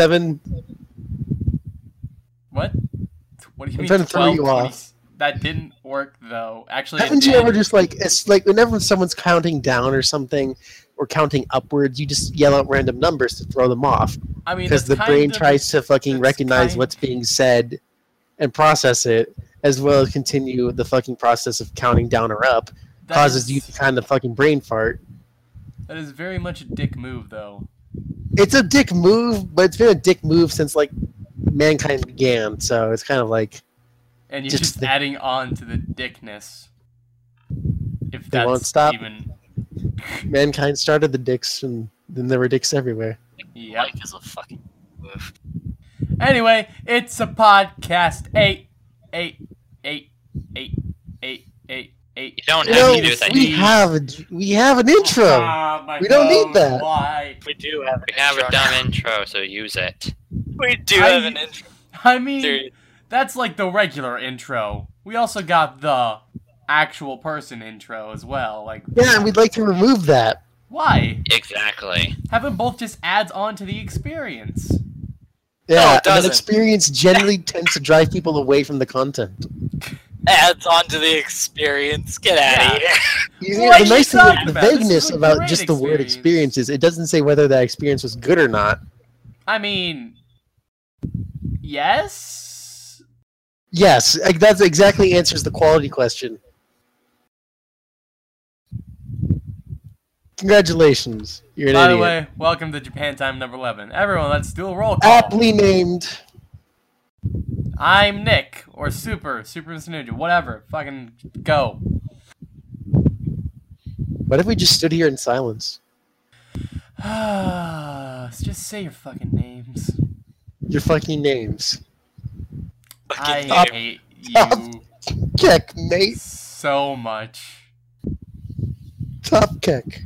27. What? What do you I'm mean? trying to throw you 20? off. That didn't work though. Actually, Haven't you did. ever just like it's like whenever someone's counting down or something or counting upwards, you just yell out random numbers to throw them off I mean, because the brain of- tries to fucking recognize kind- what's being said and process it as well as continue the fucking process of counting down or up that causes is- you to kind of fucking brain fart. That is very much a dick move, though. It's a dick move, but it's been a dick move since like mankind began, so it's kind of like And you're Just just, adding on to the dickness. If They won't stop. even. mankind started the dicks and then there were dicks everywhere. Yep. Life is a fucking move. Anyway, it's a podcast. Eight, eight, eight, eight, eight, eight, eight. You don't You have know, to do that. we have we have an intro. Ah, my We don't need that. Why? We do have. We have a dumb intro, so use it. We do I- have an intro. I mean, Dude, that's like the regular intro. We also got the actual person intro as well. Like, Yeah, and we'd like to remove that. why? exactly. Have them both just adds on to the experience. Yeah, it and that doesn't. experience generally tends to drive people away from the content. Adds on to the experience. Get out Yeah. of here. You know, the nice thing, talking the about? Vagueness a about great just the word experience. experience is it doesn't say whether that experience was good or not. I mean, yes. Yes, that exactly answers the quality question. Congratulations, you're an By the way, welcome to Japan Time number 11. Everyone, let's do a roll call. Aptly named. I'm Nick, or Super, Super Mr. Ninja, whatever. Fucking go. What if we just stood here in silence? Just say your fucking names. Your fucking names. I Fucking Top- hate top- you Checkmate. so much. Top kick.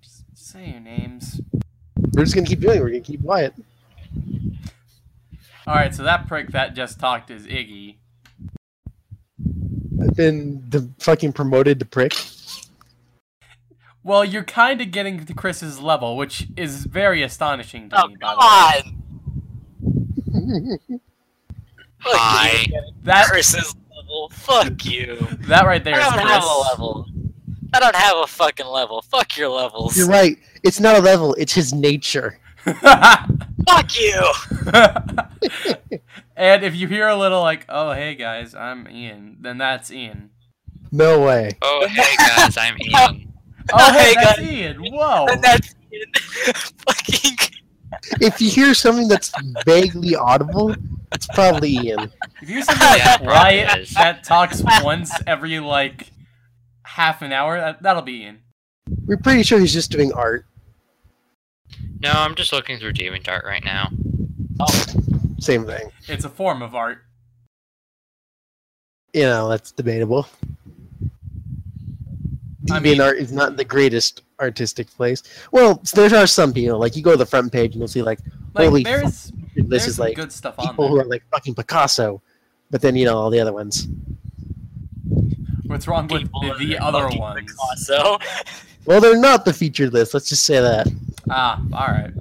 Just say your names. We're just gonna keep doing it. We're gonna keep quiet. Alright, so that prick that just talked is Iggy. I've been the fucking promoted to prick. Well, you're kind of getting to Chris's level, which is very astonishing to Oh, me, come by the on. Hi. That, Chris's level. Fuck you. that right there I is don't have a level. I don't have a fucking level. Fuck your levels. You're right. It's not a level. It's his nature. Fuck you. and if you hear a little like, oh, hey guys, I'm Ian, then that's Ian. No way. Oh, hey guys, I'm Ian. Oh, hey, oh, Hey, that's guys. Ian. Whoa. And that's Ian. fucking. If you hear something that's vaguely audible, it's probably Ian. If you hear something like Yeah, it probably Wyatt is. that talks once every like half an hour, that, that'll be Ian. We're pretty sure he's just doing art. No, I'm just looking through demon DeviantArt right now. Oh. Same thing. It's a form of art. You know, that's debatable. I Deviant mean- art is not the greatest artistic place. Well, there are some people. Like, you go to the front page and you'll see, like, Like Holy there's this there's is like good stuff on people there. who are like fucking Picasso. But then, you know, all the other ones. What's wrong with people the, the other fucking ones? Picasso. Well, they're not the featured list. Let's just say that. Ah, all right.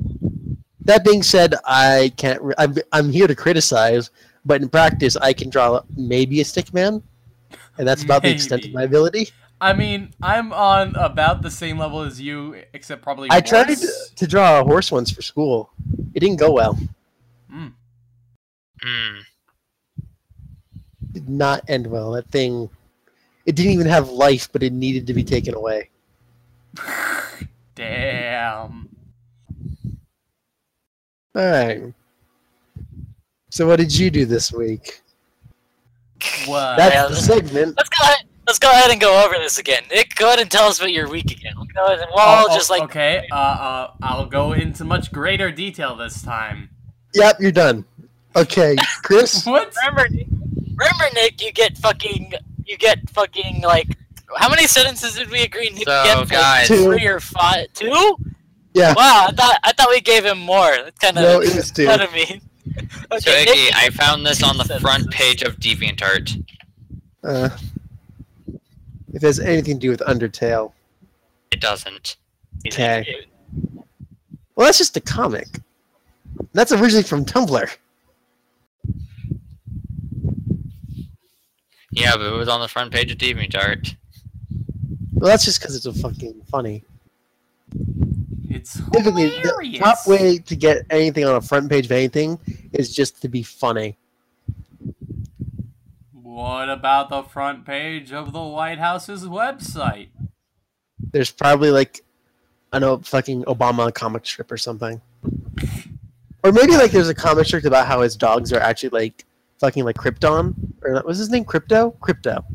That being said, I can't. I'm, I'm here to criticize, but in practice, I can draw maybe a stick man, and that's about the extent of my ability. I mean, I'm on about the same level as you, except probably. I tried worse. to draw a horse once for school. It didn't go well. Mm. Hmm. Did not end well. That thing, it didn't even have life, but it needed to be taken away. Damn. All right. So what did you do this week? What? That's yeah, the let's- segment. Let's go ahead. Let's go ahead and go over this again. Nick, go ahead and tell us about your week again. We'll go ahead and we'll all Oh, just like okay. Uh, uh, I'll go into much greater detail this time. Yep, you're done. Okay, Chris. What? remember. Remember, Nick, you get fucking, you get fucking like. How many sentences did we agree Nick So, get? for guys- three or five? Two? Yeah. Wow, I thought I thought we gave him more. That's kind of No, it was two. kind of mean. Okay, So, Nick, Iggy, I found this on the Sentences. front page of DeviantArt. Uh, if it has anything to do with Undertale, It doesn't. Okay. well, that's just a comic. That's originally from Tumblr. Yeah, but it was on the front page of DeviantArt. Well, that's just because it's a fucking funny. It's Typically, the top way to get anything on a front page of anything is just to be funny. What about the front page of the White House's website? There's probably like, I know, fucking Obama comic strip or something. Or maybe like there's a comic strip about how his dogs are actually like fucking like Krypton. Or what was his name? Krypto? Krypto.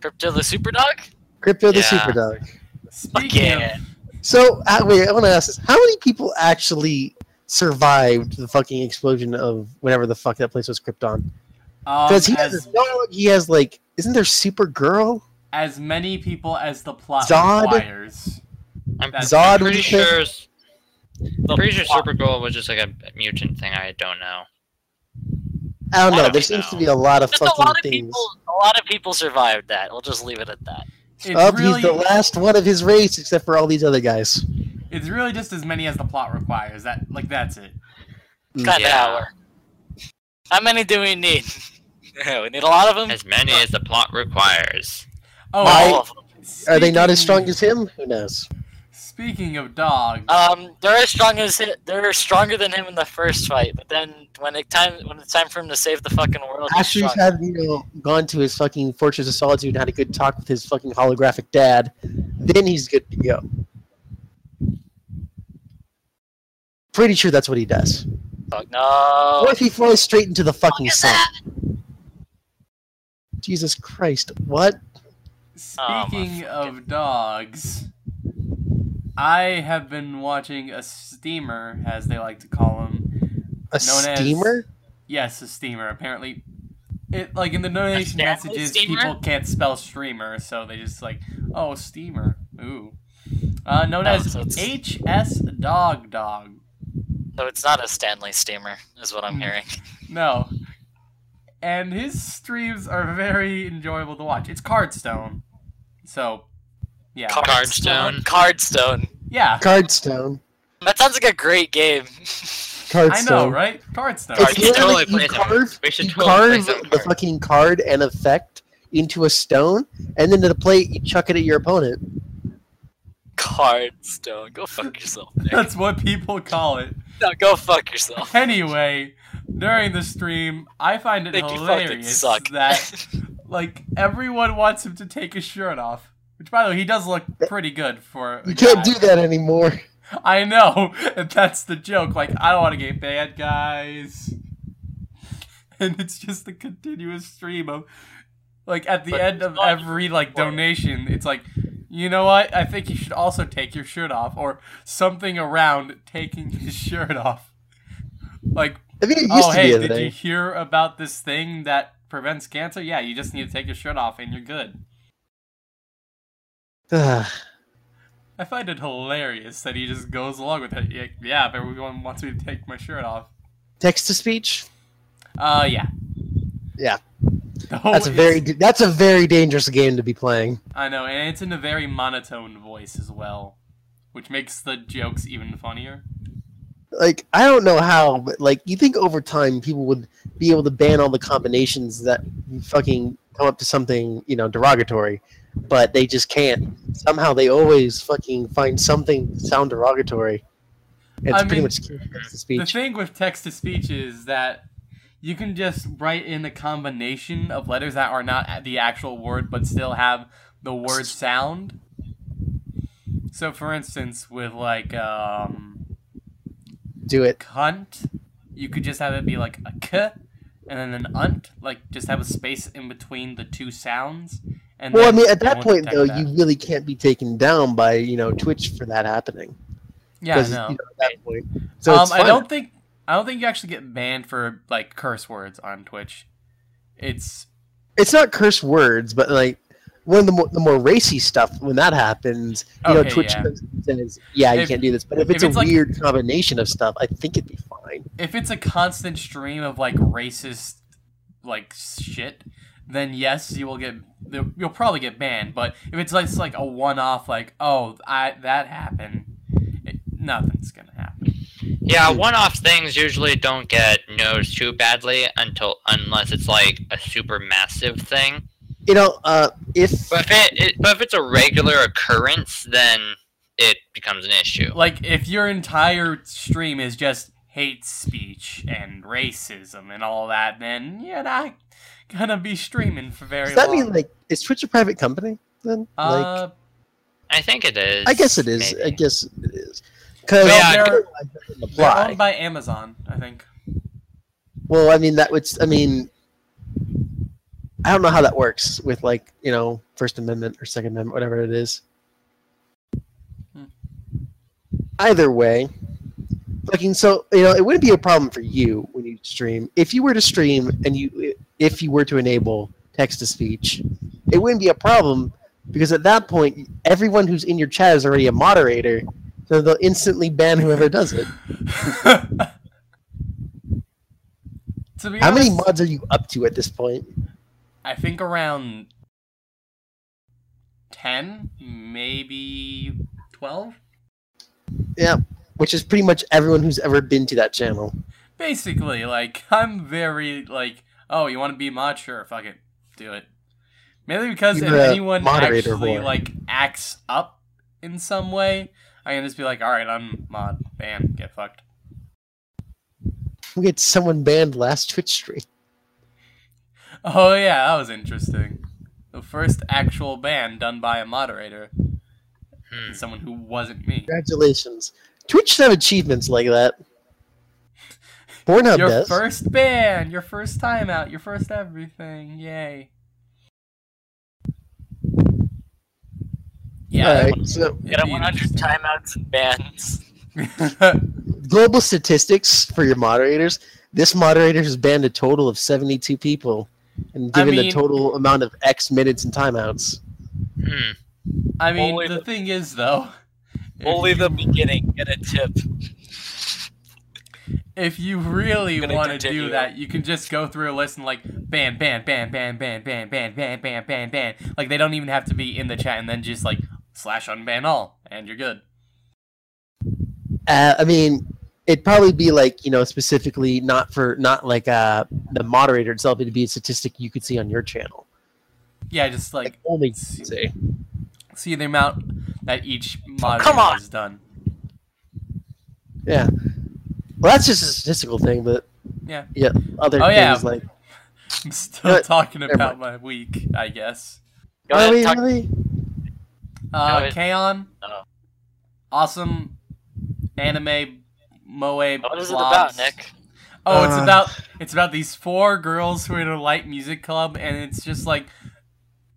Krypto the super dog? Krypto the Yeah. super dog. Speaking yeah. So, uh, wait, I want to ask this. How many people actually survived the fucking explosion of whatever the fuck that place was Krypton? um, Because he has, he has like, isn't there Supergirl? as many people as the plot Zod? requires. I'm, That's- Zod I'm pretty was the- sure. s- The Pretty sure Supergirl was just like a mutant thing. I don't know. I don't I know. don't There seems know. to be a lot of Just a fucking lot of things. people. A lot of people survived that. We'll just leave it at that. It's Up, really, he's the last one of his race, except for all these other guys. it's really just as many as the plot requires. That like that's it. Kind of Yeah. hour. How many do we need? we need a lot of them. As many as the plot requires. Oh, Why- All of them. Are they not as strong as him? Who knows? Speaking of dogs, Um, they're as strong as they're stronger than him in the first fight, but then when it time when it's time for him to save the fucking world, he's After he's strong. had, you know, gone to his fucking Fortress of Solitude and had a good talk with his fucking holographic dad, then he's good to go. Pretty sure that's what he does. Fuck, No. What if he flies straight into the fucking is sun? that? Jesus Christ, what? Oh, speaking fucking- of dogs, I have been watching a steamer, as they like to call him. A Known as- steamer? Yes, a steamer. Apparently, it like in the donation messages, steamer? people can't spell streamer, so they just like, oh, steamer. Ooh. Uh, known Oh, as so HS Dog Dog. So it's not a Stanley steamer, is what I'm Mm. hearing. No. And his streams are very enjoyable to watch. It's Cardstone. So, yeah. Cardstone. Cardstone. Yeah. Cardstone. That sounds like a great game. Cardstone. I know, right? Cardstone. It's We should literally totally you play carve, we should you totally carve some the cards. fucking card and effect into a stone, and then to the plate you chuck it at your opponent. Cardstone. Go fuck yourself. Nick. That's what people call it. no, go fuck yourself. Anyway, during the stream, I find it Nick, hilarious suck. that like everyone wants him to take his shirt off. Which, by the way, he does look pretty good for. a You can't guy. do that anymore. I know, and that's the joke. Like, I don't want to get bad guys, and it's just a continuous stream of, like, at the But end of every like donation, it's like, you know what? I think you should also take your shirt off, or something around taking his shirt off. Like, I mean, oh hey, did other you hear about this thing that prevents cancer? Yeah, you just need to take your shirt off, and you're good. I find it hilarious that he just goes along with it. Yeah, if everyone wants me to take my shirt off. Text to speech. Uh, yeah. Yeah. That's a very that's a very dangerous game to be playing. I know, and it's in a very monotone voice as well, which makes the jokes even funnier. Like I don't know how, but like you think over time people would be able to ban all the combinations that fucking come up to something you know derogatory, but they just can't. Somehow they always fucking find something sound derogatory. It's I pretty mean, much text to The thing with text to speech is that you can just write in a combination of letters that are not the actual word, but still have the word sound. So, for instance, with like um, Do it. cunt, you could just have it be like a k, and then an unt, like just have a space in between the two sounds. And Well, I mean, at that point though, that. you really can't be taken down by you know Twitch for that happening. yeah, know. You know, at that point. So um, I don't think I don't think you actually get banned for like curse words on Twitch. It's it's not curse words, but like one of the more, the more racy stuff when that happens, you know, Twitch yeah. says, "Yeah, you If- can't do this." But if it's if it's a like- weird combination of stuff, I think it'd be fine. if it's a constant stream of like racist like shit, then yes, you will get you'll probably get banned. But if it's like, it's like a one off, like oh I that happened, it, nothing's gonna happen. Yeah, one-off things usually don't get noticed too badly until unless it's like a super massive thing. You know, uh, if But if it, it but if it's a regular occurrence, then it becomes an issue. Like if your entire stream is just hate speech and racism and all that, then you're not gonna be streaming for very does that long. mean like is Twitch a private company then? like, uh, I think it is. I guess it is. maybe. I guess it is. Because Yeah, they're- they're owned by Amazon, I think. Well, I mean that would. I mean, I don't know how that works with like you know First Amendment or Second Amendment, whatever it is. Hmm. Either way, fucking so you know it wouldn't be a problem for you when you stream if you were to stream and you if you were to enable text to speech, it wouldn't be a problem because at that point everyone who's in your chat is already a moderator, so they'll instantly ban whoever does it. How many mods are you up to at this point? I think around ten, maybe twelve. Yeah, which is pretty much everyone who's ever been to that channel. Basically, like I'm very like, oh, you want to be mod? Sure, fuck it, do it. Mainly because You're if anyone moderator actually whore. like acts up in some way, I can just be like, all right, I'm mod, ban, get fucked. We had someone banned last Twitch stream. Oh yeah, that was interesting. The first actual ban done by a moderator, Hmm. someone who wasn't me. Congratulations. Twitch should have achievements like that. Pornhub your does. first ban, your first timeout, your first everything. Yay. Yeah. Alright, so it'd Get a 100 timeouts and bans. global statistics for your moderators. This moderator has banned a total of 72 people and I given mean- a total amount of X minutes and timeouts. Hmm. I mean, Only the the- thing is, though, Only the beginning. Get a tip. If you really want to do that, you can just go through a list and like ban, ban, ban, ban, ban, ban, ban, ban, ban, ban, ban. Like they don't even have to be in the chat, and then just like slash unban all, and you're good. Uh, I mean, it'd probably be like, you know, specifically not for, not like uh, the moderator itself, it'd be a statistic you could see on your channel. Yeah, just like Like, only see- say. see the amount that each moderator come on. has done. Yeah. Well, that's just a statistical thing, but Yeah. yeah, other Oh, yeah. things like, I'm still Uh, talking about my week, I guess. Go are ahead, we talk- really? Uh, ahead. K-On, Oh. awesome anime moe. What is it about, Nick? Oh, it's Uh. about it's about these four girls who are in a light music club, and it's just like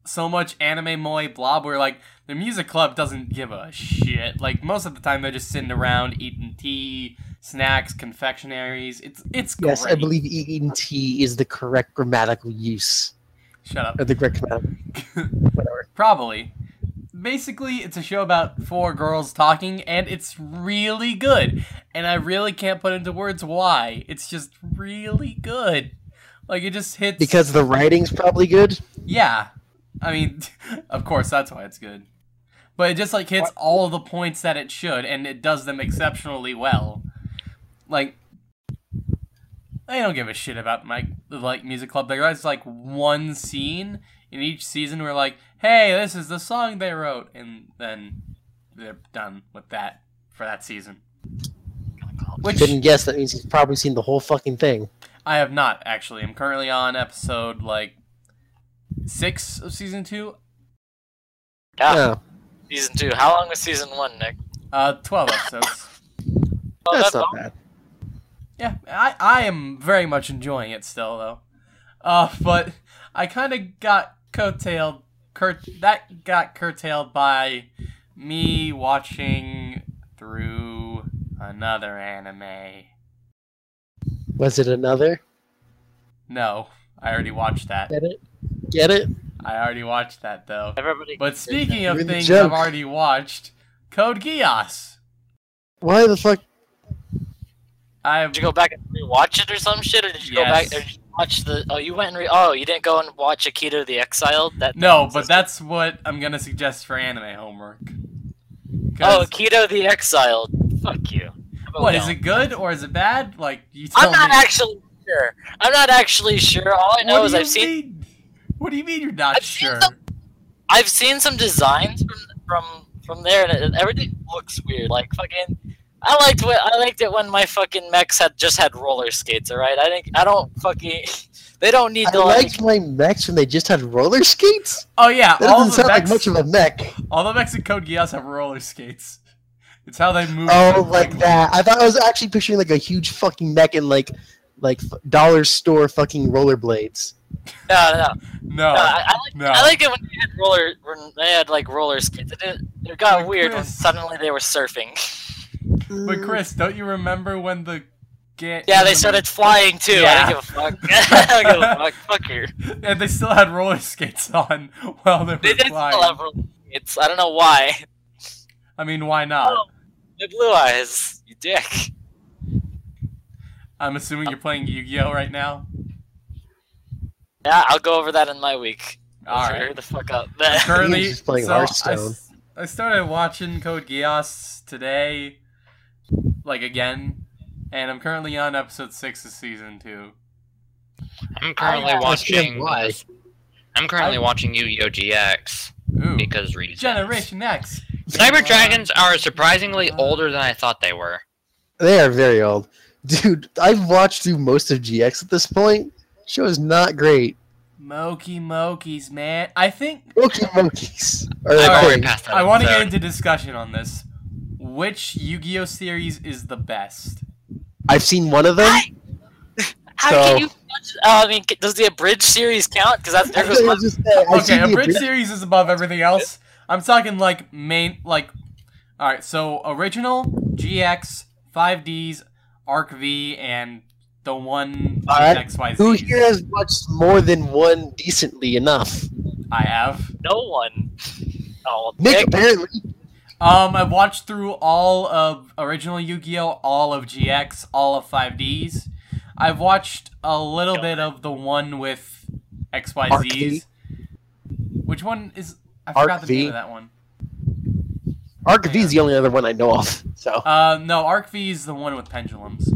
so much anime moe blob where like the music club doesn't give a shit. Like most of the time, they're just sitting around eating tea, snacks, confectionaries. It's it's Yes, great. I believe eating tea is the correct grammatical use. Shut up. Or the correct grammatical, whatever. Probably. Basically, it's a show about four girls talking, and it's really good. And I really can't put into words why. It's just really good. Like it just hits Because the writing's probably good. Yeah. I mean, of course, that's why it's good. But it just like hits all of the points that it should, and it does them exceptionally well. Like, I don't give a shit about my like music club. There's like one scene in each season where like, hey, this is the song they wrote, and then they're done with that for that season. Which didn't guess. That means he's probably seen the whole fucking thing. I have not actually. I'm currently on episode like six of season two. Yeah, Yeah, season two. How long was season one, Nick? Uh, twelve episodes. Oh, that's that's not all- bad. Yeah, I, I am very much enjoying it still though. Uh, but I kind of got curtailed. Cur- that got curtailed by me watching through another anime. Was it another? No, I already watched that. Get it? Get it? I already watched that though. Everybody. But speaking of things. I've already watched, Code Geass. Why the fuck? I've Did you go back and rewatch it or some shit, or did you go back? You watch the? Oh, you went and re- oh, you didn't go and watch Akito the Exiled. That no, but that's what I'm gonna suggest for anime homework. Oh, Akito the Exiled. Fuck you. What we is it good or is it bad? Like you I'm not me. actually sure. I'm not actually sure. All I know is I've seen? What do you mean you're not I've seen sure? some- I've seen some designs from from from there, and it, everything looks weird. Like fucking, I liked what I liked it when my fucking mechs had just had roller skates. All right, I think I don't fucking. They don't need I to like. liked my mechs when they just had roller skates. Oh yeah, That all doesn't the sound like mechs, much of a mech. all the mechs in Code Geass have roller skates. It's how they move. Oh, quickly. like that. I thought I was actually picturing like a huge fucking mech and like like dollar store fucking rollerblades. No, no, no. No, no I, I, like, no. I liked it when they had roller when they had like roller skates. It, it got Like weird when suddenly they were surfing. But mm. Chris, don't you remember when the get? Yeah, they when started flying too. Yeah. I don't give a fuck. I don't give a fuck. Fuck you. and they still had roller skates on while they were They did flying. still have roller skates. I don't know why. I mean, why not? Oh. The blue eyes, you dick. I'm assuming you're playing Yu-Gi-Oh right now. Yeah, I'll go over that in my week. All Hurry the fuck up. Currently, just playing so I, Hearthstone. s- I started watching Code Geass today, like again, and I'm currently on episode six of season two. I'm currently I- watching. why. I'm currently I- watching Yu-Gi-Oh! GX Ooh, because reasons. Generation X. Cyber Dragons are surprisingly older than I thought they were. They are very old. Dude, I've watched through most of GX at this point. Show is not great. Mokey Mokeys, man. I think Moki Monkeys. Are I've a already thing. passed that I want to get into discussion on this. Which Yu-Gi-Oh series is the best? I've seen one of them. How So- can you? Uh, I mean, does the abridged series count? Because that's I there goes my just saying, I've Okay, seen a abridged- series is above everything else. I'm talking like main, like, all right. So original, GX, 5Ds, Arc V, and the one All right. XYZ. Who here has watched more than one decently enough? I have. no one. Oh, Nick, Nick. apparently. Um, I've watched through all of original Yu-Gi-Oh, all of GX, all of 5Ds. I've watched a little bit of the one with Arc XYZs. V. Which one is? I Arc forgot the name V. of that one. Arc V is the only other one I know of. So, Uh, no, Arc V is the one with pendulums.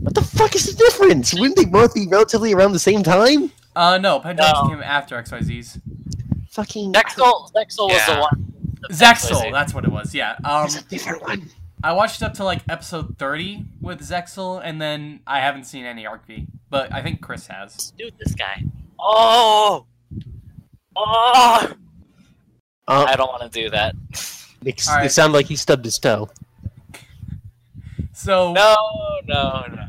what the fuck is the difference? Wouldn't they both be relatively around the same time? Uh, no, pendulums No. came after XYZs. Fucking. Zexal, Zexal was the one. Zexal, that's what it was. Yeah. Um, It's a different one. I watched up to like episode thirty with Zexal, and then I haven't seen any Arc V, but I think Chris has. Dude, this guy. Oh. Oh. Uh, I don't want to do that. it, All right. it sounded like he stubbed his toe. So No, no, no.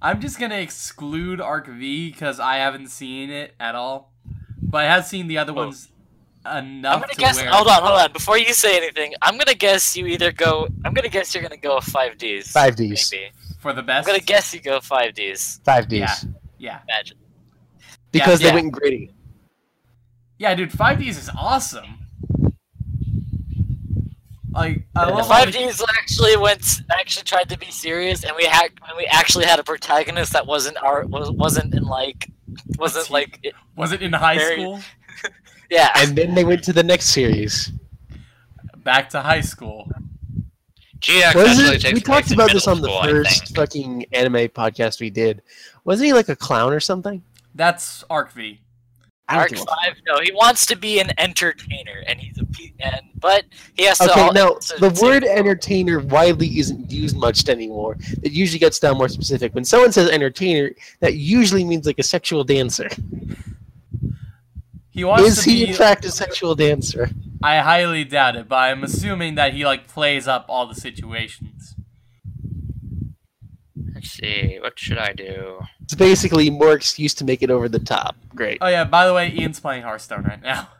I'm just gonna exclude Arc V because I haven't seen it at all, but I have seen the other Oh. ones enough I'm gonna guess. where. Hold on, hold on. Before you say anything, I'm gonna guess you either go. I'm gonna guess you're gonna go five Ds. 5Ds. Maybe. for the best. I'm gonna guess you go five Ds. 5Ds. Yeah. Yeah, Imagine. Because Yeah. they went gritty. yeah, dude. Five Ds is awesome. Like I The five Ds actually went actually tried to be serious, and we had and we actually had a protagonist that wasn't our was wasn't in like wasn't like Was it in high Very- school? Yeah. And then they went to the next series. Back to high school. GX Was actually it? takes We talked about this on the school, first fucking anime podcast we did. Wasn't he like a clown or something? That's Arc V. Arc give a five, no, he wants to be an entertainer, and he's a pe- and but he has to. Okay, al- now the to- word entertainer widely isn't used much anymore. It usually gets down more specific. When someone says entertainer, that usually means like a sexual dancer. He wants Is to he be. in fact a sexual dancer? I highly doubt it, but I'm assuming that he like plays up all the situations. Let's see, what should I do? It's basically more excuse to make it over the top. Great. Oh yeah. By the way, Ian's playing Hearthstone right now.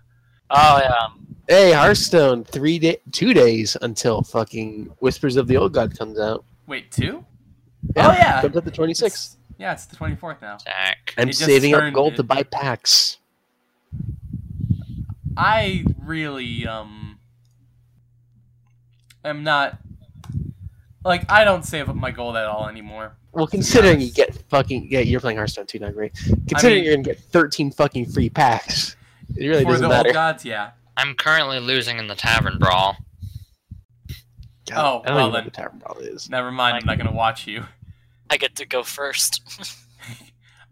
Oh yeah. Hey, Hearthstone, three day, two days until fucking Whispers of the Old God comes out. Wait, two? Oh, yeah. comes out the twenty sixth. Yeah, it's the 24th now. Zach. I'm saving up gold it- to buy packs. I really um am not like I don't save up my gold at all anymore. Well, considering you get fucking yeah, you're playing Hearthstone too, not great. Considering mean- you're gonna get thirteen fucking free packs, it really For doesn't the matter. old gods, yeah. I'm currently losing in the tavern brawl. God, Oh, I don't well even know then. what the tavern Brawl is. Never mind, I'm not gonna watch you. I get to go first.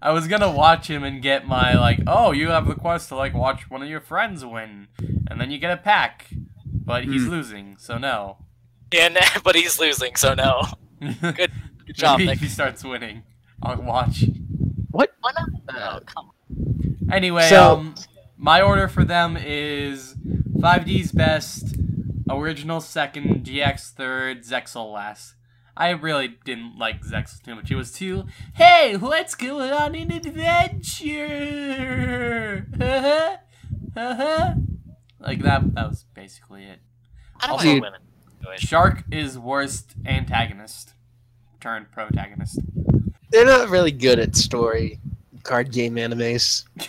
I was gonna watch him and get my like, oh, you have the quest to like watch one of your friends win, and then you get a pack, but he's Hmm. losing, so no. and but he's losing, so no. Good job, Maybe Nick. if he starts winning, I'll watch. What? Why not? Oh, come on. Anyway, So- um, my order for them is 5D's best, original second, GX third, Zexal last. I really didn't like Zexal too much. It was too, hey, let's go on an adventure. Uh-huh. Uh-huh. like that. That was basically it. I don't Dude. want women. Shark is worst antagonist turned protagonist. They're not really good at story card game animes.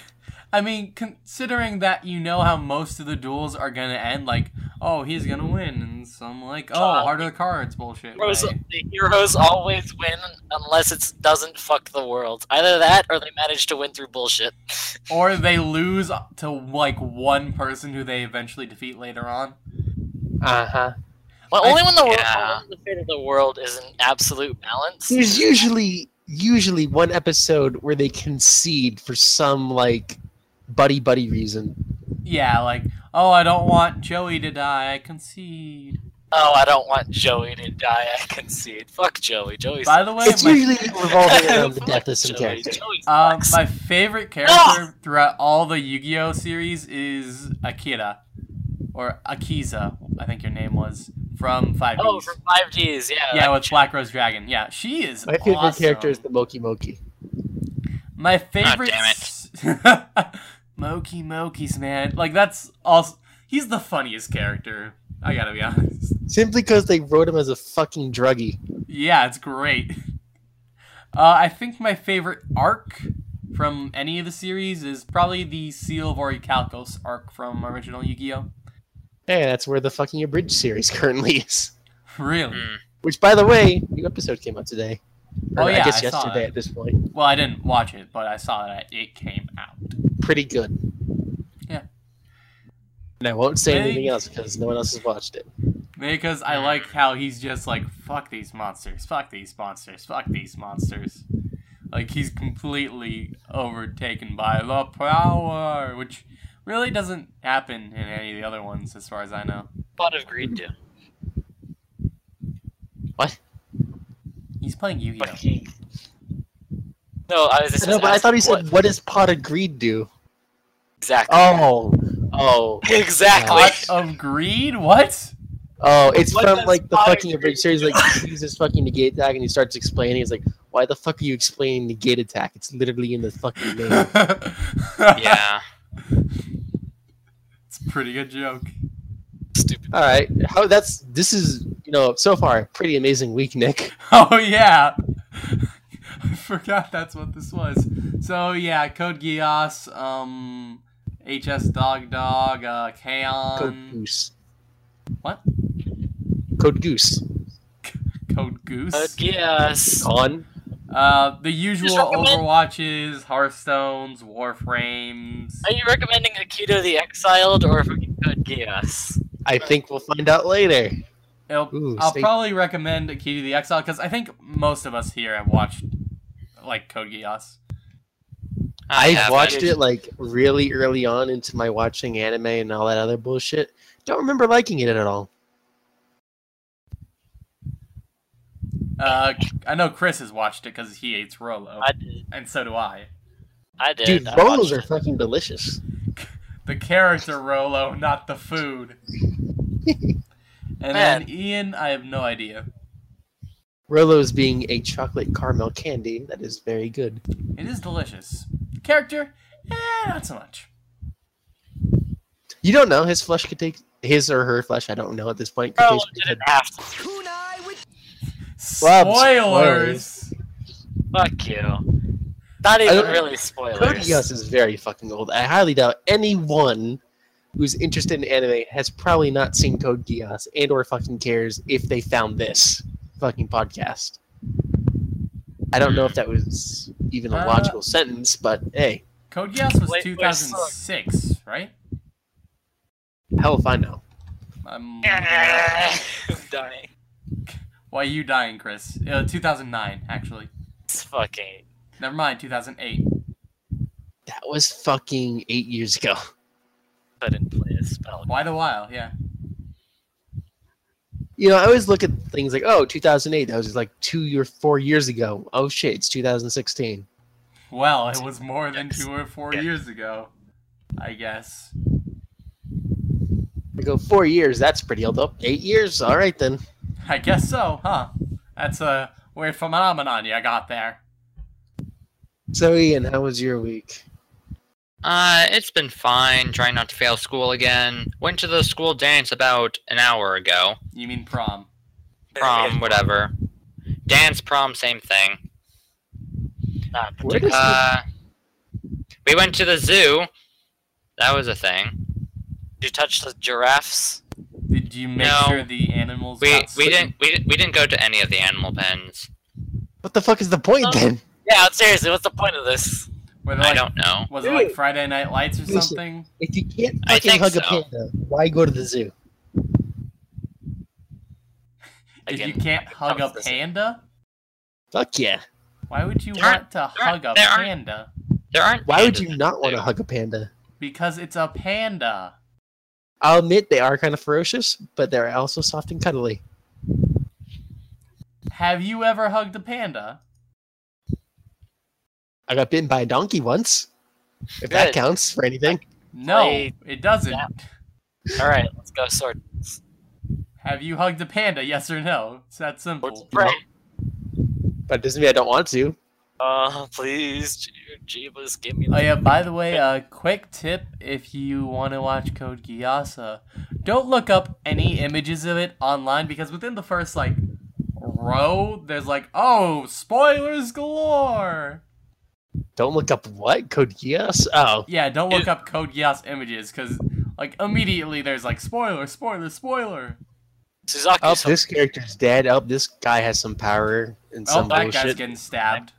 I mean, considering that you know how most of the duels are gonna end, like, oh, he's gonna win, and some like, oh, Uh, harder cards, bullshit. Heroes, the heroes always win unless it doesn't fuck the world. Either that or they manage to win through bullshit. Or they lose to like one person who they eventually defeat later on. Uh huh. Well, I- only when the world, yeah. the fate of the world is in absolute balance. There's usually usually one episode where they concede for some like buddy buddy reason. Yeah, like, oh, I don't want Joey to die. I concede. Oh, I don't want Joey to die. I concede. Fuck Joey. Joey's. By the way, It's my, usually revolving around the death of some Joey. character. Joey um, my favorite character throughout all the Yu-Gi-Oh series is Akira, or Akiza, I think your name was from Five Oh, Ds. from 5Ds, yeah. yeah, that with chick. Black Rose Dragon. Yeah, she is. My favorite awesome. character is the Mokey Mokey. My favorite. damn it. Mokey Mokey's man. Like that's also. He's the funniest character. I gotta be honest. Simply because they wrote him as a fucking druggie. Yeah, it's great. Uh, I think my favorite arc from any of the series is probably the Seal of Orichalcos arc from original Yu-Gi-Oh. Hey, that's where the fucking abridged series currently is. Really? Hmm. Which, by the way, new episode came out today. Or Oh, yeah, I guess I saw yesterday that. at this point. Well, I didn't watch it, but I saw that it came out. Pretty good. Yeah. And I won't say Hey. anything else because no one else has watched it. Because I like how he's just like, fuck these monsters, fuck these monsters, fuck these monsters. Like he's completely overtaken by the power, which really doesn't happen in any of the other ones, as far as I know. Pot of Greed do. What? He's playing Yu-Gi-Oh. He... No, I was just No, but I thought he said, what does Pot of Greed do? Exactly. Oh. Oh. exactly. Pot of Greed? What? Oh, it's What from like the Pot of fucking abridged series. Like he uses fucking negate attack and he starts explaining. He's like, "Why the fuck are you explaining negate attack? It's literally in the fucking name." Yeah. It's a pretty good joke. Stupid. All right, how that's this is you know so far a pretty amazing week, Nick. Oh yeah. I forgot that's what this was. So yeah, Code Geass, um HS Dog Dog, uh Code Goose. What? Code Goose. Code Goose. But yes. Con. Uh the usual Overwatches, Hearthstones, Warframes. Are you recommending Akito the Exiled or fucking Code Geass? I think we'll find out later. It'll- Ooh, I'll stay- probably recommend Akira the Exile because I think most of us here have watched like Code Geass. I haven't. watched it like really early on into my watching anime and all that other bullshit. Don't remember liking it at all. Uh, I know Chris has watched it because he hates Rolo, I did. and so do I. I did. Dude, I Rolos are it. fucking delicious. The character Rolo, not the food. And Man. then Ian, I have no idea. Rolos being a chocolate caramel candy that is very good. It is delicious. Character, eh, not so much. You don't know his flesh could take his or her flesh. I don't know at this point. could Bro, taste pretty didn't have to. Rob, Spoilers. Fuck you. Not I even don't- really Code spoilers. Geass is very fucking old. I highly doubt anyone who's interested in anime has probably not seen Code Geass and or fucking cares if they found this fucking podcast. I don't know if that was even a Uh, logical sentence, but hey, Code Geass was Wait, wait, 2006, right? hell if I know. I'm, I'm dying. Why are you dying, Chris? Uh, 2009, actually. It's fucking. Never mind, 2008. That was fucking eight years ago. Couldn't play a spell. Quite a while, yeah. You know, I always look at things like, oh, 2008. That was like two or four years ago. Oh shit, it's 2016. Well, it was more than two or four Yeah. years ago, I guess. I go four years. That's pretty old. Oh, eight years. All right then. I guess so, huh? That's uh, a weird phenomenon you got there. So Ian, how was your week? Uh, it's been fine. Trying not to fail school again. Went to the school dance about an hour ago. You mean prom? Prom, whatever. Dance, prom, same thing. Not Where Uh, we went to the zoo. That was a thing. Did you touch the giraffes? Did you make No. sure the animals We got we didn't we, didn't- we didn't go to any of the animal pens. What the fuck is the point Oh. then? Yeah, seriously, what's the point of this? Were they I don't know. Was it like Friday Night Lights or Listen. something? If you can't I fucking think hug a panda, why go to the zoo? If Again, you can't hug a panda, Fuck yeah. why would you There want to hug a there panda? There aren't. Why would you not want to hug a panda? Because it's a panda. I'll admit they are kind of ferocious, but they're also soft and cuddly. Have you ever hugged a panda? I got bitten by a donkey once. If that counts for anything. No, Play it doesn't. that. All right, let's go sword. Have you hugged a panda? Yes or no? It's that simple. Let's. But it doesn't mean I don't want to. Uh, please, G- Jeebus, give me. Oh yeah, by the way, a quick tip if you want to watch Code Geass, don't look up any images of it online because within the first like row, there's like, oh, spoilers galore. Don't look up what? Code Geass? Oh. Yeah, don't look It- up Code Geass images because like immediately there's like spoiler, spoiler, spoiler. Suzaku, Oh, so- this character's dead. Oh, this guy has some power and Oh, some that guy's getting stabbed.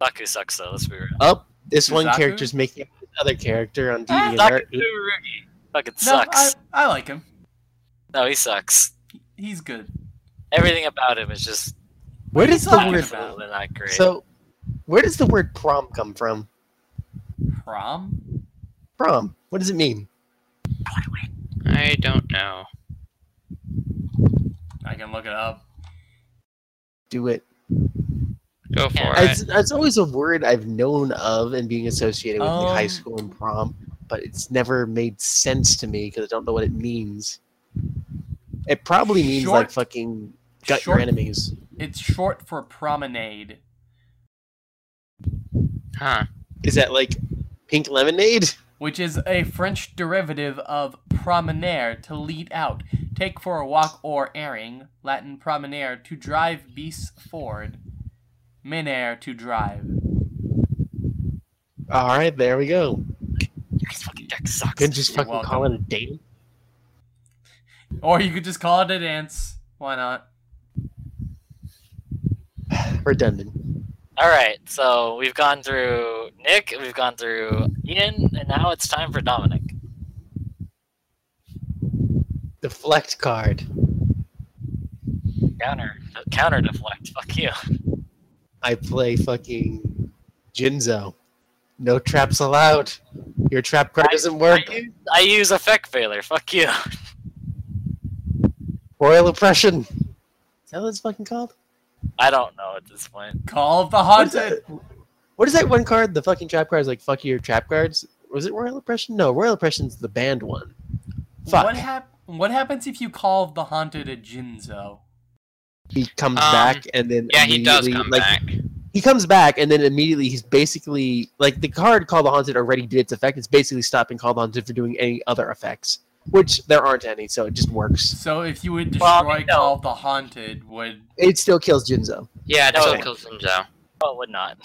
Suzaku sucks though. Let's be real. Oh, this one Suzaku? character's making up another character on Ah, DeviantArt. Suzaku Tsurugi fucking No, I. I like him. No, he sucks. He's good. Everything about him is just Where What are does the talking word not great. so? Where does the word prom come from? Prom? Prom. What does it mean? I don't know. I can look it up. Do it. Go for Yeah. it. It's, it's always a word I've known of and being associated with like, high Um, school and prom, but it's never made sense to me because I don't know what it means. It probably means Short- like fucking gut short- your enemies. It's short for promenade. Huh. Is that like pink lemonade? which is a French derivative of promenere, to lead out, take for a walk or airing, Latin promenere, to drive beasts forward, minere, to drive. All right, there we go. His fucking deck sucks. Couldn't just You're fucking welcome. call it a date. Or you could just call it a dance. Why not? Redundant. All right, so we've gone through Nick, we've gone through Ian, and now it's time for Dominic. Deflect card. Counter, counter deflect. Fuck you. I play fucking Jinzo. No traps allowed. Your trap card doesn't work. I use, I use effect failure. Fuck you. Royal oppression. Is that what it's fucking called? I don't know at this point. Call of the What is, haunted. that? what is that one card? The fucking trap card is like fuck your trap cards. Was it Royal oppression? No, Royal oppression's the banned one. Fuck. What hap- What happens if you call the haunted a Jinzo? he comes Um, back and then Yeah, he does immediately- come like, back. He comes back and then immediately he's basically like the card Call the Haunted already did its effect. It's basically stopping Call the Haunted from doing any other effects, which there aren't any, so it just works. So if you would destroy Well, no. Call of the Haunted, would It still kills Jinzo. Yeah, it No, still it- kills Jinzo. Oh, it would not.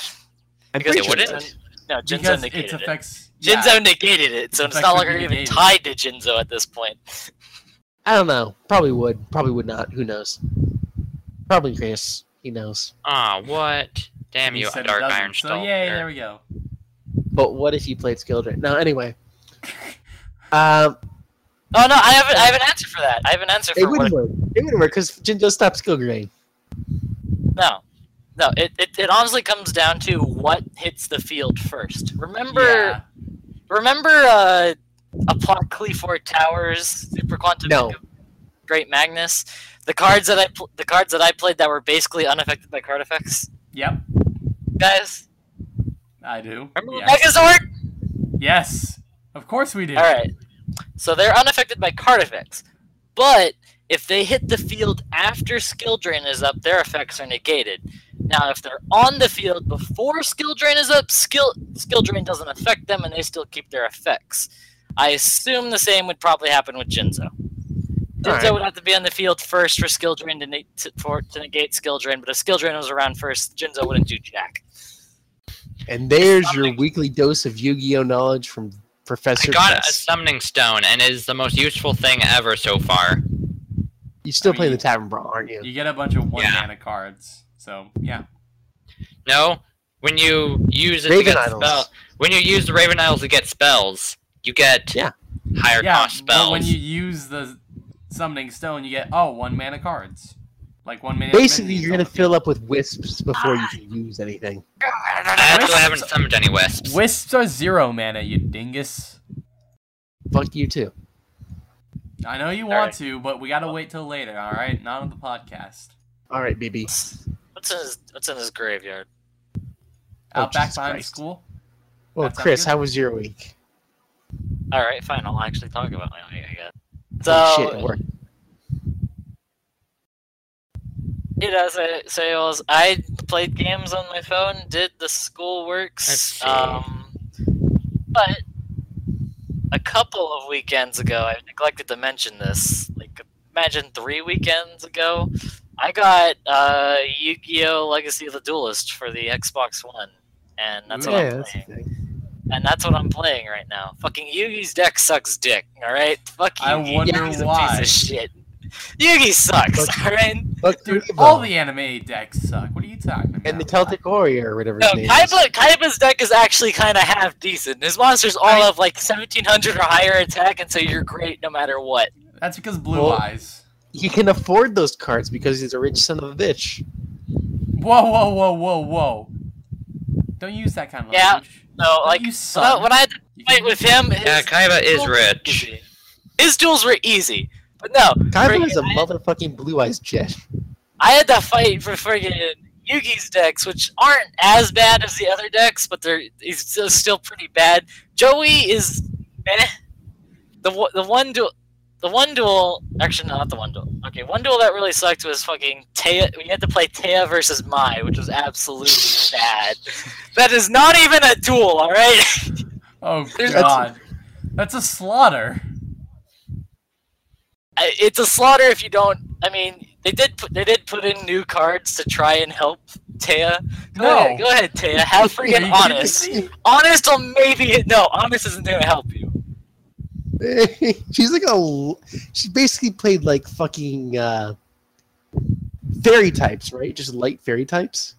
I'm Because it sure wouldn't? does. No, Jinzo because negated its it. effects. Jinzo negated it, so it's not would longer be even tied to Jinzo at this point. I don't know. Probably would. Probably would not. Who knows? Probably Chris. He knows. Ah, what? Damn He you, Dark doesn't. Iron So Skull. yay, There. there we go. But what if he played Skill Drain? No, anyway. Um, Oh no, I have a, I have an answer for that. I have an answer It for what. wouldn't work. It wouldn't work because Jinzo stops skill drain. No, no. It, it it honestly comes down to what hits the field first. Remember, Yeah. remember, uh, Apoqliphort Towers, Super Quantum, No. Great Magnus. The cards that I the cards that I played that were basically unaffected by card effects. Yep, Guys, I do. remember Yes. Megazord? yes, of course we do. All right. So they're unaffected by card effects, but if they hit the field after skill drain is up, their effects are negated. Now, if they're on the field before skill drain is up, skill skill drain doesn't affect them, and they still keep their effects. I assume the same would probably happen with Jinzo. Jinzo Alright. would have to be on the field first for skill drain to, ne- to, for, to negate skill drain, but if skill drain was around first, Jinzo wouldn't do jack. And there's your weekly dose of Yu-Gi-Oh knowledge from Professor I got a summoning stone, and it is the most useful thing ever so far. You still I playing mean, the Tavern Brawl, aren't you? You get a bunch of one Yeah. mana cards. So yeah. No, when you use it Raven to get spell, when you use the Raven Idols to get spells, you get Yeah. higher Yeah, cost spells. but when you use the summoning stone, you get oh one mana cards, like one mana. Basically, you're gonna fill up with wisps before you can use anything. I actually haven't summoned any wisps. Wisps are zero mana, you dingus. Fuck you too. I know you want Alright. to, but we gotta wait till later. All right, not on the podcast. All right, baby. What's in his What's in his graveyard? Oh, Out back Jesus behind Christ. school. Well, That sounds Chris, how was your week? All right, fine. I'll actually talk about my week. I guess. Oh, So shit, it worked. you know, so, so it was, I played games on my phone, did the school works, um, but a couple of weekends ago, I neglected to mention this. Like, imagine three weekends ago, I got uh, Yu-Gi-Oh! Legacy of the Duelist for the Xbox One, and that's what I'm playing. thing. And that's what I'm playing right now. Fucking Yugi's deck sucks dick. All right, fuck I Yugi. wonder Yugi's a piece of shit. Yugi sucks. Fuck- All right. Dude, all the anime decks suck. What are you talking about? and the Celtic Warrior or whatever No, his name is. Kaiba's deck is actually kind of half decent. His monsters all I- have like 1700 or higher attack, and so you're great no matter what. That's because blue Well- eyes. He can afford those cards because he's a rich son of a bitch. Whoa, whoa, whoa, whoa, whoa! Don't use that kind of Yeah. language. No, like you when I, son. when I had to fight with him, his, Yeah, Kaiba is rich. His duels were easy, but no, Kaiba friggin- is a motherfucking blue eyes jet. I had to fight for friggin' Yugi's decks, which aren't as bad as the other decks, but they're he's still, still pretty bad. Joey is meh. The one- the one duel, the one duel, actually no, not the one duel. Okay, one duel that really sucked was fucking Téa. We had to play Téa versus Mai, which was absolutely bad. That is not even a duel, all right. Oh There's- god, that's a slaughter. I- it's a slaughter if you don't. I mean, they did put they did put in new cards to try and help Téa. Go No. ahead, go ahead, Téa. Have freaking honest. Honest will maybe no. Honest isn't gonna help you. she's like a. She basically played like fucking uh, fairy types, right? Just light fairy types.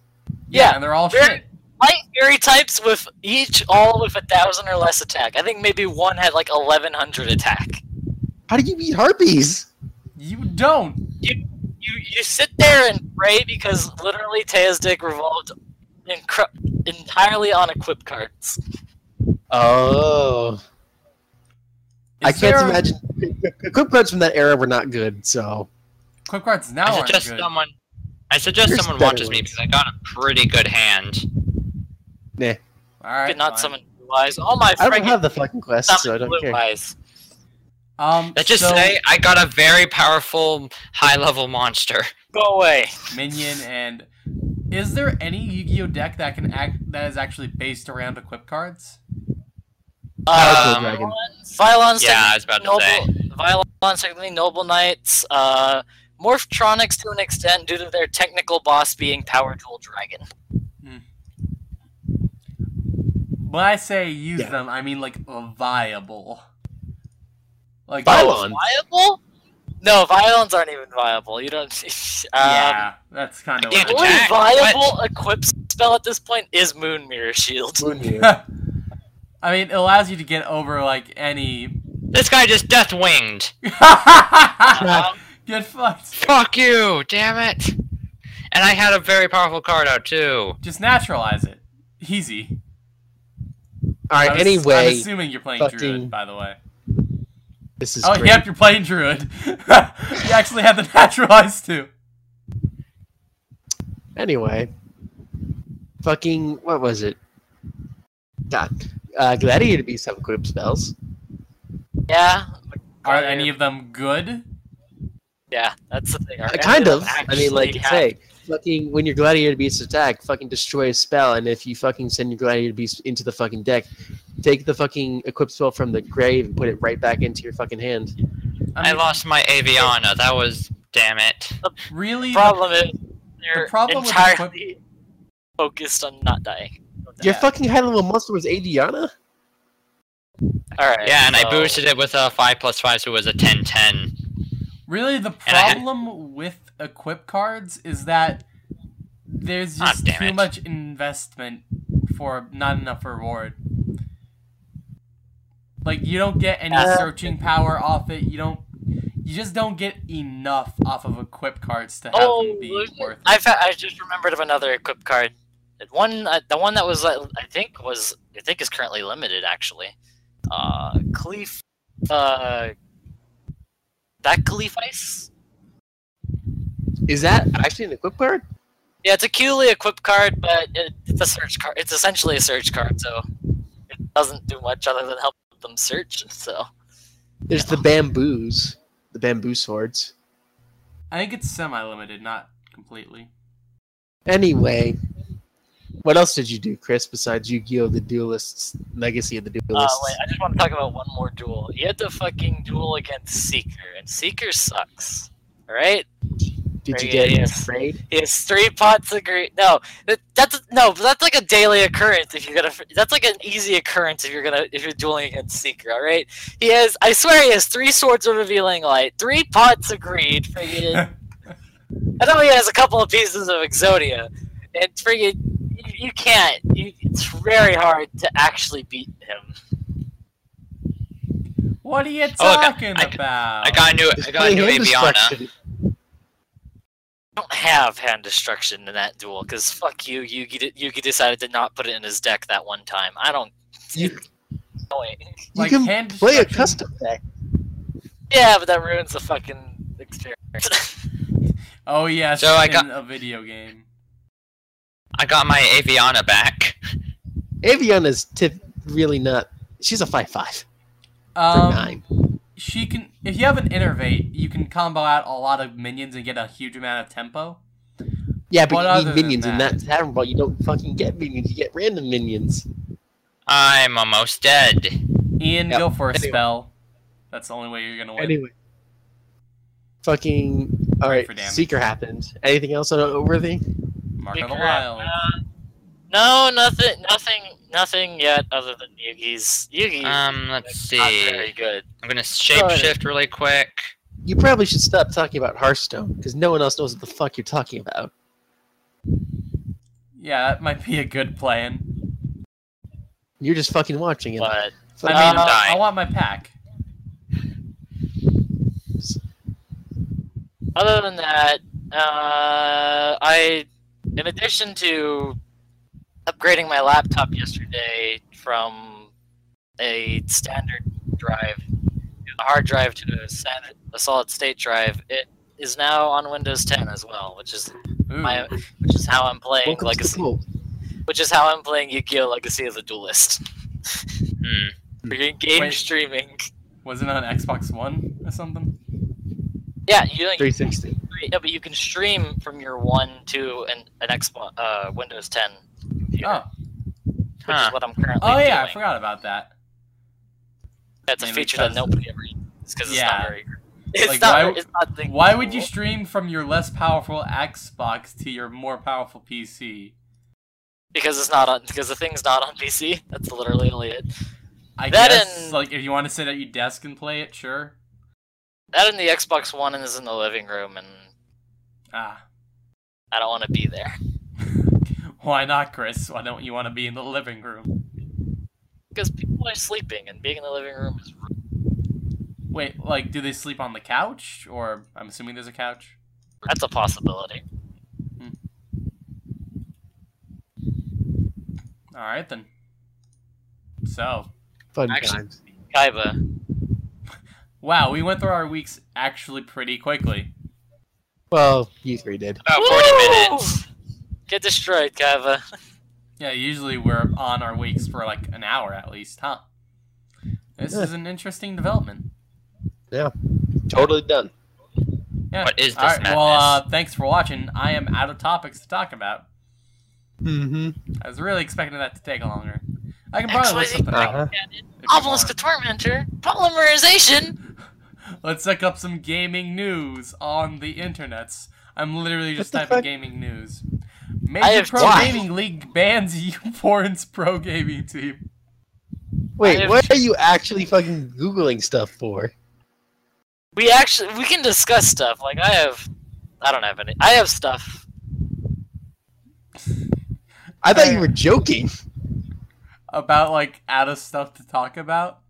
Yeah, and they're all very- shit. Light fairy types with each all with a thousand or less attack. I think maybe one had like eleven hundred attack. How do you beat harpies? You don't. You you you sit there and pray because literally Téa's deck revolved incre- entirely on equip cards. Oh, I can't there- imagine. Equip cards from that era were not good, so Equip cards now I aren't suggest good. someone. I suggest There's someone better watches me because I got a pretty good hand. nah. All right, Could not fine. summon blue eyes. Oh my I don't have the fucking quest, so I don't blue care. eyes. Um, Let's just so, say I got a very powerful high-level monster. Go away. minion and is there any Yu-Gi-Oh deck that can act that is actually based around equip cards? Powerful Um, dragon. Vylons. Yeah, I was about to noble, say. Vylons, technically Noble Knights. Uh, Morphtronics to an extent due to their technical boss being Power Tool Dragon. Hmm. When I say use Yeah. them, I mean like viable. Like Vylon. Viable? No, Vylons aren't even viable. You don't. um, yeah, that's kind of Yeah, The what only Attack? viable equip spell at this point is Moon Mirror Shield. Moon Mirror. I, I mean, it allows you to get over like any This guy just death winged. Get fucked. Fuck you, damn it. And I had a very powerful card out too. Just naturalize it. Easy. All right. I right. I'm assuming you're playing fucking- Druid, by the way. This is Oh, great. yep, you're playing Druid. you actually have the naturalize too. Anyway, fucking what was it? God, uh, gladiator beasts have equipped spells. Yeah. Are any of them good? Yeah, that's the thing. Are Uh, kind of. I mean, like, actually have- say, fucking when your gladiator beast attack, fucking destroy a spell, and if you fucking send your gladiator beast into the fucking deck, take the fucking equipped spell from the grave and put it right back into your fucking hand. I mean, lost my Aviana. That was damn it. Really? problem is they're problem with entirely focused on not dying. Your fucking high level monster was Aviana? All right. Yeah, and I boosted it with a five plus five, so it was a 10-10. Really, the And I problem with equip cards is that there's Ah, just damn too it. much investment for not enough reward. Like you don't get any Uh, searching power off it. You don't. You just don't get enough off of equip cards to have Oh, them be worth. I fa- I just remembered of another equip card. One, uh, the one that was uh, I think was I think is currently limited actually. Uh, Cleef, uh, that Cleef Ice. Is that actually an equip card? Yeah, it's a Cooley equip card, but it, it's a search card. It's essentially a search card, so it doesn't do much other than help them search. So There's the bamboos, the bamboo swords. I think it's semi-limited, not completely. Anyway, what else did you do, Chris, besides Yu-Gi-Oh! The Duelists, Legacy of the Uh, Duelists? wait, I just want to talk about one more duel. You had to fucking duel against Seeker, and Seeker sucks. Alright? did you yeah, get yes. afraid? He has three pots of green. No, that, that's no, but that's like a daily occurrence if you're gonna. That's like an easy occurrence if you're gonna if you're dueling against Seeker. All right, he has. I swear he has three swords of revealing light, three pots of greed. Friggin', I know he has a couple of pieces of Exodia, and friggin', you, you can't. You, it's very hard to actually beat him. What are you Oh, look, I- talking I- about? I got a new, I got a new Hand Aviana. destruction. don't have hand destruction in that duel because fuck you, Yugi. Yugi decided to not put it in his deck that one time. I don't. You, Annoying. you Like, can hand play a custom deck. Yeah, but that ruins the fucking experience. Oh yes, So I got- a video game. I got my Aviana back. Aviana's tip really not. She's a five five Um, nine. she can if you have an innervate, you can combo out a lot of minions and get a huge amount of tempo. Yeah, but what you need than minions in that? that tavern ball. You don't fucking get minions. You get random minions. I'm almost dead. Ian, Yep. go for a Anyway. spell. That's the only way you're gonna win. Anyway, fucking all Right right. for damage. Seeker happened. Anything else noteworthy? Mark of the Figure Wild. uh, no, nothing, nothing, nothing yet other than Yugi's. Yugi. Um, let's not very see. good. I'm gonna shapeshift really quick. You probably should stop talking about Hearthstone because no one else knows what the fuck you're talking about. Yeah, that might be a good plan. You're just fucking watching it. But I mean, Uh, I want my pack. other than that, uh, I, in addition to upgrading my laptop yesterday from a standard drive, a hard drive to a, standard, a solid state drive, it is now on Windows 10 as well, which is Ooh. my, which is how I'm playing Welcome to the Legacy, which is how I'm playing Yu-Gi-Oh! Legacy as a duelist. Hmm. We're game Wait. streaming. Was it on Xbox One or something? Yeah, you like 360. No, but you can stream from your one to an an Xbox uh, Windows 10 computer, Oh, which Huh. is what I'm currently oh yeah, I forgot about that. That's a feature that nobody ever uses because it's Yeah. not very. It's Like, not. why- it's not the Why would you stream from your less powerful Xbox to your more powerful PC? Because it's not on. Because the thing's not on PC. That's literally only it. I That guess, and- like, if you want to sit at your desk and play it, sure. That and the Xbox One is in the living room, and Ah, I don't want to be there why not, Chris? Why don't you want to be in the living room? because people are sleeping, and being in the living room is. rude. Wait, like, do they sleep on the couch? Or I'm assuming there's a couch. That's a possibility. All right then. So, Fun Actually- times. Kaiba. wow, we went through our weeks actually pretty quickly. Well, you three did. About 40 Woo! minutes. Get destroyed, Kaiba. Yeah, usually we're on our weeks for like an hour at least, huh? This Yeah. is an interesting development. Yeah, totally done. Yeah. What is this All right, well, uh, thanks for watching. I am out of topics to talk about. Mm-hmm. I was really expecting that to take longer. I can probably look XYZ. something up. Uh-huh. if Obelisk the Tormentor. Polymerization. Let's look up some gaming news on the internets. I'm literally just typing fuck? gaming news. Major Pro Why? Gaming League bans YouPorn's pro gaming team. Wait, have- what are you actually fucking googling stuff for? We actually we can discuss stuff. Like I have, I don't have any. I have stuff. I thought Uh, you were joking. About like out of stuff to talk about.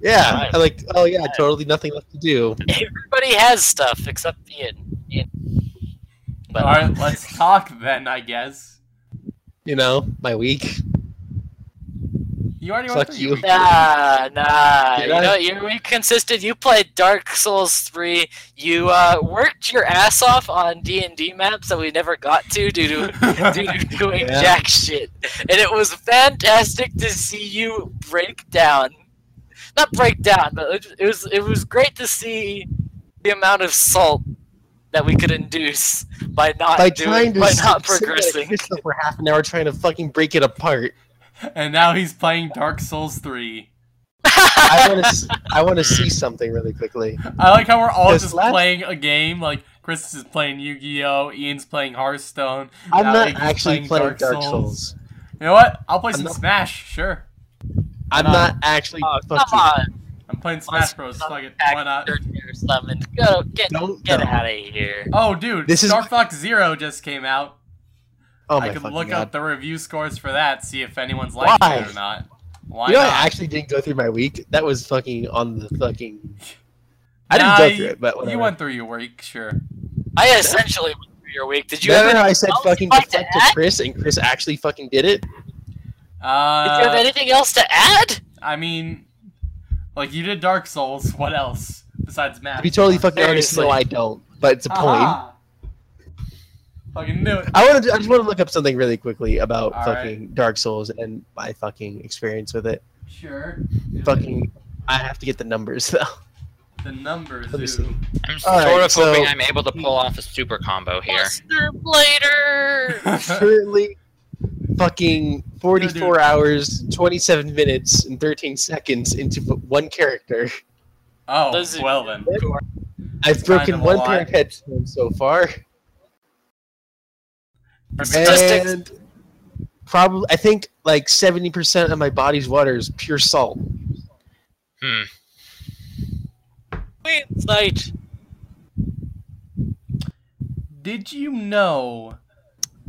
Yeah, Right. I'm like, oh yeah, totally nothing left to do. Everybody has stuff except Ian. Ian. But All right, let's talk then. I guess You know, my week. you already Fuck went through you. your week. Nah, nah. Did you I? know, your week consisted. You played Dark Souls three. You uh, worked your ass off on D and D maps that we never got to due to due to doing Yeah. jack shit, and it was fantastic to see you break down. Not break down, but it, it was it was great to see the amount of salt that we could induce by not By doing trying to by not progressing. for half an hour trying to fucking break it apart. And now he's playing Dark Souls 3. I want to. I want to see something really quickly. I like how we're all This just last- playing a game. Like Chris is playing Yu-Gi-Oh, Ian's playing Hearthstone. I'm not Alex is actually playing Dark, Souls. Souls. You know what? I'll play I'm some not- Smash. Sure, I'm No. not actually. Oh, come fucking, on. I'm playing Smash Bros. Fuck it. Why not? Summon. Go get Don't get no. out of here. Oh, dude, This is- Star Fox Zero just came out. Oh I my could fucking look god! up the review scores for that, see if anyone's liking Why? it or not. Why you know, not? I actually didn't go through my week. That was fucking on the fucking. I didn't Nah, go you- through it, but whatever. you went through your week, sure. I essentially went through your week. Did you Remember have how I said fucking you'd to deflect to? Chris, and Chris actually fucking did it? Uh, Did you have anything else to add? I mean, like you did Dark Souls. What else besides math? To be totally fucking honest, Seriously. no, I don't. But it's a point. Aha. Fucking knew it. I want to. I just want to look up something really quickly about All fucking Dark Souls and my fucking experience with it. Sure. Fucking, I have to get the numbers though. The numbers. Let me see. I'm All sort right, of hoping so- I'm able to pull off a super combo here. Buster Blader. Currently, fucking forty-four dude. hours, twenty-seven minutes, and thirteen seconds into one character. oh, Those are- well then. I've Kind broken one lot. pair of headphones so far, Statistics. and probably I think like seventy percent of my body's water is pure salt. Hmm. Insight. Did you know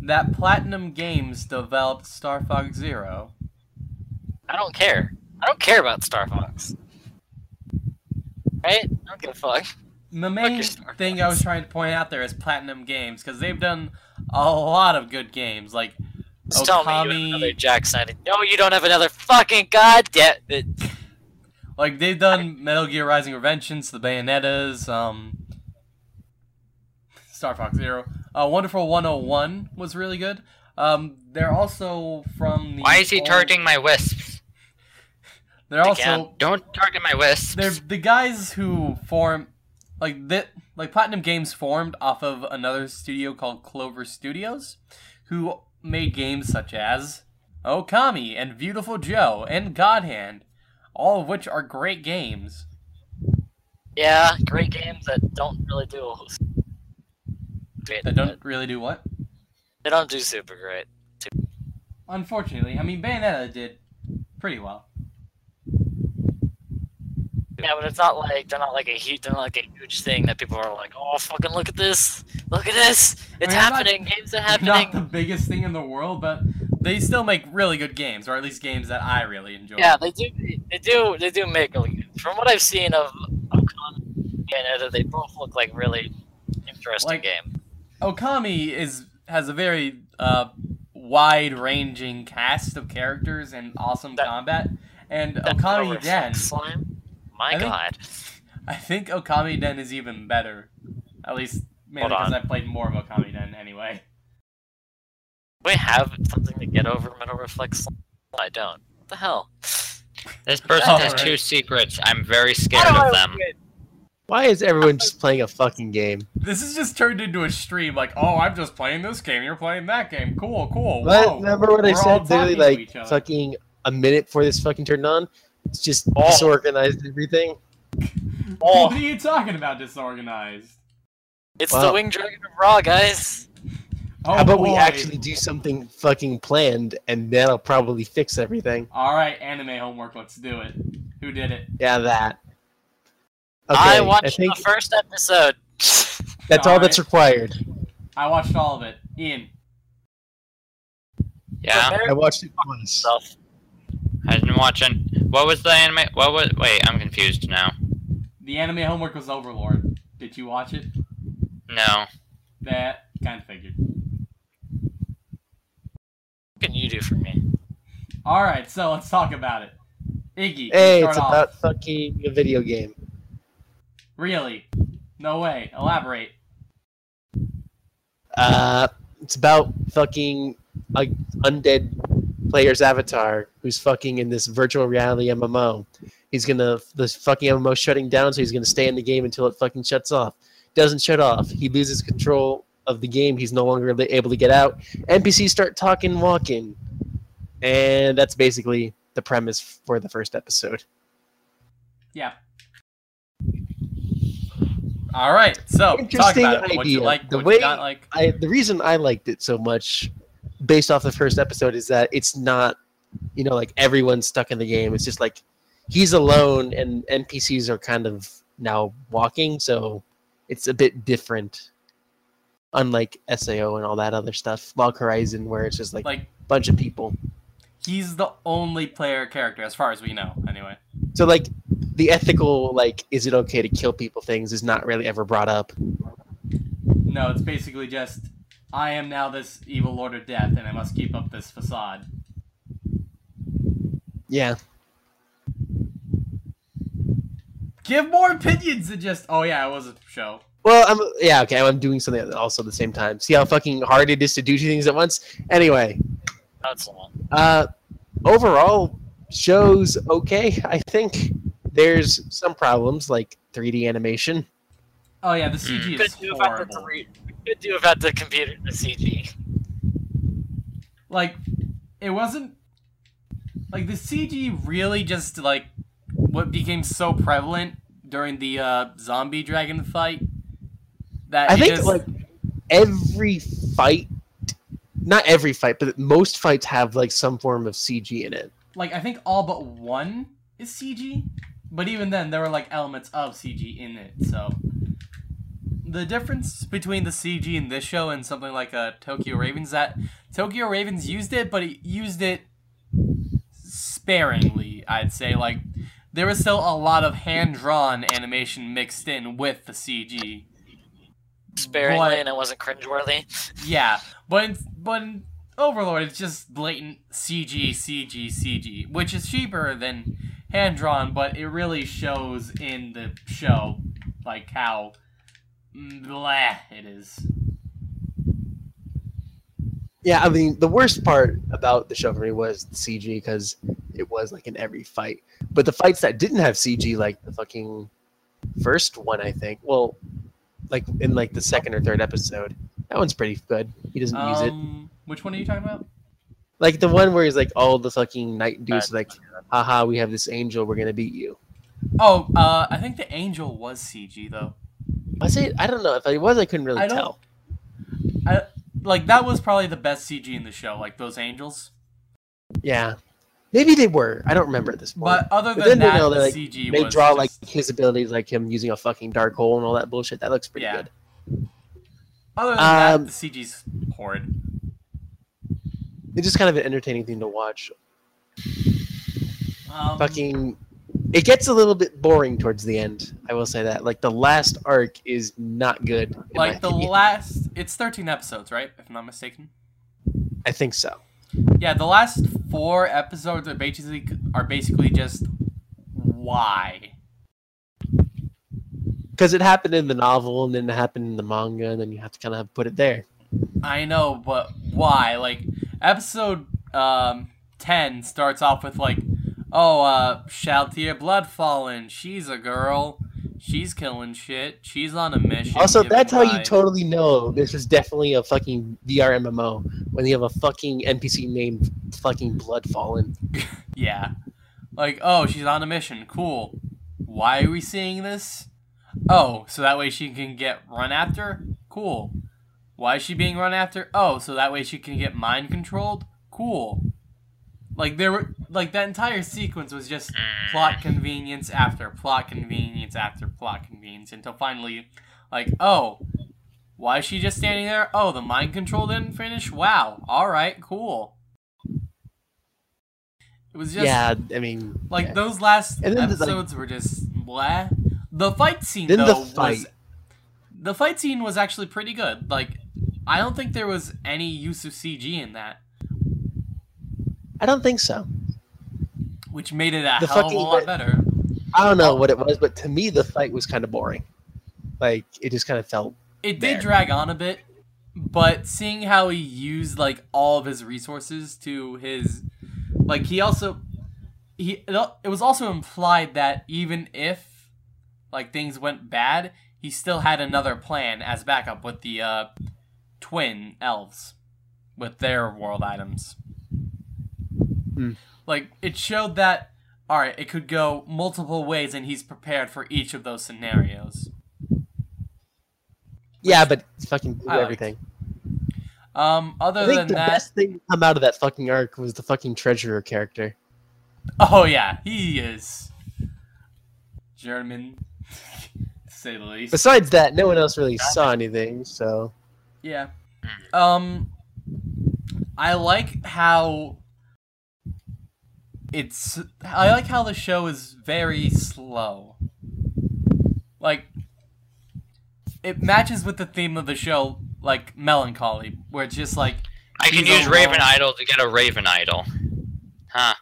that Platinum Games developed Star Fox Zero? I don't care. I don't care about Star Fox. Right? I don't give a fuck. The main thing I was trying to point out there is Platinum Games because they've done a lot of good games. Like Just tell me you have another Jack Snyder. No, you don't have another fucking goddamn. Like they've done Metal Gear Rising Revengeance, the Bayonettas, um, Star Fox Zero, uh, Wonderful 101 was really good. Um, they're also from the. Why is he old- targeting my wisps? They're They also can. Don't target my wisps. they're the guys who form like that. Like Platinum Games formed off of another studio called Clover Studios, who made games such as Okami and Beautiful Joe and God Hand, all of which are great games. Yeah, great games that don't really do. Great, That don't really do what? They don't do super great. Unfortunately, I mean Bayonetta did pretty well. Yeah, but it's not like they're not like a huge, they're not like a huge thing that people are like, oh, fucking look at this, look at this, it's mean, I'm not- happening, games are happening. Not the biggest thing in the world, but they still make really good games, or at least games that I really enjoy. Yeah, they do, they do, they do make. From what I've seen of Bayonetta, they both look like really interesting Like- game. Okami is has a very uh, wide-ranging cast of characters and awesome That- combat. And That Okamiden, slime. My I think- God. I think Okamiden is even better. At least mainly because. I played more of Okamiden anyway. Do we have something to get over Metal Reflect slime? I don't. What the hell? This person Oh, has right. two secrets. I'm very scared of them. win? Why is everyone just playing a fucking game? This is just turned into a stream like, oh, I'm just playing this game, you're playing that game. Cool, cool. What? Whoa. Remember what I We're all said literally like fucking a minute before this fucking turned on? It's just Oh. disorganized everything. Oh. What are you talking about, disorganized? It's Well- the Wing Dragon of Ra, guys. Oh, How about we actually do something fucking planned and that'll probably fix everything? All right, anime homework. Let's do it. Who did it? Yeah, that. Okay, I watched think the first episode. that's all Alright. that's required. I watched all of it. Ian. Yeah, I watched it once. Stuff. I've been watching. What was the anime? What was? Wait, I'm confused now. The anime homework was Overlord. Did you watch it? No. That kind of figured. What can you do for me? All right, so let's talk about it. Iggy, you Hey, start it's off. about fucking a video game. Really? No way. Elaborate. Uh, it's about fucking a undead player's avatar who's fucking in this virtual reality MMO. He's gonna this fucking MMO shutting down, so he's gonna stay in the game until it fucking shuts off. Doesn't shut off. He loses control of the game. He's no longer able to get out. NPCs start talking, walking, and that's basically the premise for the first episode. Yeah. All right, so Interesting about it. What you idea. like, The way- like. I the reason I liked it so much, based off the first episode, is that it's not, you know, like everyone's stuck in the game. It's just like he's alone, and NPCs are kind of now walking, so it's a bit different. Unlike Sao and all that other stuff, Log Horizon, where it's just like a Like bunch of people. He's the only player character, as far as we know, anyway. So like the ethical, like, is it okay to kill people things is not really ever brought up. No, it's basically just I am now this evil Lord of Death, and I must keep up this facade. Yeah. Give more opinions than just oh yeah, it was a show. Well, I'm yeah okay. I'm doing something also at the same time. See how fucking hard it is to do two things at once. Anyway, That's the one. uh, overall, show's okay. I think there's some problems like 3D animation. Oh yeah, the CG Could is do about the horrible. three. Could do about the computer, the CG. Like, it wasn't like the CG really just like what became so prevalent during the uh, zombie dragon fight that I think just, like every fight, not every fight, but most fights have like some form of CG in it. like I think all but one is CG, but even then there were like elements of CG in it. So the difference between the CG in this show and something like uh, Tokyo Ravens that Tokyo Ravens used it, but it used it sparingly. I'd say like there was still a lot of hand drawn animation mixed in with the CG. Sparingly, But- and it wasn't cringeworthy. Yeah, but in, but in Overlord, it's just blatant CG, CG, CG, which is cheaper than hand drawn, but it really shows in the show like how mm, blah it is. Yeah, I mean the worst part about the show for me was the CG because it was like in every fight. But the fights that didn't have CG, like the fucking first one, I think. Well, like in like the second or third episode, that one's pretty good. He doesn't use it. Um, which one are you talking about? Like the one where he's like all the fucking night dudes Uh, like, haha, we have this angel, we're gonna beat you. Oh, uh, I think the angel was CG though. Was it? I don't know. If it was, I couldn't really I don't- tell. I like that was probably the best CG in the show, like those angels. Yeah, maybe they were. I don't remember at this point. But other But than you that, know, the like, CG they draw just- like his abilities, like him using a fucking dark hole and all that bullshit. That looks pretty Yeah. good. Other than that, um, the CG's horrid. It's just kind of an entertaining thing to watch. Um, fucking it gets a little bit boring towards the end. I will say that. Like the last arc is not good. Like the opinion. last, it's thirteen episodes, right? If I'm not mistaken. I think so. Yeah, the last four episodes are basically are basically just why. Because it happened in the novel, and then it happened in the manga, and then you have to kind of put it there. I know, but why? Like episode um ten starts off with like, oh, uh, Shalltear Bloodfallen. She's a girl. She's killing shit. She's on a mission. Also, that's how you totally know this is definitely a fucking VR MMO when you have a fucking NPC named fucking Bloodfallen. Yeah. Like, oh, she's on a mission. Cool. Why are we seeing this? Oh, so that way she can get run after? Cool. Why is she being run after? Oh, so that way she can get mind controlled? Cool. Like there were like that entire sequence was just plot convenience after plot convenience after plot convenience until finally like, oh, why is she just standing there? Oh, the mind control didn't finish? Wow. Alright, cool. It was just yeah, I mean, like yeah. those last then the, like- episodes were just blah. The fight scene Then the fight. was the fight scene was actually pretty good. Like I don't think there was any use of CG in that, I don't think so. which made it a The hell of a lot better. I don't know what it was, but to me, the fight was kind of boring. Like, it just kind of felt. It there. did drag on a bit, but seeing how he used like all of his resources to his like he also he it was also implied that even if like things went bad, he still had another plan as backup with the uh twin elves with their world items. Hmm. Like it showed that all right, it could go multiple ways and he's prepared for each of those scenarios. Yeah, but fucking I liked. everything. Um other I think than the that best thing to come out of that fucking arc was the fucking treasurer character. Oh yeah, he is German, to say the least. Besides that, no one else really saw anything, so. Yeah. Um, I like how it's. I like how the show is very slow. Like, it matches with the theme of the show, like melancholy, where it's just like I can use alone. Raven Idol to get a Raven Idol. Huh.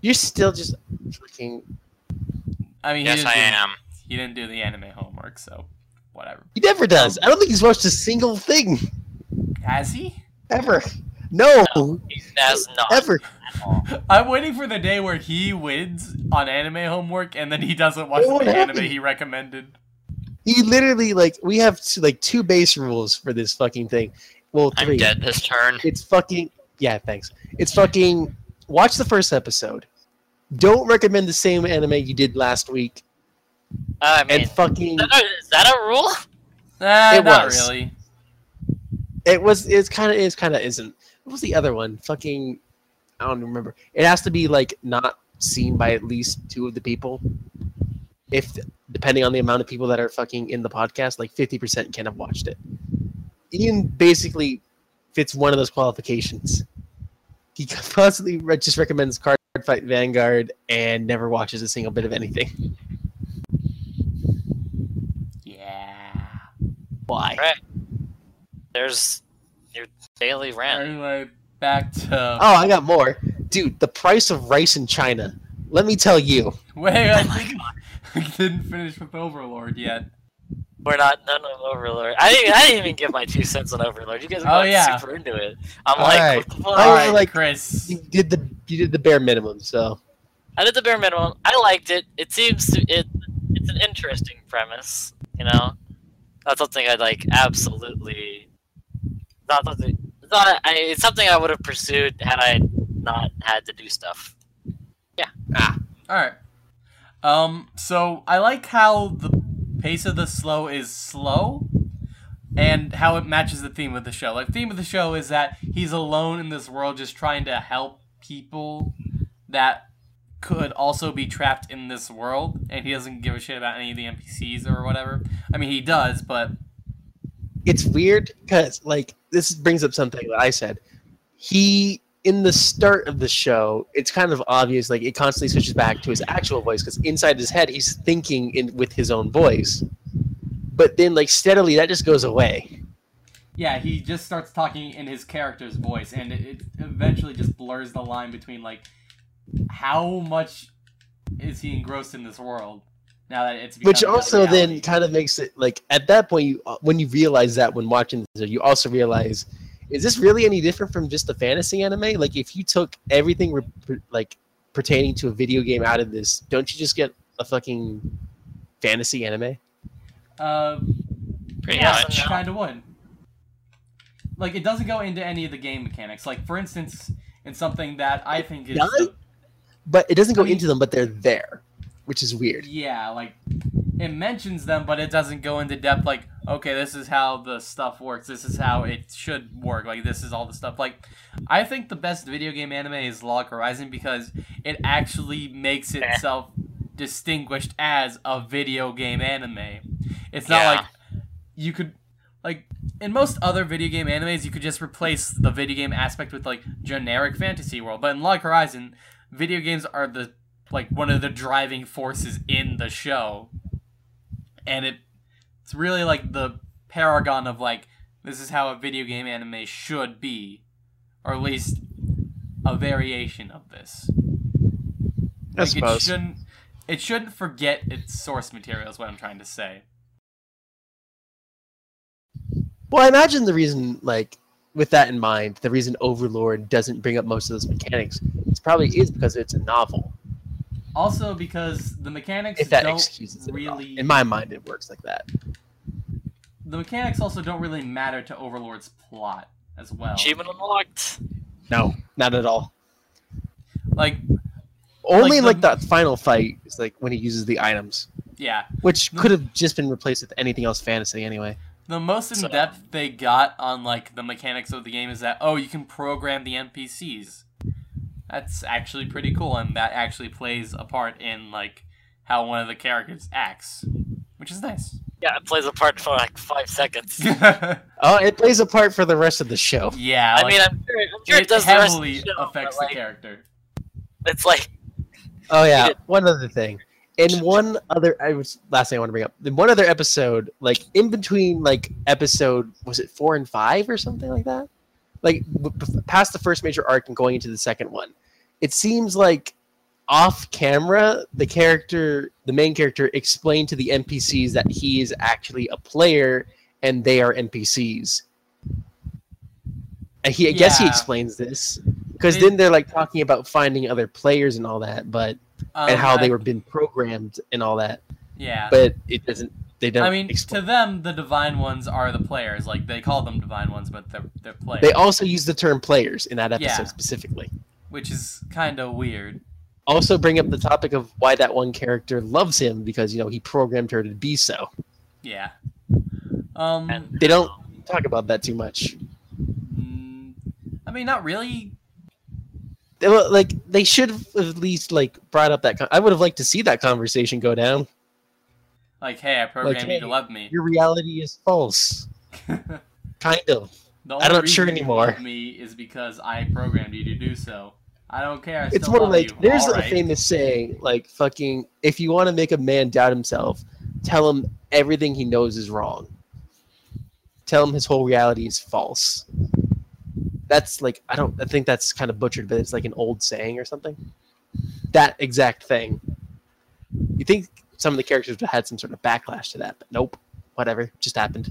You're still just fucking. I mean, he Yes, I do- am. He didn't do the anime homework, so whatever. He never does. I don't think he's watched a single thing Has he? ever. No, He has not. ever. I'm waiting for the day where he wins on anime homework and then he doesn't watch It won't the anime he recommended. He literally like we have two, like two base rules for this fucking thing. Well, I'm dead this turn. It's fucking yeah. Thanks. It's fucking. Watch the first episode. Don't recommend the same anime you did last week, uh, I mean, and fucking. is that a- is that a rule? Nah, It not was. really. It was. It's kind of. It's kind of isn't. What was the other one? Fucking. I don't remember. It has to be like not seen by at least two of the people. If depending on the amount of people that are fucking in the podcast, like fifty percent can have watched it. Ian basically fits one of those qualifications. He constantly re- just recommends Card Fight Vanguard and never watches a single bit of anything. Yeah. Why? Right. There's daily rant. Anyway, back to. Oh, I got more. Dude, the price of rice in China. Let me tell you. Wait, I Oh my didn't, I didn't finish with Overlord yet. We're not none of Overlord. I didn't. I didn't even give my two cents on Overlord. You guys are Oh, yeah. super into it. I'm All like, right. what the fuck? I was Alright, like- Chris. You did the you did the bare minimum, so I did the bare minimum. I liked it. It seems to it. It's an interesting premise. You know, not something I'd like absolutely. Not something. It's not. It's something I would have pursued had I not had to do stuff. Yeah. Ah. Alright. Um, so I like how the pace of the slow is slow and how it matches the theme of the show. Like, the theme of the show is that he's alone in this world just trying to help people that could also be trapped in this world, and he doesn't give a shit about any of the NPCs or whatever. I mean, he does, but it's weird because like this brings up something that I said. He in the start of the show, it's kind of obvious. Like it constantly switches back to his actual voice because inside his head, he's thinking in with his own voice. But then, like steadily, that just goes away. Yeah, he just starts talking in his character's voice, and it, it eventually just blurs the line between like how much is he engrossed in this world now that it's Which also then kind of makes it like at that point, you when you realize that when watching this, you also realize, is this really any different from just a fantasy anime? Like if you took everything like pertaining to a video game out of this, don't you just get a fucking fantasy anime? uh, Pretty Yes much. and no. kind of would. Like it doesn't go into any of the game mechanics. Like for instance, in something that I think is does? the- But it doesn't go I mean- into them, but they're there, which is weird. yeah, like it mentions them, but it doesn't go into depth. Like okay, this is how the stuff works. This is how it should work. Like this is all the stuff. Like I think the best video game anime is Log Horizon because it actually makes eh. itself distinguished as a video game anime. It's not Yeah. like you could like in most other video game animes you could just replace the video game aspect with like generic fantasy world. But in Log Horizon, video games are the like one of the driving forces in the show. And it it's really like the paragon of like this is how a video game anime should be. Or at least a variation of this. I Like it shouldn't it shouldn't forget its source material is what I'm trying to say. Well, I imagine the reason, like, with that in mind, the reason Overlord doesn't bring up most of those mechanics, it's probably is because it's a novel. Also because the mechanics If that don't excuses it really In my mind, it works like that. the mechanics also don't really matter to Overlord's plot as well. Achievement unlocked. No, not at all. Like Only the- like, that final fight is like when he uses the items, yeah, which The- could have just been replaced with anything else fantasy anyway. the most in So- depth they got on like the mechanics of the game is that oh you can program the NPCs. That's actually pretty cool, and that actually plays a part in like how one of the characters acts, which is nice. Yeah, it plays a part for like five seconds. Oh, it plays a part for the rest of the show. yeah, I like, mean, I'm sure, I'm sure it, it does the rest of heavily the show, affects but, the character. It's like Oh yeah, one other thing. In one other, I was last thing I want to bring up. In one other episode, like in between, like episode was it four and five or something like that? Like past the first major arc and going into the second one, it seems like off camera, the character, the main character, explained to the NPCs that he is actually a player and they are NPCs. And he, I guess he explains this because then they're like talking about finding other players and all that, but Um, and how I- they were been programmed and all that. Yeah. But it doesn't. They don't. I mean, explain. to them, the divine ones are the players. Like they call them divine ones, but they're they're players, they also use the term players in that episode Yeah. specifically. Which is kind of weird. Also, bring up the topic of why that one character loves him because you know he programmed her to be so. Yeah. Um. And- They don't talk about that too much. mm, I mean, not really. They, like they should have at least like brought up that. Con- I would have liked to see that conversation go down. Like, hey, I programmed you hey, to love me. Your reality is false. Kind of. the I'm not sure anymore. love me is because I programmed you to do so. I don't care. I it's more like you. there's All a right. famous saying like fucking if you want to make a man doubt himself tell him everything he knows is wrong tell him his whole reality is false that's like i don't i think that's kind of butchered but it's like an old saying or something that exact thing you think some of the characters have had some sort of backlash to that but nope whatever just happened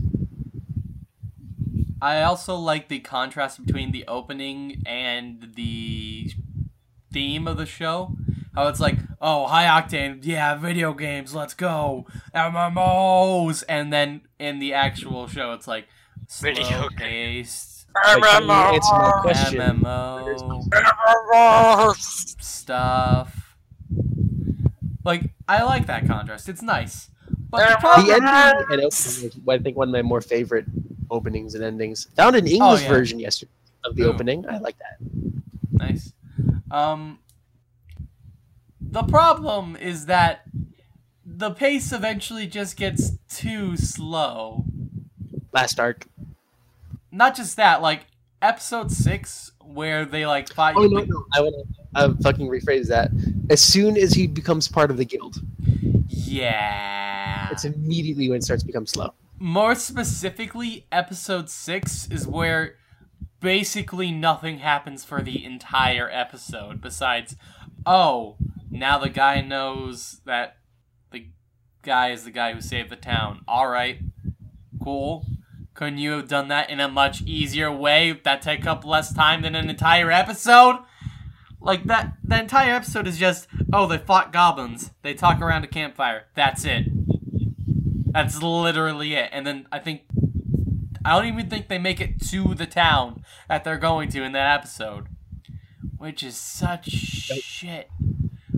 I also like the contrast between the opening and the theme of the show. How it's like, oh, high octane, yeah, video games, let's go, MMOs, and then in the actual show, it's like Video slow games. paced Like, can my question MMO stuff. Like, I like that contrast. It's nice. But the problem, the ending and opening is I think one of my more favorite openings and endings. Found an oh, English yeah. version yesterday of the Ooh. opening. I like that. Nice. Um, the problem is that the pace eventually just gets too slow. Last arc. Not just that, like episode six where they like fight. Oh no, no. I want to uh, fucking rephrase that. As soon as he becomes part of the guild, Yeah. it's immediately when it starts to become slow. More specifically, episode six is where basically nothing happens for the entire episode besides, oh, now the guy knows that the guy is the guy who saved the town. Alright, cool. Couldn't you have done that in a much easier way that take up less time than an entire episode? Like that the entire episode is just, oh, they fought goblins. They talk around a campfire. That's it. That's literally it. And then I think I don't even think they make it to the town that they're going to in that episode. Which is such shit.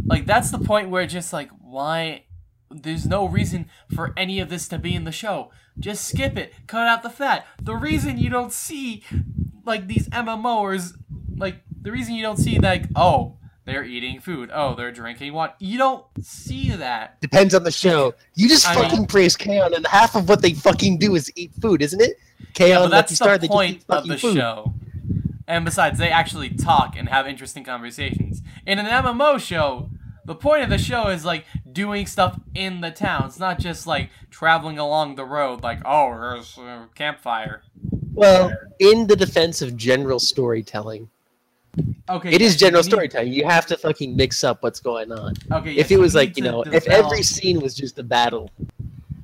Like that's the point where just like why there's no reason for any of this to be in the show. Just skip it. Cut out the fat. The reason you don't see like these MMOers like the reason you don't see like oh they're eating food. Oh, they're drinking water. You don't see that. Depends on the show. You just I fucking mean- praise K-On, and half of what they fucking do is eat food, isn't it? K-On, Yeah, but that's the point of the food. show. And besides, they actually talk and have interesting conversations. In an MMO show, the point of the show is like doing stuff in the town. It's not just like traveling along the road, like oh, there's a campfire. Well, in the defense of general storytelling, Okay, it is yes, you general storytelling. You have to fucking mix up what's going on. Okay, if it was like, you know, if every scene was just a battle,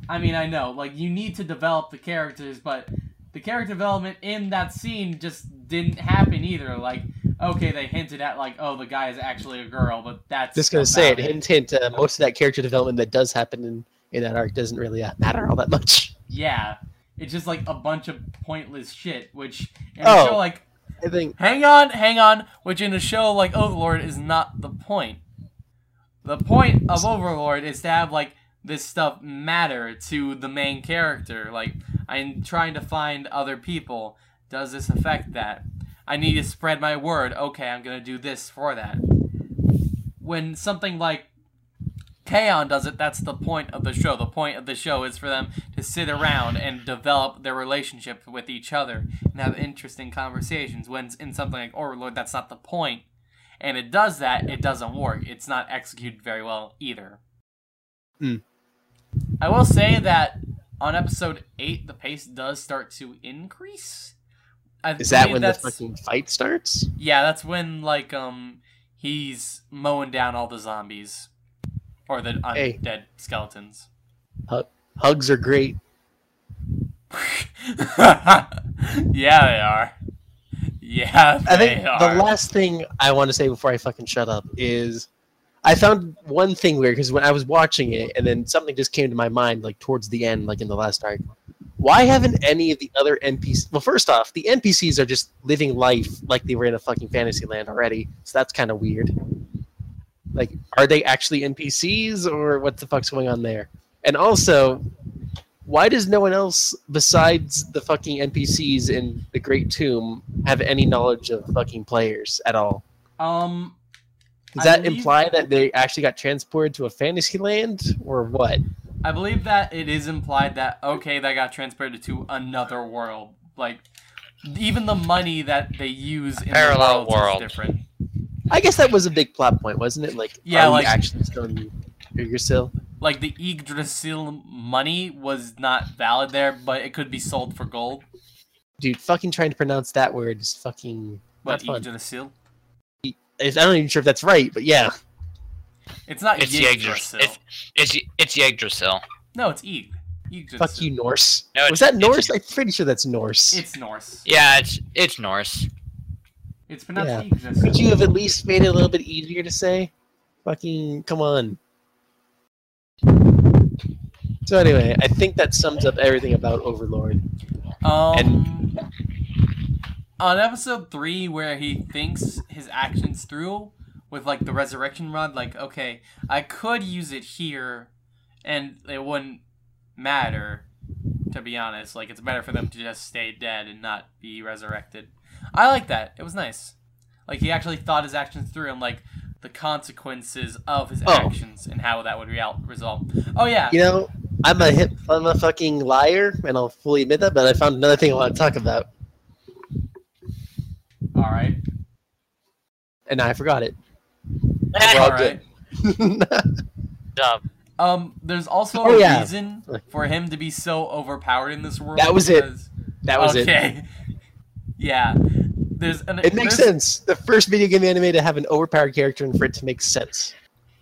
I mean, I know, like you need to develop the characters, but the character development in that scene just didn't happen either. Like, okay, they hinted at like, oh, the guy is actually a girl, but that's just gonna say it, hint, hint. Uh, most of that character development that does happen in in that arc doesn't really uh, matter all that much. Yeah, it's just like a bunch of pointless shit. Which in Oh. show like, I think hang on, hang on, which in a show like Overlord is not the point. The point of Overlord is to have like this stuff matter to the main character. Like I'm trying to find other people. Does this affect that? I need to spread my word. Okay, I'm gonna do this for that. When something like K-On does it, that's the point of the show. The point of the show is for them to sit around and develop their relationship with each other and have interesting conversations. When in something like Overlord, that's not the point. And it does that, it doesn't work. It's not executed very well either. Hmm. I will say that on episode 8, the pace does start to increase. I is that when the fucking fight starts? yeah, that's when like um he's mowing down all the zombies or the Hey. undead skeletons. Hugs are great. yeah, they are. Yeah, I think are. the last thing I want to say before I fucking shut up is I found one thing weird because when I was watching it and then something just came to my mind like towards the end, like in the last arc. Why haven't any of the other NPCs... Well, first off, the NPCs are just living life like they were in a fucking fantasy land already, so that's kind of weird. Like, are they actually NPCs or what the fuck's going on there? And also, why does no one else besides the fucking NPCs in the Great Tomb have any knowledge of fucking players at all? um Does I that believe- imply that they actually got transported to a fantasy land or what? I believe that it is implied that okay, that got transported to another world. Like even the money that they use in Parallel the worlds world. is different. I guess that was a big plot point, wasn't it? Like, Yeah, are we like- actually still in Yggdrasil? Like the Yggdrasil money was not valid there, but it could be sold for gold. Dude, fucking trying to pronounce that word is fucking But not fun. Yggdrasil, I'm not even sure if that's right, but yeah. it's not It's Yggdrasil. Yggdrasil. It's it's it's Yggdrasil. No, it's Ygg. Yggdrasil. Fuck you, Norse. No, was that Norse? I'm pretty sure that's Norse. It's Norse. Yeah, it's it's Norse. It's pronounced Yeah. Yggdrasil. Could you have at least made it a little bit easier to say? Fucking, come on. So anyway, I think that sums up everything about Overlord. Um, on episode three, where he thinks his actions through with like the resurrection rod, like okay, I could use it here, and it wouldn't matter. To be honest, like it's better for them to just stay dead and not be resurrected. I like that. It was nice. Like he actually thought his actions through and like the consequences of his Oh. actions and how that would resolve. Oh yeah, You know, I'm a hip, I'm a fucking liar, and I'll fully admit that. But I found another thing I want to talk about. All right. and I forgot it. All right. job. Um, there's also Oh, a yeah. reason for him to be so overpowered in this world. That was it. that was it. okay. yeah. There's an, It makes there's- sense. The first video game anime to have an overpowered character and for it to make sense.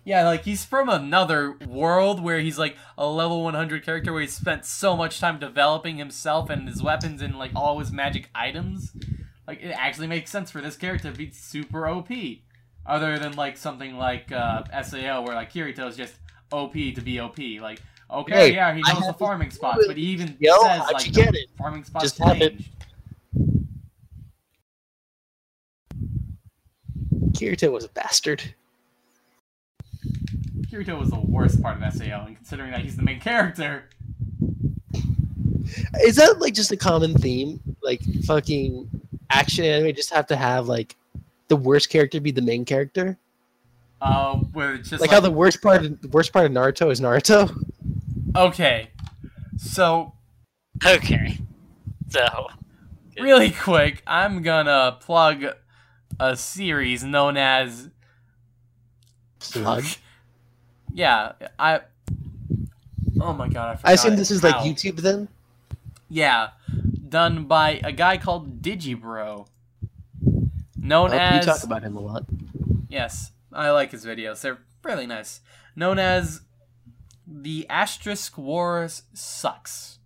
Yeah, like he's from another world where he's like a level 100 character where he spent so much time developing himself and his weapons and like all his magic items. Like it actually makes sense for this character to be super OP, other than like something like uh, Sao where like Kirito is just OP to be OP. Like okay, Hey, yeah, he knows the farming spots, but he even Yo, says like you get it? farming spots Just changed. Kirito was a bastard. Kirito was the worst part of Sao, and considering that he's the main character, Is that like just a common theme? Like fucking action anime just have to have like the worst character be the main character? uh, where it's just Like, how the worst part of, the worst part of Naruto is Naruto? okay, so Okay. So. really quick, I'm gonna plug a series known as Slug. yeah, I. Oh my god, I forgot. I assume this is like how. YouTube then? Yeah, done by a guy called Digibro, known as. you talk about him a lot. Yes, I like his videos. They're really nice. Known as The Asterisk Wars Sucks.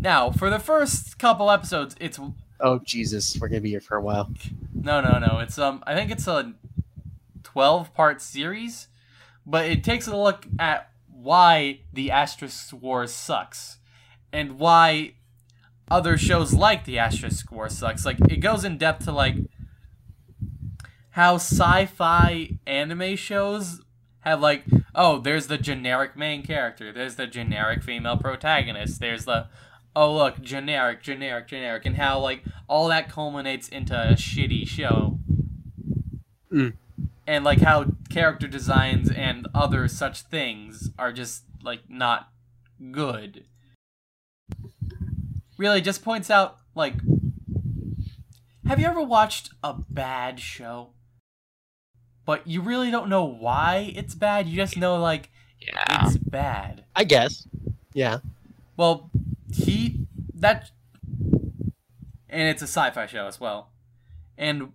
Now, for the first couple episodes, it's Oh Jesus, we're gonna be here for a while. no, no, no. It's um, I think it's a twelve-part series, but it takes a look at why the Asterisk Wars sucks, and why other shows like the Asterisk Wars sucks. Like it goes in depth to like how sci-fi anime shows have like oh there's the generic main character there's the generic female protagonist there's the oh look generic generic generic and how like all that culminates into a shitty show Mm. and like how character designs and other such things are just like not good really just points out like have you ever watched a bad show but you really don't know why it's bad you just know like Yeah. it's bad I guess. Yeah. well he that and it's a sci-fi show as well and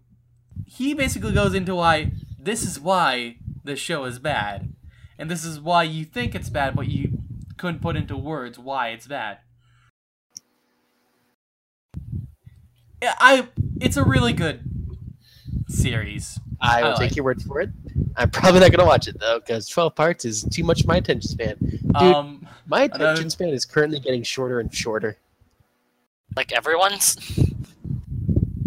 he basically goes into why this is why the show is bad and this is why you think it's bad but you couldn't put into words why it's bad i it's a really good series I will I take your word for it. I'm probably not gonna watch it though, because 12 parts is too much of my attention span. Dude, um my Another- attention span is currently getting shorter and shorter. Like everyone's.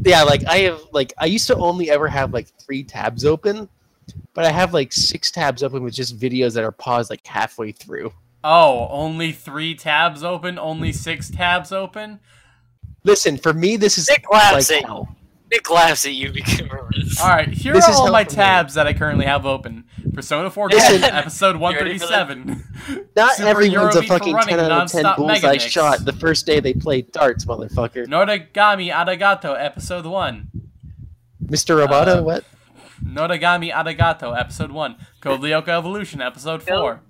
Yeah, like I have like I used to only ever have like three tabs open, but I have like six tabs open with just videos that are paused like halfway through. oh only three tabs open only six tabs open Listen, for me this is Nick like laughs at you. hell. Nick laughs at you because. All right, here This are is all my for me. tabs that I currently have open. Persona 4 Listen- episode You ready for 137. Not Super everyone's a Eurobeat for fucking 10 out of 10 bullseye shot the first day they played darts, motherfucker. Noragami Aragoto, episode 1. Mr. Roboto, Uh, what? Noragami Aragoto, episode 1. Code Lyoko Evolution, episode 4.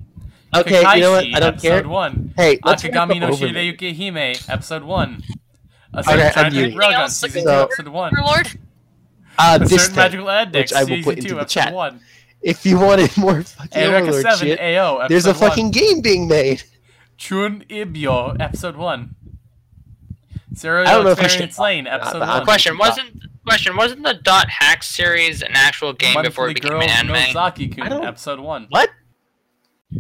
Okay, you know what? I don't episode care. 1. Hey, let's wrap Akagami no over Shirayuki Hime, episode 1. A Okay, certain I'm tragic. Railgun, season so- episode 1. Overlord? Uh, A this certain time, magical index, which I will season put into 2, the chat. 1. if you wanted more fucking Eureka Overlord 7 shit, AO, there's a 1. fucking game being made. Chunibyo, episode one. Serial I don't know if I should- Lain, episode Uh, one. Question wasn't question wasn't the Dot Hack series an actual game Monthly before it became Girl an anime? Nozaki I Kun, don't- episode one. What?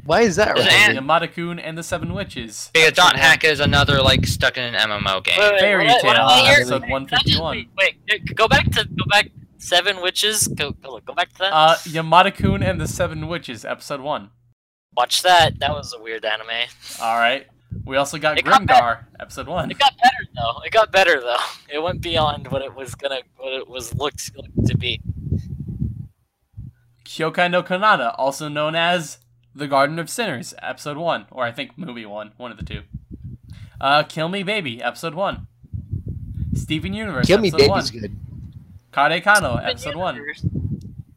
Why is that There's right? an- Yamada Kun and the Seven Witches. Because episode Dot. Hack is another like stuck in an MMO game. Wait, wait, Fairy what- what Tale, episode 151. Wait, wait, go back to go back. Seven witches. Go go, go back to that. Uh, Yamada Kun and the Seven Witches, episode one. Watch that. That was a weird anime. All right. We also got It got episode one. It got better though. It got better though. It went beyond what it was gonna what it was looked to be. Kyokai no Kanata, also known as The Garden of Sinners, episode one, or I think movie one, one of the two. Uh, Kill Me Baby, episode one. Steven Universe, Kill Me episode Baby's one. good. Kade Kano, episode one.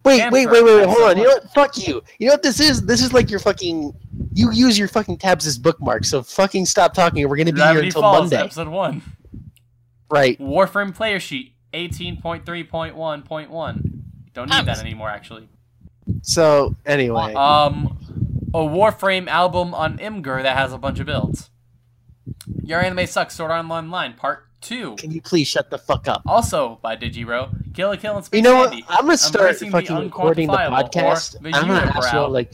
Wait, Camp wait, wait, wait, wait, hold on. You know what? Fuck you. You know what this is? This is like your fucking... You use your fucking tabs as bookmarks, so fucking stop talking. We're going to be here until Falls, Monday. episode one. Right. Warframe player sheet 18.3.1.1. Don't need that anymore, actually. So, anyway. Um, a Warframe album on Imgur that has a bunch of builds. Your Anime Sucks, Sword Art Online, Part 2. Can you please shut the fuck up? Also by Digibro, Kill la Kill and Space You know what? I'm gonna start Embracing the fucking recording the podcast. I'm gonna ask you unibrow. like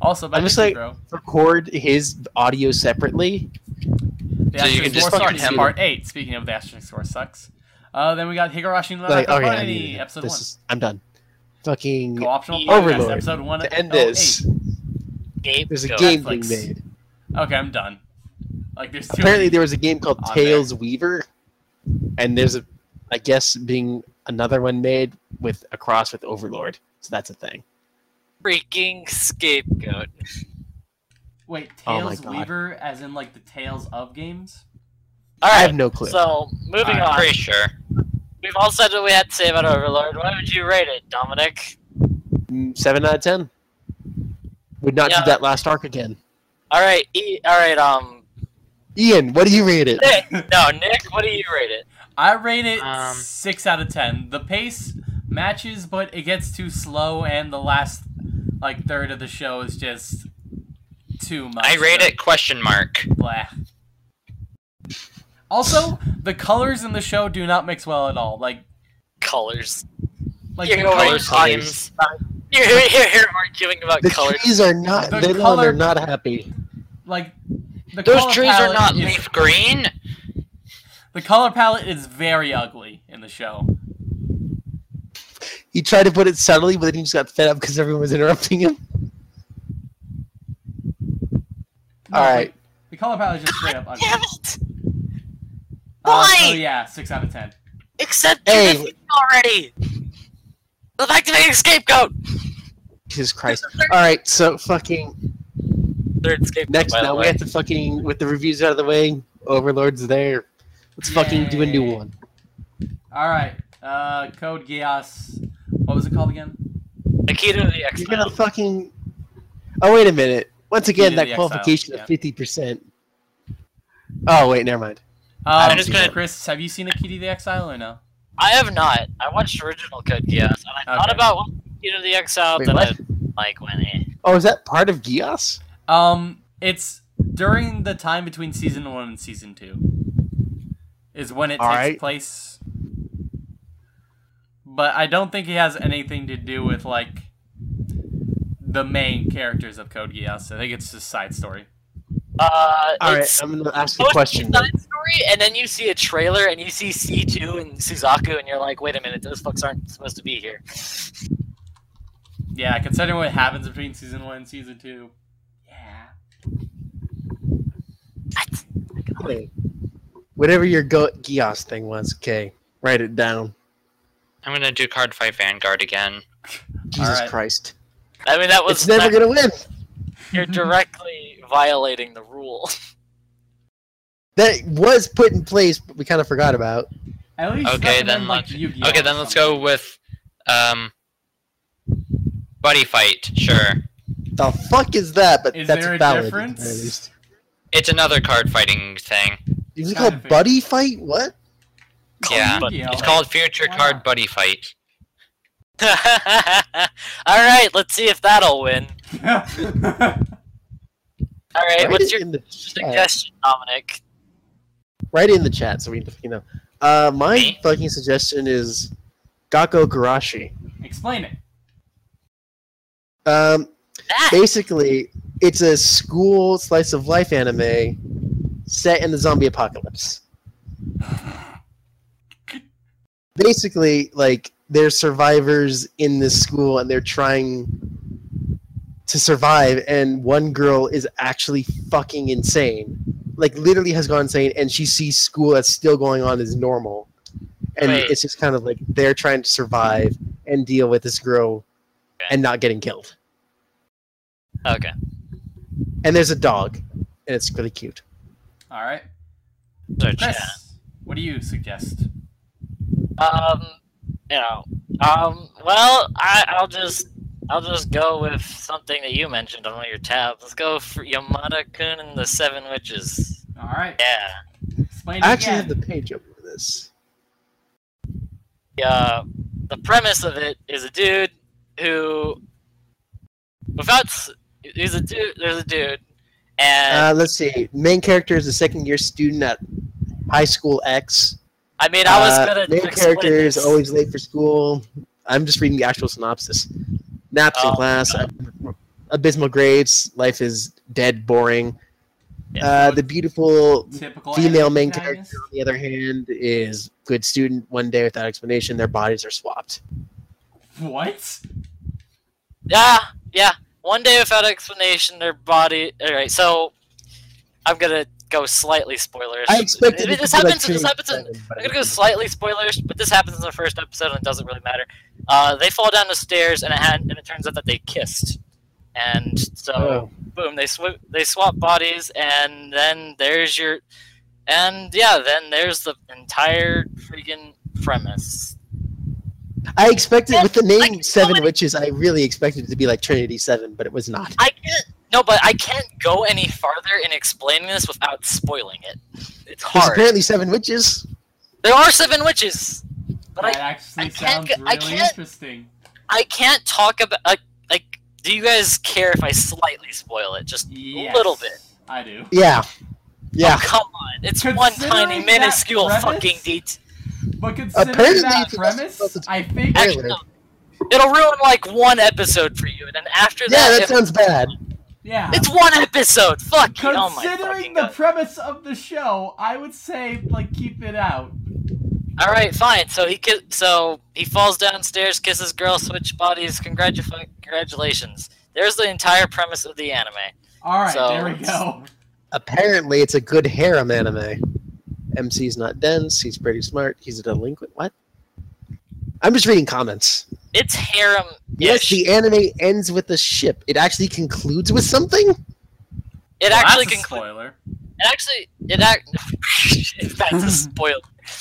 Also by I'm just like- Digibro. record his audio separately. The So you can just War fucking Sucks, do Part 8. Speaking of the Asterisk War Sucks. Uh, then we got Higurashi no Like, okay, I Nakapani, need it. episode this 1. is, I'm done. Fucking Co-optional Overlord. podcast, episode 1. to end oh, this. Gabe, There's a go. game Netflix. being made. Okay, I'm done. Like, there's too Apparently, many. there was a game called on Tales Weaver, and there's a, I guess, being another one made with a cross with Overlord. So that's a thing. freaking scapegoat. Wait, Oh Tales God. Weaver, as in, like, the Tales of games? All I have no clue. so moving Alright, on. Pretty sure. We've all said what we had to say about Overlord. Why would you rate it, Dominic? Mm, Seven out of ten. Would not Yeah. do that last arc again. All right, e- all right. Um, Ian, what do you rate it? Nick, no, Nick, what do you rate it? I rate it Um, 6 out of 10. The pace matches, but it gets too slow, and the last, like, third of the show is just too much. I rate it question mark. Blah. Also, the colors in the show do not mix well at all. Like, Colors. Like You're the. Color on- schemes. You're, you're, you're arguing about The colors. trees are not. The They're, color- they're not happy. Like, the Those color trees are not is- leaf green. The color palette is very ugly in the show. He tried to put it subtly, but then he just got fed up because everyone was interrupting him. No, All like, right. The color palette is just straight up ugly. Damn it! Uh, so yeah, six out of ten. Accept Hey. Already. Let's activate a scapegoat. Jesus Christ. All right, so fucking Third scapegoat. next by the now we have to fucking with the reviews out of the way. Overlord's there. Let's fucking do a new one. All right. Uh, Code Geass. What was it called again? Akito the X You're gonna fucking. Oh wait a minute. Once again, Key that the Exile, qualification of fifty percent. Oh wait, never mind. Um, I'm just gonna- Chris, have you seen Akito the Exile or no? I have not. I watched original Code Geass, and I thought about you know the Exile, Wait, then what? I like went eh. Oh, is that part of Geass? Um, it's during the time between season one and season two. Is when it All takes right. place. But I don't think it has anything to do with like the main characters of Code Geass. I think it's just a side story. Uh, All right, I'm gonna ask a question. be side story, and then you see a trailer, and you see C2 and Suzaku, and you're like, wait a minute, those fucks aren't supposed to be here. Yeah, considering what happens between season one and season two. Yeah. What? Okay. Whatever your go- Gios thing was, okay, write it down. I'm gonna do card fight Vanguard again. Jesus right. Christ, I mean, that was it's never that- gonna win. you're directly violating the rule. That was put in place, but we kind of forgot about. At least Okay, then let's- Yu-Gi-Oh! Okay, then let's go with um Buddy Fight. Sure, The fuck is that? But Is that's there a valid. difference? very least. it's another card fighting thing. Is it Kind called Buddy Fight? What? Yeah, Yu-Gi-Oh! it's called Future Why Card? Buddy Fight. All right, let's see if that'll win. All right, Write what's your in the chat. suggestion, Dominic? Write in the chat so we can you know. Uh, my Me? fucking suggestion is Gakko Garashi. Explain it. Um, That basically, it's a school slice of life anime set in the zombie apocalypse. Basically, like they're survivors in this school and they're trying to survive and one girl is actually fucking insane. Like literally has gone insane and she sees school that's still going on as normal. And Wait. it's just kind of like they're trying to survive and deal with this girl Okay. and not getting killed. okay. And there's a dog, and it's really cute. All right, Search Chris. chat. What do you suggest? Um, you know, um, well, I, I'll just I'll just go with something that you mentioned on one of your tabs. Let's go for Yamada-kun and the Seven Witches. All right. Yeah. Explain it I actually again. have the page open for this. uh, the premise of it is a dude who, without, s- he's a dude. There's a dude, and Uh, let's see. Main character is a second year student at high school X. I mean, I was Uh, gonna main explain character is always late for school. I'm just reading the actual synopsis. Naps in Oh, class, abysmal grades, life is dead, boring. Yeah. Uh, the beautiful female main protagonist? character, on the other hand, is good student. One day, without explanation, their bodies are swapped. What? Yeah, yeah. One day without explanation, their body. All right, so I'm gonna go slightly spoilers. I expected it this to be like happens. this happens in Seven, I'm gonna go slightly spoilers, but this happens in the first episode and it doesn't really matter. Uh, they fall down the stairs and it had, and it turns out that they kissed, and so Oh. boom, they sw- they swap bodies, and then there's your, and yeah, then there's the entire freaking premise. I expected with the name can Seven it- Witches, I really expected it to be like Trinity Seven, but it was not. I can't no, but I can't go any farther in explaining this without spoiling it. It's There's hard. apparently seven witches. There are seven witches, but that I actually I can't sounds g- I really can't- interesting. I can't talk about like like. Do you guys care if I slightly spoil it, just Yes, a little bit? I do. Yeah. Yeah. Oh, come on, it's one tiny minuscule premise- fucking detail. But considering Apparently, that if you listen premise, I think Actually, no. It'll ruin like one episode for you, and then after Yeah, that, Yeah, that sounds bad. Yeah. it's one episode. Fuck you. Oh my Considering fucking the god. premise of the show, I would say like keep it out. All right, fine. So he so he falls downstairs, kisses girl, switch bodies. Congratu- congratulations. There's the entire premise of the anime. All right, So, there we go. Apparently, it's a good harem anime. MC's not dense. He's pretty smart. He's a delinquent. What? I'm just reading comments. It's harem. Yes, the anime ends with a ship. It actually concludes with something. it Well, actually concludes. spoiler. It actually, it act. that's a spoiler.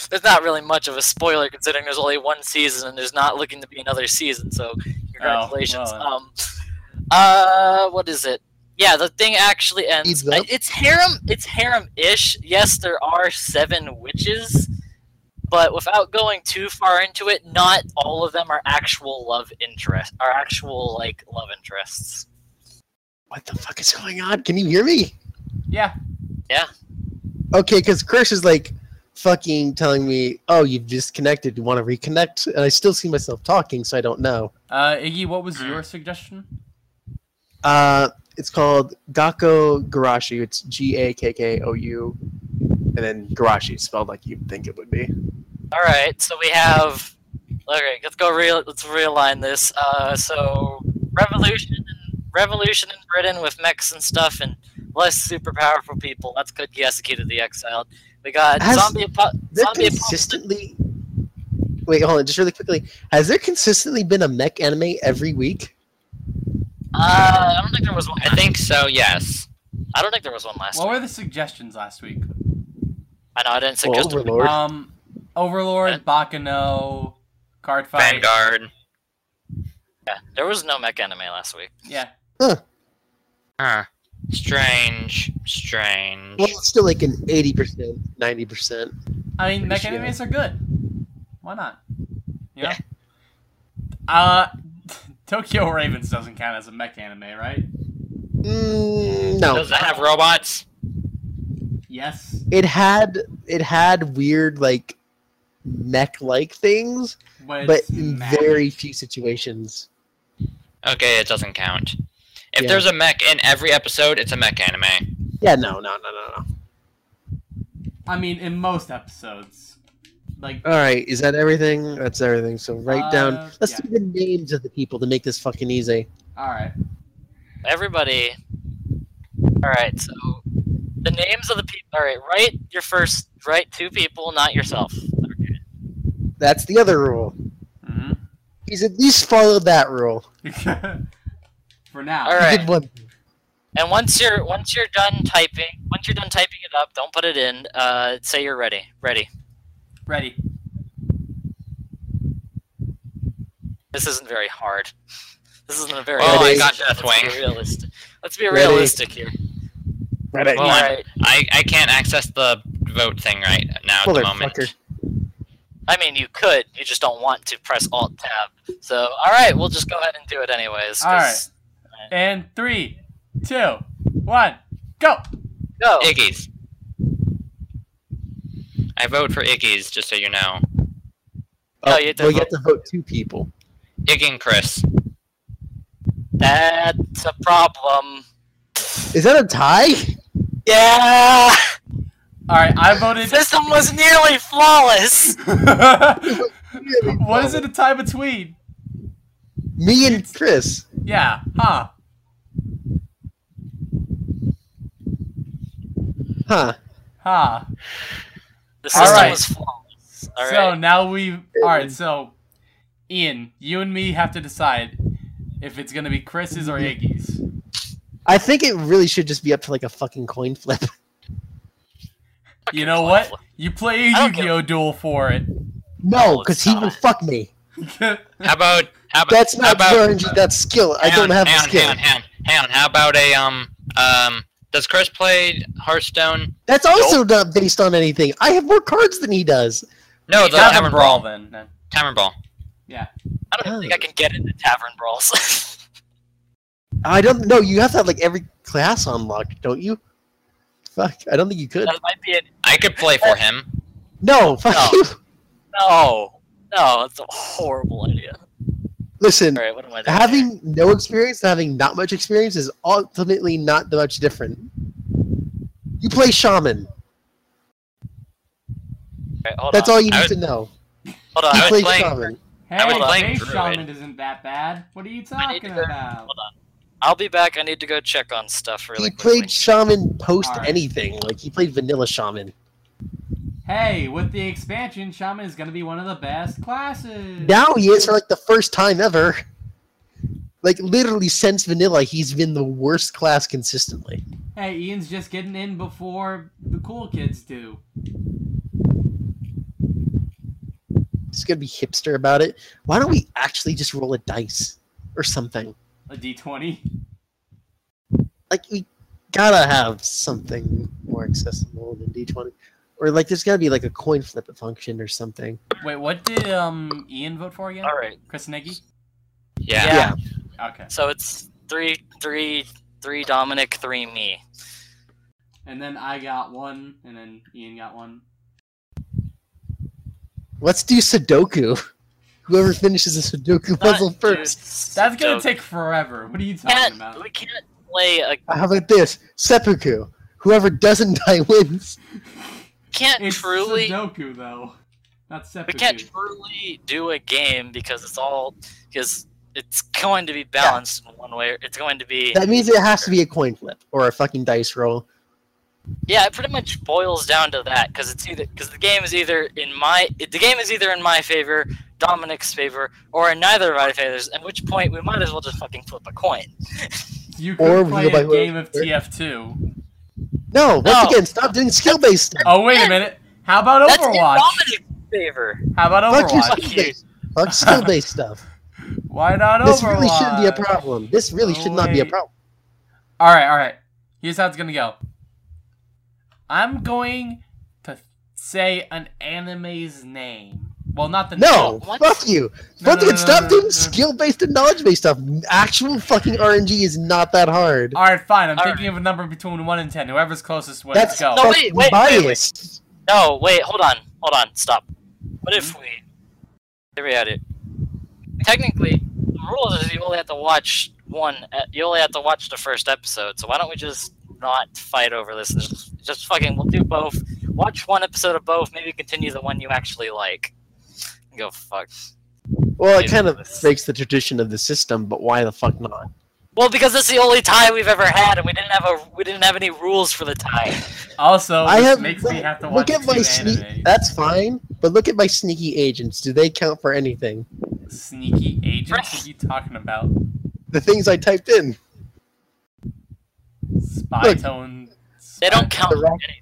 There's not really much of a spoiler considering there's only one season and there's not looking to be another season. So congratulations. well. Um, uh, what is it? Yeah, the thing actually ends. Speeds up. I- It's harem. It's harem-ish. Yes, there are seven witches, but without going too far into it, not all of them are actual love interest. Are actual like love interests. What the fuck is going on? Can you hear me? Yeah. Yeah. Okay, because Crush is like fucking telling me, "Oh, you've disconnected. You want to reconnect?" And I still see myself talking, so I don't know. Uh, Iggy, what was Hmm. your suggestion? Uh, it's called Gakko Garashi. It's G A K K O U, and then Garashi spelled like you'd think it would be. All right, so we have. Okay, let's go. Real. Let's realign this. Uh, so revolution, revolution in Britain with mechs and stuff, and less super powerful people. That's good. Yasuki to the exiled. We got Has zombie. Apo- There zombie. consistently. Wait, hold on, just really quickly. Has there consistently been a mech anime every week? Uh, I don't think there was one. I think so. Yes. I don't think there was one last. Week. What week. were the suggestions last week? I know I didn't suggest. it. Overlord. Um, Overlord, Baccano, Card Fight. Vanguard. Yeah, there was no mech anime last week. Yeah. Huh. Huh. Strange. Strange. Well, it's still like an eighty percent, ninety percent. I mean, mech Ratio. animes are good. Why not? You know? Uh, Tokyo Ravens doesn't count as a mech anime, right? Mm, no, Does it have robots? Yes. it had it had weird like mech-like things, But, but in mech. very few situations. Okay, it doesn't count. If Yeah. there's a mech in every episode, it's a mech anime. Yeah, no, no, no, no, no. I mean, in most episodes. Like, All right, is that everything? That's everything. So write Uh, down. Let's yeah. do the names of the people to make this fucking easy. alright. Everybody. All right, so the names of the people. All right, write your first. Write two people, not yourself. Okay. That's the other rule. hmm He's at least followed that rule. For now. All He right. did one. And once you're once you're done typing, once you're done typing it up, don't put it in. Uh, say you're ready. Ready. Ready. This isn't very hard. This isn't a very. Oh, I got system. Death Let's be realistic. Let's be realistic here. Ready. Well, All I'm- right. I, I can't access the vote thing right now at the moment. Motherfucker. I mean, you could. You just don't want to press Alt Tab. So, all right, we'll just go ahead and do it anyways. All right. And three, two, one, go. Go. Iggy's. I vote for Iggy's, just so you know. Oh, no, Oh, you have to we vote- get to vote two people. Iggy and Chris. That's a problem. Is that a tie? Yeah. All right, I voted. System was nearly flawless. what is it a tie between? Me and Chris. Yeah, huh? Huh. Huh. The system right. was flawless. All so right. now we. All right. So, Ian, you and me have to decide if it's gonna be Chris's or mm-hmm. Iggy's. I think it really should just be up to like a fucking coin flip. You know what? You play I Yu-Gi-Oh! Duel for it. No, No, because it's he not. will fuck me. How about how about That's not about, RNG, that's skill. I don't on, have hang the on, skill. Hang on, hang on, hang on. How about a um um? Does Chris play Hearthstone? That's also not based on anything. I have more cards than he does. No, the Tavern Tavern Brawl Brawl. then. then. Tavern Brawl. Yeah. I don't even think I can get into Tavern Brawls. I don't know. You have to have like every class unlocked, don't you? Fuck, I don't think you could. that might be an I could play for him. No, fuck No. you. no. No, that's a horrible idea. Listen, All right, what am I doing? having no experience and having not much experience is ultimately not that much different. You play shaman. All right, hold That's on. all you need would- to know. Hold on. You I was play playing- shaman. Hey, I was playing Space Druid. Shaman isn't that bad. What are you talking about? Hold on. I'll be back. I need to go check on stuff really He quickly. played shaman post Alright. anything. Like he played vanilla shaman. Hey, with the expansion, Shaman is gonna be one of the best classes. Now he is for like the first time ever. Like literally since vanilla, he's been the worst class consistently. Hey, Ian's just getting in before the cool kids do. Just gonna be hipster about it. Why don't we actually just roll a dice or something? A D20. Like we gotta have something more accessible than D20. Or like there's gotta be like a coin flip function or something. Wait, what did um Ian vote for again? All right. Chris Nagy? Yeah. Yeah. Okay. So it's three, three, three Dominic, three me. And then I got one, and then Ian got one. Let's do Sudoku. Whoever finishes the Sudoku puzzle Not first. just That's gonna take forever. What are you talking can't, about? we can't play a How about this? Seppuku. Whoever doesn't die wins. can't It's truly Sudoku though, not seppuku. we can't truly do a game because it's all because it's going to be balanced in one way. It's going to be That means it has to be a coin flip or a fucking dice roll. Yeah. It pretty much boils down to that because it's either because the game is either in my the game is either in my favor, Dominic's favor, or in neither of our favors. At which point we might as well just fucking flip a coin. You Or could we play a game of TF2. No, once No. again, stop doing skill-based stuff. Oh wait a minute. How about That's in Overwatch? Dominic's favor. How about Fuck your Overwatch? skill-based. Fuck skill-based stuff. Why not This Overwatch? This really shouldn't be a problem. This really Oh, should not be a problem. All right, all right. Here's how it's gonna go. I'm going to say an anime's name. Well, not the No, What? fuck you. No, Fuck no, it, no, stop no, doing no. skill-based and knowledge-based stuff. Actual fucking RNG is not that hard. All right, fine. I'm All thinking of a number between one and ten. Whoever's closest wins. That's go. No, wait, fucking wait, wait, wait. biased. No, wait, hold on, hold on, stop. What if hmm? we? Here we had it. Technically, the rules is you only have to watch one. You only have to watch the first episode. So why don't we just not fight over this? Just, just fucking, we'll do both. Watch one episode of both. Maybe continue the one you actually like. And go fuck. Well, it kind of this- breaks the tradition of the system, but why the fuck not? Well, because that's the only tie we've ever had, and we didn't have a we didn't have any rules for the tie. Also, I have makes me have to watch look at my two sneak. That's fine, but look at my sneaky agents. Do they count for anything? Sneaky agents? What are you talking about? The things I typed in. Spy Look. tone. They don't count The rock- anything.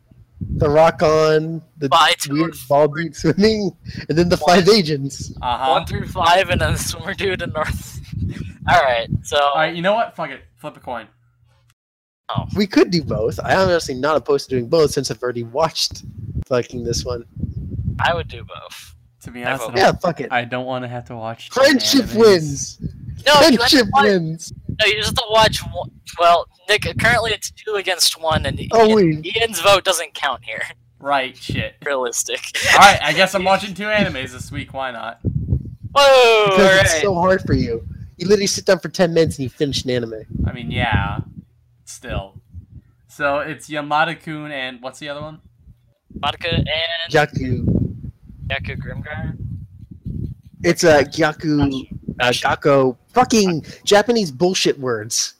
the rock on, the Bye to weird ball dude swimming, and then the five agents. Uh huh. one through five, and then the swimmer dude in North. All right, so All right, you know what? Fuck it. Flip a coin. Oh. We could do both. I am honestly not opposed to doing both since I've already watched fucking this one. I would do both. To be honest, I vote. don't, Yeah, fuck it. I don't want to have to watch. Friendship wins. No, you have Friendship to watch, wins. no, you just have to watch. One, well, Nick, currently it's two against one, and Oh, Ian. Ian's vote doesn't count here. Right. Shit. Realistic. All right. I guess I'm watching two animes this week. Why not? Whoa! Because all it's so hard for you. You literally sit down for 10 minutes and you finish an anime. I mean, yeah. Still. So it's Yamada Kun and what's the other one? Vodka and Gyaku. Yaku Grimgar. It's a Gyaku. Uh, Gakko. Fucking Japanese bullshit words.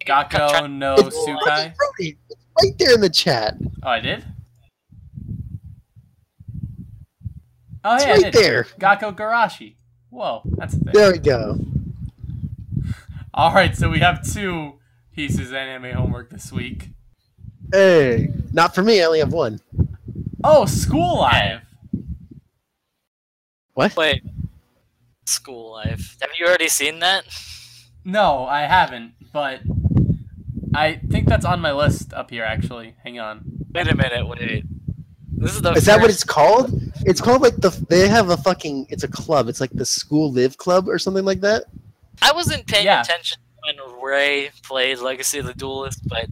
Gakko no It's Sukai. It's right there in the chat. Oh, I did. Oh It's yeah, right there. Gakko Garashi. Whoa, that's a thing. There we go. All right, so we have two pieces of anime homework this week. Hey. Not for me, I only have one. Oh, School Live. What? Wait. School life. Have you already seen that? No, I haven't, but I think that's on my list up here. Actually, hang on. Wait a minute. Wait. This is the. Is that what it's called? It's called like the. They have a fucking. It's a club. It's like the School Live Club or something like that. I wasn't paying Yeah. attention when Ray played Legacy of the Duelist, but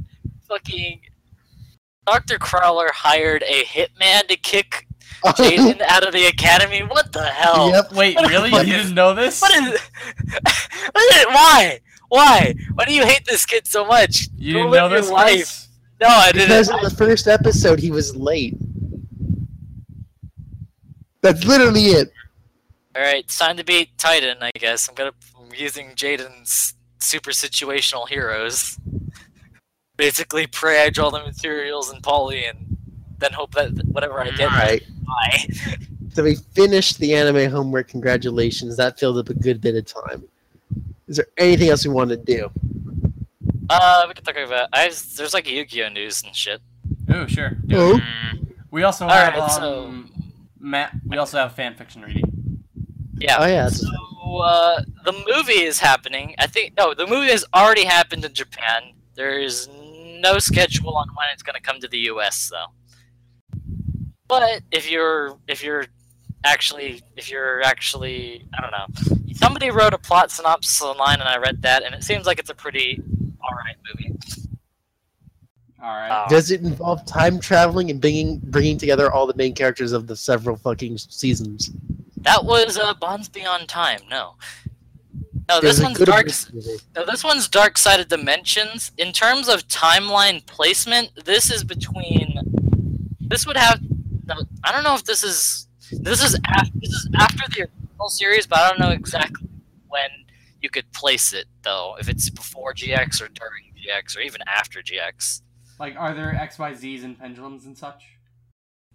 fucking Dr. Crowler hired a hitman to kick Jaden out of the academy. What the hell? Yep. Wait, What really? fuck You didn't know this? What is? what is Why? Why? Why do you hate this kid so much? You Go didn't live know your this? life. Chris? No, I didn't. Because in the first episode, he was late. That's literally it. All right, it's time to beat Titan. I guess I'm gonna I'm using Jaden's super situational heroes. Basically, pray I draw the materials in Poly, and then hope that whatever I get, All right. I So we finished the anime homework. Congratulations. That filled up a good bit of time. Is there anything else we want to do? Uh, we can talk about. I was, there's like Yu-Gi-Oh news and shit. Oh, sure. Yeah. Oh, We also All have right, um, Matt. We also have fan fiction reading. Yeah. oh yeah. So uh, the movie is happening. I think no, the movie has already happened in Japan. There is no schedule on when it's going to come to the U.S. though. But if you're if you're actually if you're actually I don't know, somebody wrote a plot synopsis online and I read that and it seems like it's a pretty all right movie. All right. Uh, Does it involve time traveling and bringing bringing together all the main characters of the several fucking seasons? that was uh, Bonds Beyond Time. No. No, this one's Dark. No, this one's Dark Side of Dimensions. In terms of timeline placement, this is between. This would have. I don't know if this is. This is after. This is after the original series, but I don't know exactly when you could place it though. If it's before GX or during GX or even after GX. Like, are there XYZs and pendulums and such?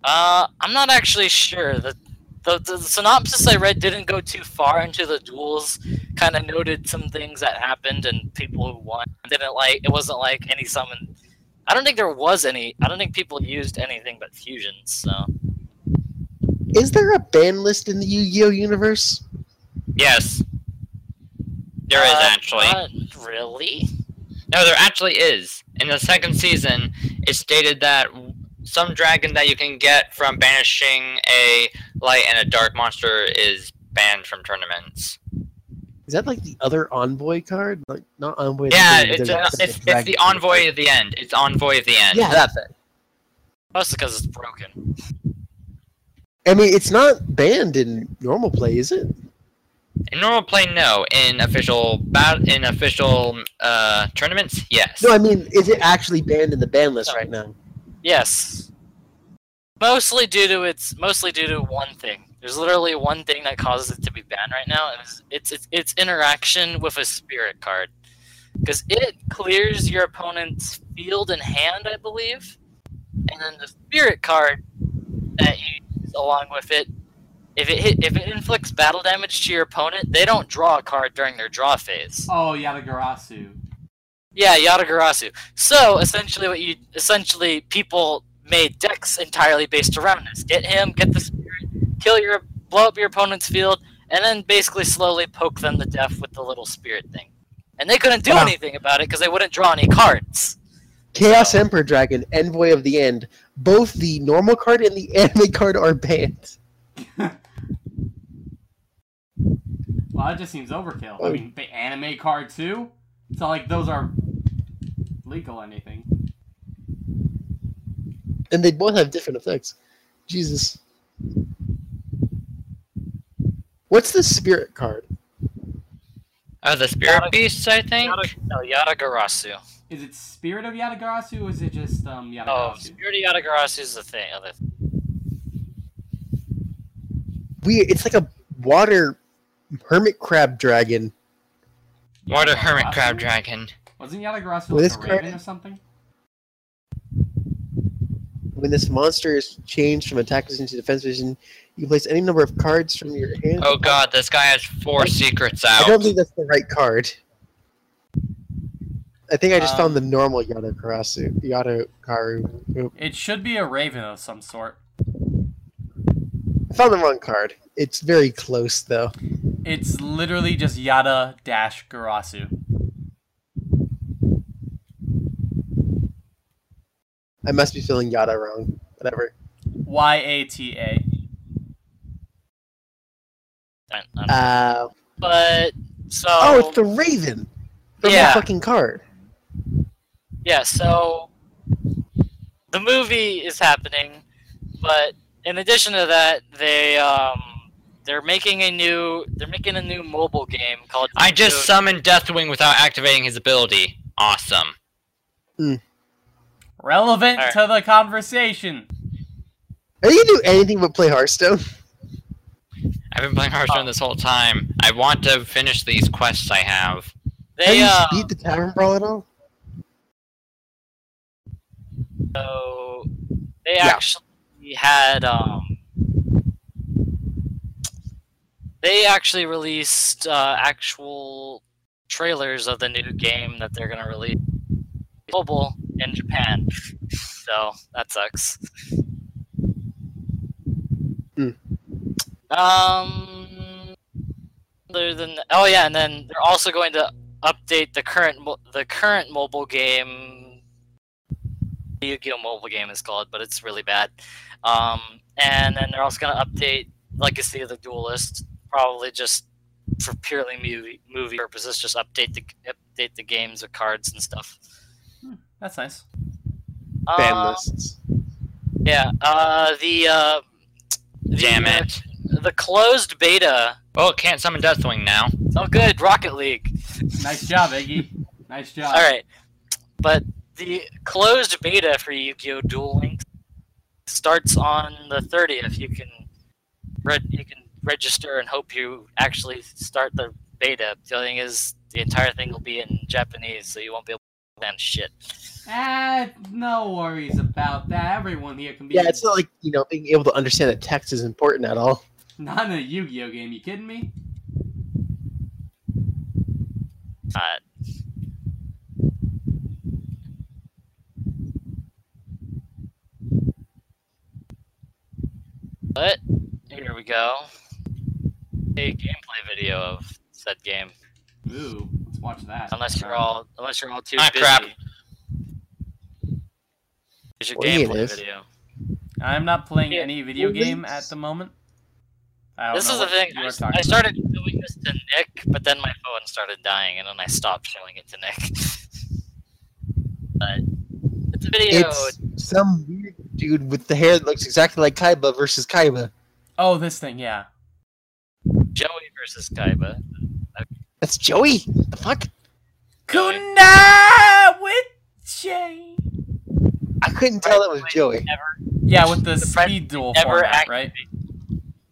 Uh, I'm not actually sure. The, the the synopsis I read didn't go too far into the duels. Kind of noted some things that happened and people who won didn't like. It wasn't like any summon. I don't think there was any. I don't think people used anything but fusions. So Is there a ban list in the Yu-Gi-Oh universe? yes. There is Uh, actually. not really. No, there actually is. In the second season, it stated that some dragon that you can get from banishing a light and a dark monster is banned from tournaments. Is that like the other envoy card? Like not envoy. Yeah, the- it's, the- uh, the it's, it's the envoy of the end. It's envoy of the end. Yeah, that thing. Mostly because it's broken. I mean, it's not banned in normal play, is it? In normal play, no. In official bat in official uh, tournaments, yes. No, I mean, is it actually banned in the ban list right now? Yes. Mostly due to its mostly due to one thing. There's literally one thing that causes it to be banned right now, and it's it's its, its interaction with a spirit card. Because it clears your opponent's field and hand, I believe. And then the spirit card that you use along with it, if it hit, if it inflicts battle damage to your opponent, they don't draw a card during their draw phase. Oh, Yatagarasu. Yeah, Yatagarasu. So essentially, what you essentially people made decks entirely based around this. Get him, get the spirit, kill your, blow up your opponent's field, and then basically slowly poke them to death with the little spirit thing. And they couldn't do Wow. anything about it because they wouldn't draw any cards. Chaos So- Emperor Dragon, Envoy of the End. Both the normal card and the anime card are banned. Well, that just seems overkill. Oh. I mean, the anime card too. It's not like those are legal or anything. And they both have different effects. Jesus. What's the spirit card? Oh, the spirit Yada- beasts, I think. Yada, no, Yatagarasu. Is it Spirit of Yatagarasu or is it just um Oh, Spirit of Yatagarasu is the thing. Other Weird. It's like a water hermit crab dragon. Water hermit Yatagarasu? crab dragon. Wasn't Yatagarasu Well, like this a card- raven or something? When this monster is changed from attack position to defense position, you can place any number of cards from your hand. Oh god, this guy has four secrets out. I don't think that's the right card. I think I just Um, found the normal Yatagarasu. Yatakaru. It should be a raven of some sort. I found the wrong card. It's very close, though. It's literally just Yata dash Garasu. I must be feeling Yata wrong. Whatever. Y A T A. I- I Uh, but so oh, it's the Raven from Yeah. the fucking card. yeah, so the movie is happening, but in addition to that, they um they're making a new they're making a new mobile game called. I just summoned Deathwing without activating his ability. Awesome. Mm. Relevant Alright. to the conversation. Are you gonna do anything but play Hearthstone? I've been playing Hearthstone this whole time. I want to finish these quests I have. Have They you uh, beat the Tavern Brawl at all? so they Yeah. actually had um they actually released uh, actual trailers of the new game that they're gonna release mobile in Japan. So that sucks. Hmm. Um. Other than oh yeah, and then they're also going to update the current the current mobile game. The Yu-Gi-Oh mobile game is called, but it's really bad. Um, and then they're also going to update Legacy of the Duelist, probably just for purely movie movie purposes. Just update the update the games with cards and stuff. That's nice. Fan Uh, lists. Yeah. Uh, the uh, the, Damn uh, it. The closed beta. Oh, can't summon Deathwing now. Oh, good. Rocket League. Nice job, Iggy. Nice job. All right, but the closed beta for Yu-Gi-Oh! Duel Links starts on the 30th. You can re- you can register and hope you actually start the beta. The only thing is, the entire thing will be in Japanese, so you won't be able to understand shit. Ah, no worries about that. Everyone here can be. Yeah, it's not like, you know, being able to understand that text is important at all. Not in a Yu-Gi-Oh game. You kidding me? Uh, but here we go. A gameplay video of said game. Ooh, let's watch that. Unless you're all, unless you're all too Ah, busy. crap. Here's your Well, gameplay video. I'm not playing Yeah, any video game at the moment. I This is the thing. you I, are I about. started doing this to Nick, but then my phone started dying, and then I stopped showing it to Nick. but it's a video. It's some weird dude with the hair that looks exactly like Kaiba versus Kaiba. Oh, this thing, yeah. Joey versus Kaiba. That's Joey. The fuck? Kuna with Jay. I couldn't tell that was Joey. Never. Yeah, with the, The speed duel never format, right?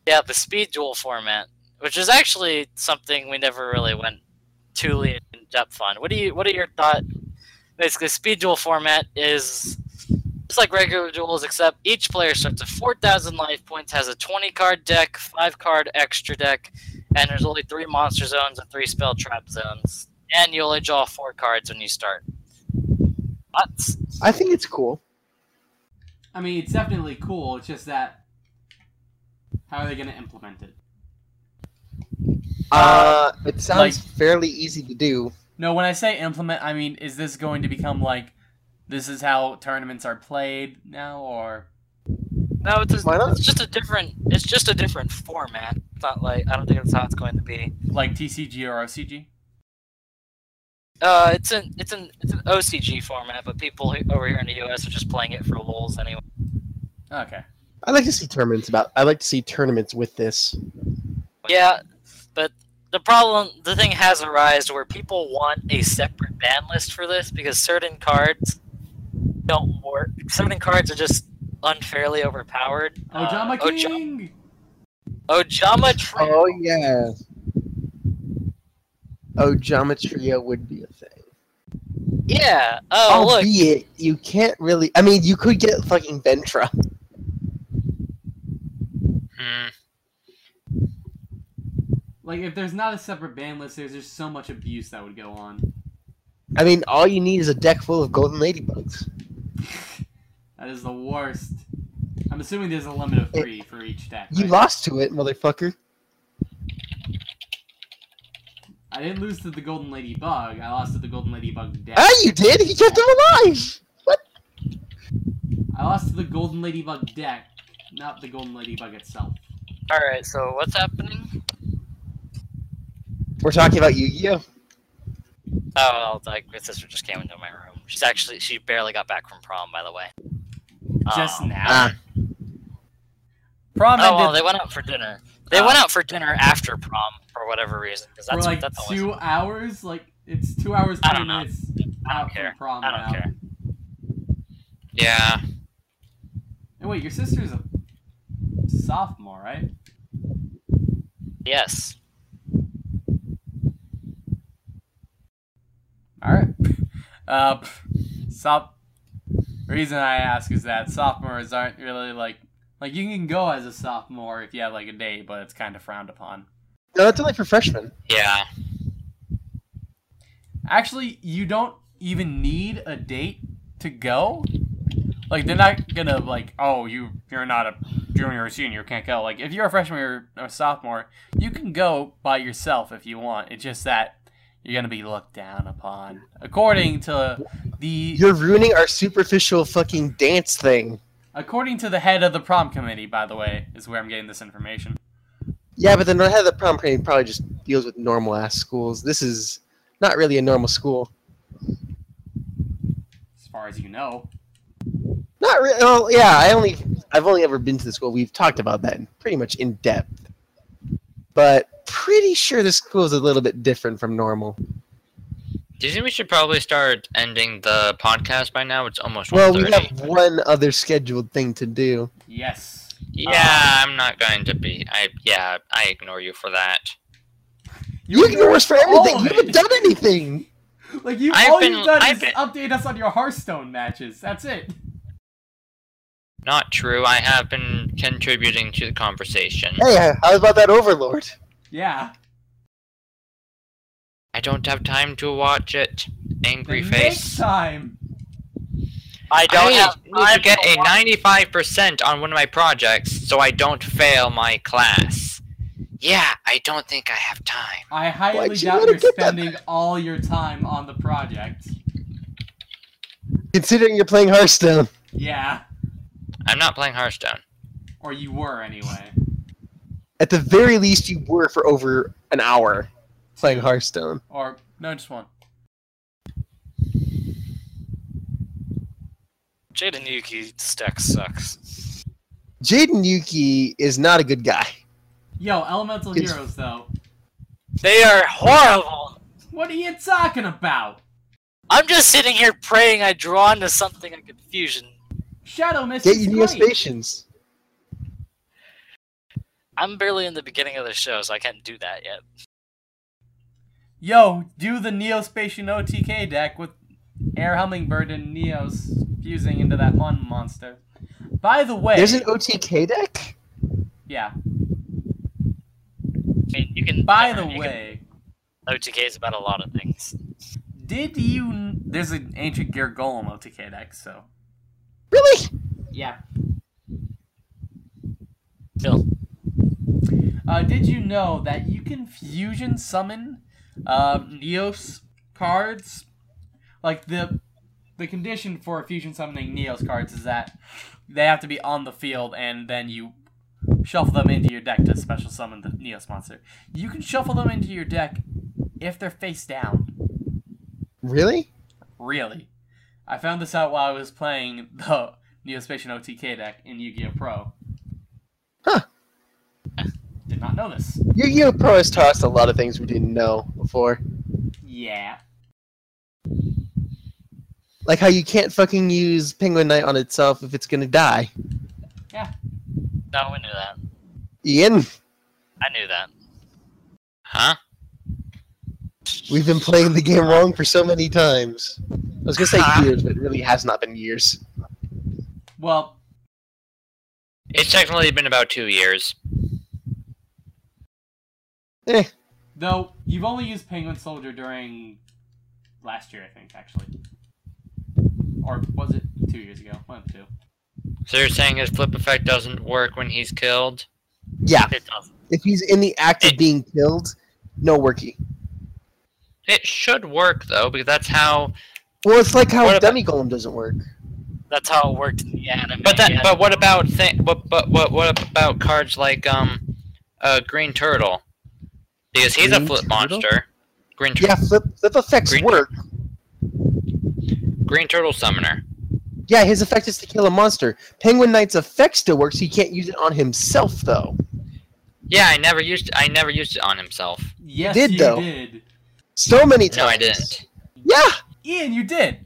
Yeah, the speed duel format, which is actually something we never really went too in depth on. What do you? What are your thoughts? Basically, speed duel format is just like regular duels, except each player starts at 4,000 life points, has a 20 card deck, 5 card extra deck, and there's only 3 monster zones and 3 spell trap zones. And you only draw 4 cards when you start. Nuts. I think it's cool. I mean, it's definitely cool. It's just that how are they going to implement it? Uh, it sounds like- fairly easy to do. No, when I say implement, I mean is this going to become like this is how tournaments are played now, or No, it's, a, it's just a different. It's just a different format. It's not like I don't think that's how it's going to be. like TCG or OCG? Uh, it's an it's an it's an OCG format, but people over here in the US are just playing it for lulz anyway. Okay. I like to see tournaments about. I like to see tournaments with this. Yeah, but the problem, the thing has arisen where people want a separate ban list for this because certain cards don't work. Certain cards are just unfairly overpowered. Ojama uh, King. Ojama Trio. Oh yeah. Oh, Geometria would be a thing. Yeah. Oh, look. Albeit, you can't really. I mean, you could get fucking Ventra. Hmm. Like if there's not a separate ban list, there's just so much abuse that would go on. I mean, all you need is a deck full of golden ladybugs. That is the worst. I'm assuming there's a limit of three for each deck. You right? lost to it, motherfucker. I didn't lose to the Golden Ladybug. I lost to the Golden Ladybug deck. Ah, you did. He kept him alive. What? I lost to the Golden Ladybug deck, not the Golden Ladybug itself. All right. So what's happening? We're talking about Yu-Gi-Oh. Oh, well, like my sister just came into my room. She's actually she barely got back from prom, by the way. Just Um, now. Ah. Prom Oh, well, they went out for dinner. They Oh. went out for dinner after prom for whatever reason. Because for that's like that's always, two hours. Like it's two hours I don't know. minutes I don't care. from prom I don't now. care. Yeah. And wait, your sister's a sophomore, right? Yes. All right. Uh, sop. Reason I ask is that sophomores aren't really like like you can go as a sophomore if you have like a date, but it's kind of frowned upon. No, that's only for freshmen. Yeah. Actually, you don't even need a date to go. Like they're not gonna like, oh, you you're not a junior or senior, you can't go. Like if you're a freshman or a sophomore, you can go by yourself if you want. It's just that you're gonna be looked down upon, according to the You're ruining our superficial fucking dance thing. according to the head of the prom committee. By the way, is where I'm getting this information. Yeah, but then the head of the prom committee probably just deals with normal ass schools. This is not really a normal school. As far as you know, Not really. Well, oh, yeah, I only I've only ever been to the school. We've talked about that pretty much in depth. But pretty sure this school is a little bit different from normal. Do you think we should probably start ending the podcast by now? It's almost Well, we have one other scheduled thing to do. yes. Yeah, I'm not going to be. I yeah, I ignore you for that. You ignore us for everything. You haven't done anything. Like you, I've all been- you've done I've is been- update us on your Hearthstone matches. That's it. Not true. I have been contributing to the conversation. Hey, how about that Overlord? Yeah. I don't have time to watch it. Angry Then face. Next time. I don't I have need time to get a 95% on one of my projects so I don't fail my class. Yeah, I don't think I have time. I highly Why'd you doubt wanna you're get that spending all your time on the project. Considering you're playing Hearthstone. Yeah. I'm not playing Hearthstone. Or you were anyway. At the very least, you were for over an hour playing Hearthstone. Or no, just one. Jaden Yuki's deck sucks. Jaden Yuki is not a good guy. Yo, Elemental It's- Heroes though. They are horrible. What are you talking about? I'm just sitting here praying I draw into something like Confusion. Shadow Mist Get is your great. Neo-Spacians. I'm barely in the beginning of the show, so I can't do that yet. Yo, do the Neo-Spacian OTK deck with Air Hummingbird and Neos fusing into that one monster. By the way, There's an OTK deck? yeah. I mean, you can. By the you can- way, OTK is about a lot of things. did you? There's an ancient Gear Golem OTK deck, so Really? Yeah. Phil. Uh, did you know that you can fusion summon um, Neos cards? Like the the condition for fusion summoning Neos cards is that they have to be on the field, and then you shuffle them into your deck to special summon the Neos monster. You can shuffle them into your deck if they're face down. Really? Really, I found this out while I was playing the Neo-Spacian OTK deck in Yu-Gi-Oh Pro. Huh. Did not know this. Yu-Gi-Oh! Pro has taught us a lot of things we didn't know before. Yeah. Like how you can't fucking use Penguin Knight on itself if it's gonna die. No, we knew that. Ian, I knew that. Huh? we've been playing the game wrong for so many times. I was gonna say Huh? years, but it really has not been years. Well, It's technically been about two years. Eh, though you've only used Penguin Soldier during last year, I think, actually, or was it two years ago? One of two. So you're saying his flip effect doesn't work when he's killed? yeah. It doesn't. If he's in the act of being killed, no worky. It should work though, because that's how. Well, it's like how What about- Demi Golem doesn't work. That's how it worked in the anime. But that. yeah. But what about th- But but what what about cards like um, uh, Green Turtle? Because he's Green a flip Turtle? monster. Green Tur- Yeah, flip flip effects Green- work. Green Turtle Summoner. Yeah, his effect is to kill a monster. Penguin Knight's effect still works. He can't use it on himself though. Yeah, I never used. I never used it on himself. Yes, did, you though. did. So many times. No, I didn't. Yeah. Ian, you did.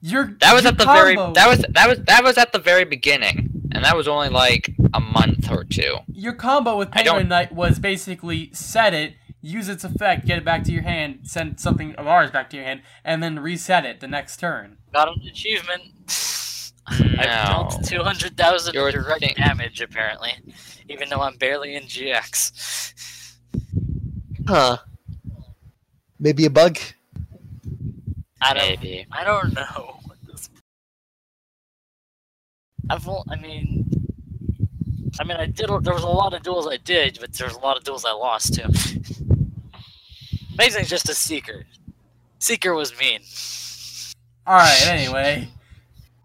Your That was your at the very. That was that was that was at the very beginning, and that was only like a month or two. your combo with Penguin Knight was basically set it, use its effect, get it back to your hand, send something of ours back to your hand, and then reset it the next turn. got an achievement. I've dealt 200,000 direct think- damage, apparently. Even though I'm barely in GX. Huh. Maybe a bug. I don't, Maybe. I don't know. I've, I mean, I mean, I did. There was a lot of duels I did, but there's a lot of duels I lost too. Amazing, just a seeker. Seeker was mean. Alright, anyway.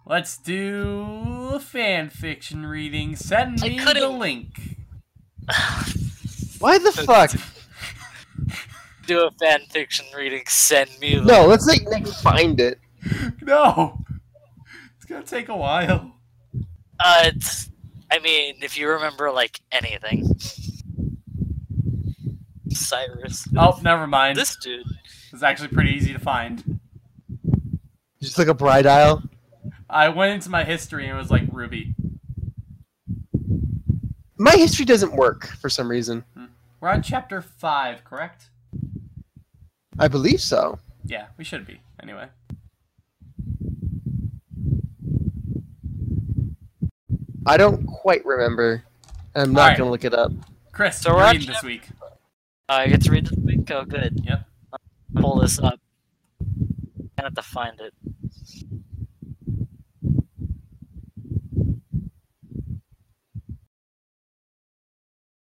Let's do a fan fiction reading. Send me the link. Why the fuck? Do a fan fiction reading. Send me the. No, let's like Nick find it. No! It's gonna take a while. Uh, it's, I mean, if you remember like anything, Cyrus. Oh, never mind. This dude. is actually pretty easy to find. Just like a bride aisle. I went into my history and it was like Ruby. My history doesn't work for some reason. Hmm. We're on chapter 5, correct? I believe so. Yeah, we should be. Anyway. I don't quite remember. I'm not Alright. gonna look it up. Chris, So so we're you're reading this week. I get to read this week. Oh, good. Yep. Pull this up. I have to find it.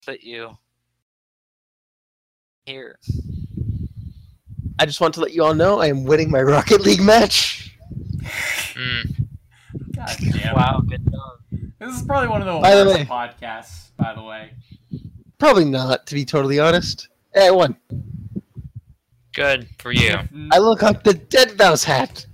Put you here. I just want to let you all know I am winning my Rocket League match. Mm. God damn. Wow, good job. This is probably one of the By the worst way. podcasts, by the way. Probably not, to be totally honest. Hey, I won. Good for you. I look like the Deadmau5 hat.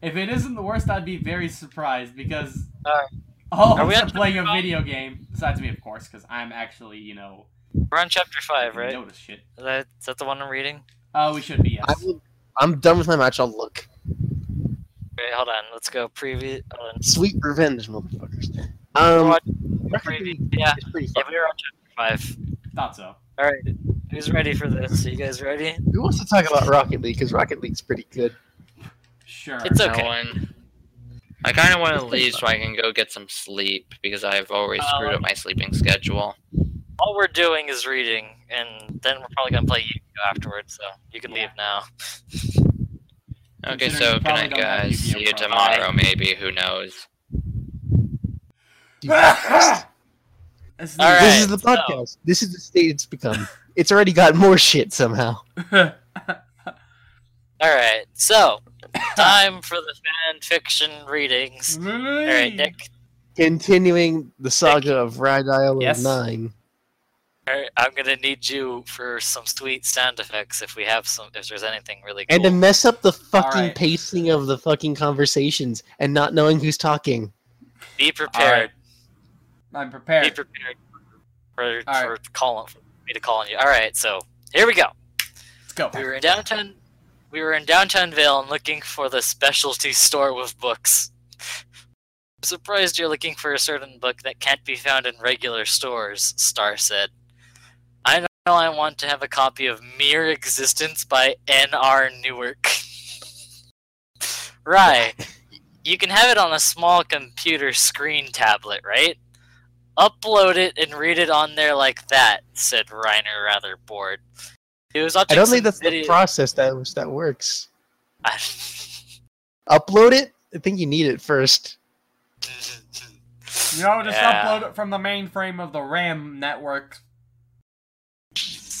if it isn't the worst, I'd be very surprised because Alright. All Are we on are playing a five? video game, besides me, of course, because I'm actually, you know, We're on chapter five, I right? notice shit. Is that, is that the one I'm reading? Oh, we should be, yes. I will, I'm done with my match. I'll look. Wait, hold on. Let's go preview. Sweet revenge, motherfuckers. Um, Watch preview. Yeah, is pretty yeah, we were on chapter five. Thought so. All right, who's ready for this? Are you guys ready? Who wants to talk about Rocket League? Because Rocket League's pretty good. Sure. It's okay. one- I kind of want to leave so I can go get some sleep because I've already screwed Uh, up my sleeping schedule. All we're doing is reading, and then we're probably gonna play Yu-Gi-Oh afterwards. So you can Yeah. leave now. Okay, so you good night, guys. See you Pro. tomorrow, maybe. Who knows? This is All right. this is the so- podcast. This is the state it's become. It's already got more shit somehow. All right, so time for the fan fiction readings. All right, Nick. Continuing the saga of Ride Isle Yes. Nine. All right, I'm gonna need you for some sweet sound effects if we have some. If there's anything really cool. And to mess up the fucking right. pacing of the fucking conversations and not knowing who's talking. Be prepared. I'm prepared. Be prepared. prepared for, All for calling for me to call on you. All right, so here we go. Let's go. We were in downtown. We were in downtown Vale and looking for the specialty store with books. I'm surprised you're looking for a certain book that can't be found in regular stores. Star said. I know I want to have a copy of Mere Existence by N.R. Newark. right. You can have it on a small computer screen tablet, right? Upload it and read it on there like that, said Reiner, rather bored. He was I don't think that's the process that was, that works. Upload it. I think you need it first. You know, just Yeah. upload it from the mainframe of the RAM network.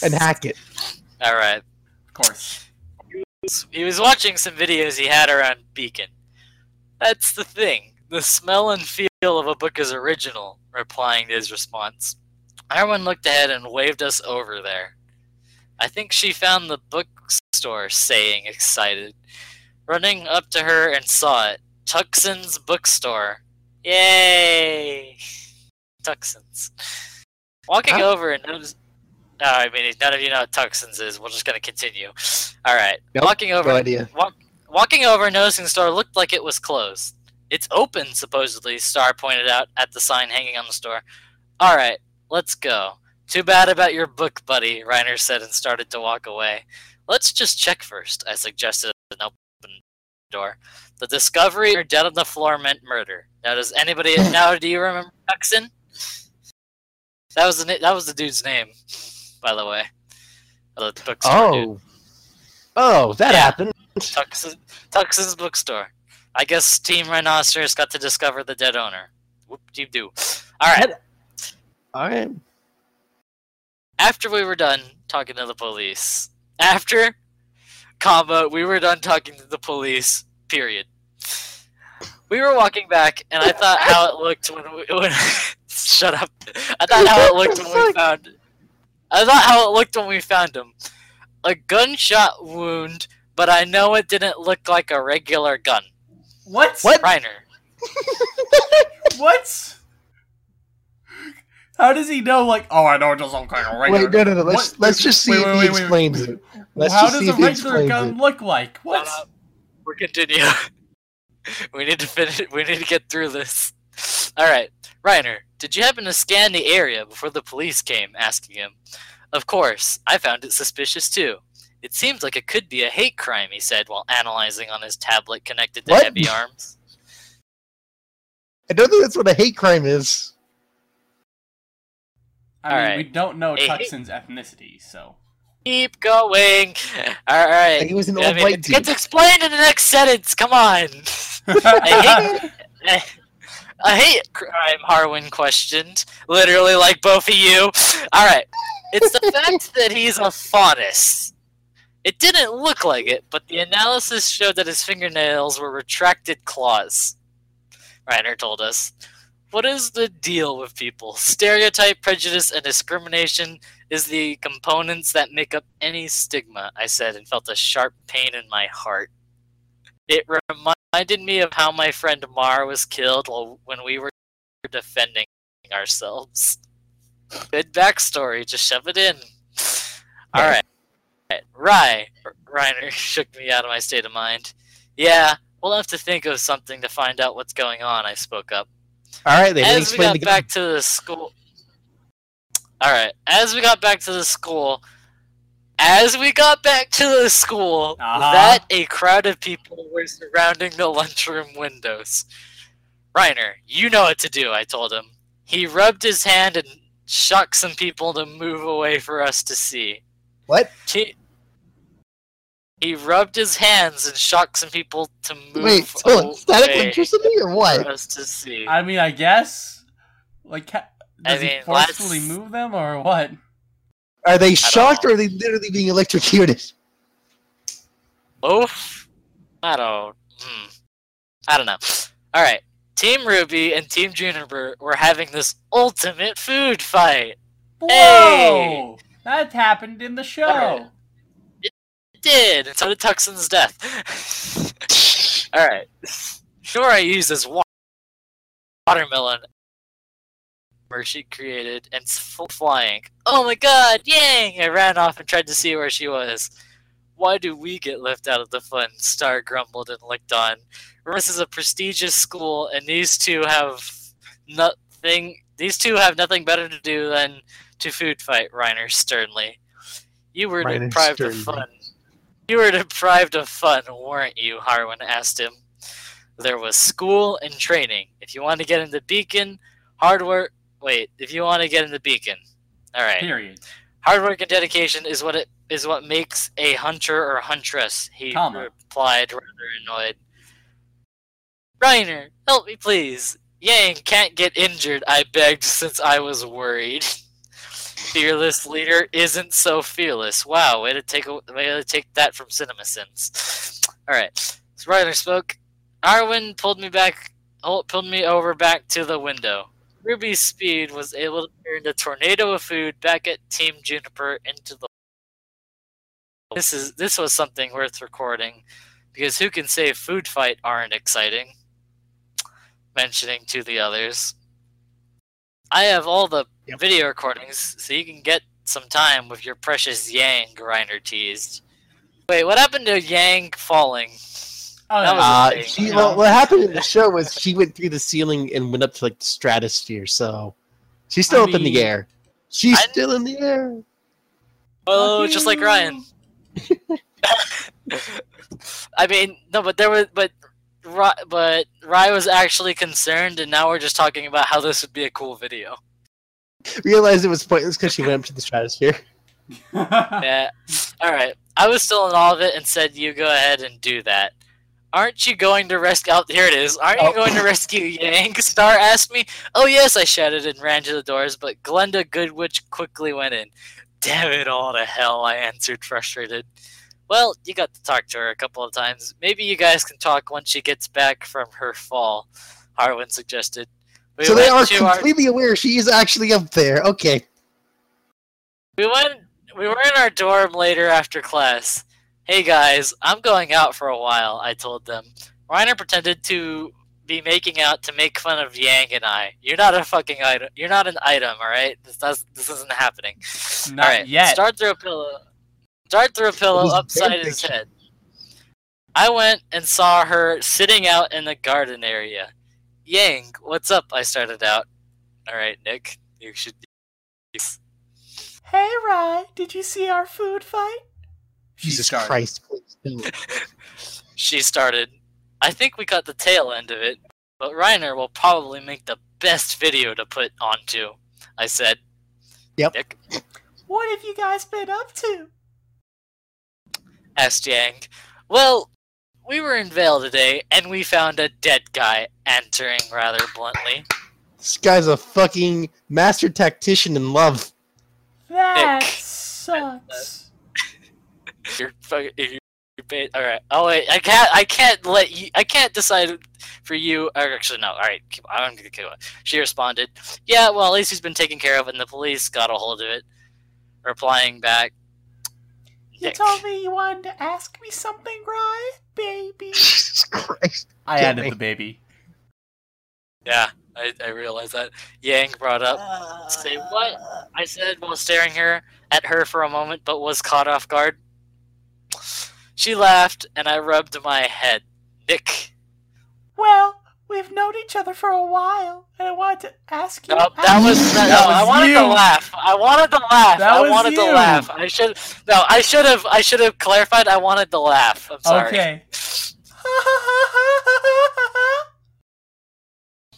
and hack it. All right. Of course. He was watching some videos he had around Beacon. That's the thing. The smell and feel of a book is original, replying to his response. Arwen looked ahead and waved us over there. I think she found the bookstore, saying, excited. Running up to her and saw it. Tukson's bookstore. Yay! Tukson's. Walking Huh? over and noticed. No, I mean, none of you know what Tukson's is. We're just going to continue. All right. Nope, Walking over. No idea. Walk, walking over and noticing the store looked like it was closed. It's open, supposedly, Star pointed out at the sign hanging on the store. Alright, let's go. Too bad about your book, buddy, Reiner said and started to walk away. Let's just check first, I suggested an open door. The discovery or dead on the floor meant murder. Now does anybody now do you remember Tukson? That was the that was the dude's name, by the way. The bookstore oh. dude. Oh. Oh, that Yeah. happened. Tux's, Tux's bookstore. I guess Team Rhinoceros got to discover the dead owner. Whoop de doo. Alright, All right. After we were done talking to the police, after, comma, we were done talking to the police, period. We were walking back, and I thought how it looked when we. When, shut up. I thought how it looked when we found. I thought how it looked when we found him. A gunshot wound, but I know it didn't look like a regular gun. What? What? Reiner. What? How does he know? Like, oh, I know it doesn't look like a regular. Wait, no, no, no. Let's What? let's just see Wait, if he wait, wait, explains it. Let's How just does see a regular gun it. look like? What? Uh, we're continue. we need to finish. We need to get through this. All right, Reiner. Did you happen to scan the area before the police came? Asking him. Of course, I found it suspicious too. It seems like it could be a hate crime, he said while analyzing on his tablet connected to What? heavy arms. I don't think that's what a hate crime is. I mean, Alright. we don't know Hey, hey. Tukson's ethnicity, so. Keep going. All right. He was an I old mean, white dude. gets explained in the next sentence. Come on. I hate, I hate crime, Harwin questioned. Literally, like both of you. Alright. It's the fact that he's a faunus. It didn't look like it, but the analysis showed that his fingernails were retracted claws. Reiner told us. What is the deal with people? Stereotype, prejudice, and discrimination is the components that make up any stigma, I said, and felt a sharp pain in my heart. It reminded me of how my friend Mar was killed while, when we were defending ourselves. Good backstory, just shove it in. Alright. Right. Reiner shook me out of my state of mind. Yeah, we'll have to think of something to find out what's going on, I spoke up. All right, they didn't As we got the back to the school. Alright, as we got back to the school, as we got back to the school, Uh-huh. that a crowd of people were surrounding the lunchroom windows. Reiner, you know what to do, I told him. He rubbed his hand and shocked some people to move away for us to see. What? He, he rubbed his hands and shocked some people to move Wait, hold on. Static electricity or for what? us to see. I mean, I guess. Like, ca- I does he mean, forcefully let's- move them or what? Are they shocked or are they literally being electrocuted? Oof. I don't. Hmm. I don't know. All right. Team Ruby and Team Juniper were having this ultimate food fight. Whoa! Hey! That happened in the show. Alright. It did, and so did Tukson's death. All right. Sure, I used this watermelon where she created and flying. Oh my god, yang! I ran off and tried to see where she was. Why do we get left out of the fun? Star grumbled and licked on. This is a prestigious school, and these two have nothing. These two have nothing better to do than to food fight. Reiner sternly. You were Reiner deprived of fun. You were deprived of fun, weren't you? Harwin asked him. There was school and training. If you want to get into Beacon, hard work. Wait, if you want to get into Beacon, all right. Period. Hard work and dedication is what it is what makes a hunter or huntress. He Comma. replied, rather annoyed. Reiner, help me please. Yang can't get injured. I begged since I was worried. Fearless leader isn't so fearless. Wow, way to take a, way to take that from CinemaSins. All right, so Ryder spoke. Arwen pulled me back, pulled me over back to the window. Ruby's speed was able to turn the tornado of food back at Team Juniper into the. This is this was something worth recording, because who can say food fight aren't exciting? Mentioning to the others. I have all the Yep. video recordings, so you can get some time with your precious Yang. Reiner teased. Wait, what happened to Yang falling? Oh, That was Uh, thing, she, well, what happened in the show was she went through the ceiling and went up to like the stratosphere. So she's still I up in the air. She's I- still in the air. Oh, Fuck just like. Ryan. I mean, no, but there was, but, Ry- but Rye was actually concerned, and now we're just talking about how this would be a cool video. Realized it was pointless because she went up to the stratosphere. Yeah. All right. I was still in all of it and said, "You go ahead and do that." Aren't you going to rescue? Oh, here it is. Aren't you Oh. going to rescue Yang? Star asked me. Oh yes, I shouted and ran to the doors, but Glynda Goodwitch quickly went in. Damn it all to hell! I answered, frustrated. Well, you got to talk to her a couple of times. Maybe you guys can talk once she gets back from her fall. Harwin suggested. We so they are to our- completely aware she is actually up there. Okay. We went. We were in our dorm later after class. Hey guys, I'm going out for a while. I told them. Reiner pretended to be making out to make fun of Yang and I. You're not a fucking item. You're not an item. All right. This does. This isn't happening. Not all right. yet. Start through a pillow. Start through a pillow upside his head. I went and saw her sitting out in the garden area. Yang, what's up? I started out. All right, Nick, you should. Hey, Rye, did you see our food fight? She Jesus started. Christ. Please don't. she started. I think we got the tail end of it, but Reiner will probably make the best video to put onto. I said. Yep. Nick What have you guys been up to? Asked Yang. Well, we were in Vale today, and we found a dead guy. Answering rather bluntly. This guy's a fucking master tactician in love. That Nick. sucks. You're fucking. If you paid, all right. Oh wait, I can't. I can't let you. I can't decide for you. Or actually, no. All right. keep- I'm gonna keep it. She responded, "Yeah, well, at least he's been taken care of, and the police got a hold of it." Replying back, You Nick. told me you wanted to ask me something, Rye, baby. Jesus Christ. I Kill added me. the baby. "Yeah, I, I realized that." Yang brought up. Uh, say what? I said while staring her at her for a moment, but was caught off guard. She laughed, and I rubbed my head. Nick. Well, we've known each other for a while, and I wanted to ask you. No, that was out. no, That I was wanted to laugh. I wanted to laugh. That I was wanted to you. laugh. I should no. I should have. I should have clarified. I wanted to laugh. I'm sorry. Okay.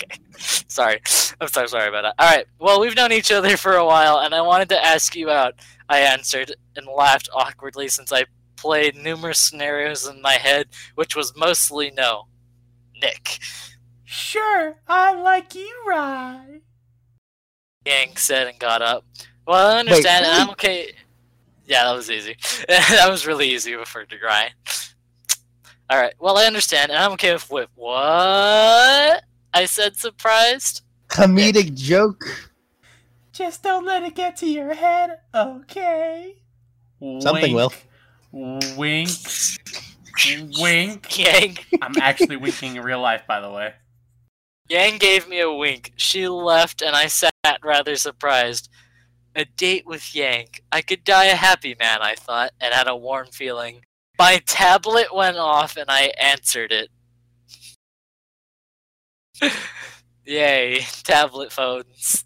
Okay. Sorry. I'm so sorry about that. All right. Well, we've known each other for a while, and I wanted to ask you out. I answered and laughed awkwardly since I played numerous scenarios in my head, which was mostly no. Nick. Sure, I like you, Rye. Yang said and got up. Well, I understand, and really? I'm okay. Yeah, that was easy. that was really easy for Degray. All right. Well, I understand, and I'm okay with with what I said. Surprised. Comedic joke. Just don't let it get to your head, okay? Something will. Wink. Wink. Yang I'm actually winking in real life, by the way. Yang gave me a wink. She left, and I sat rather surprised. A date with Yang. I could die a happy man, I thought, and had a warm feeling. My tablet went off, and I answered it. Yay, tablet phones.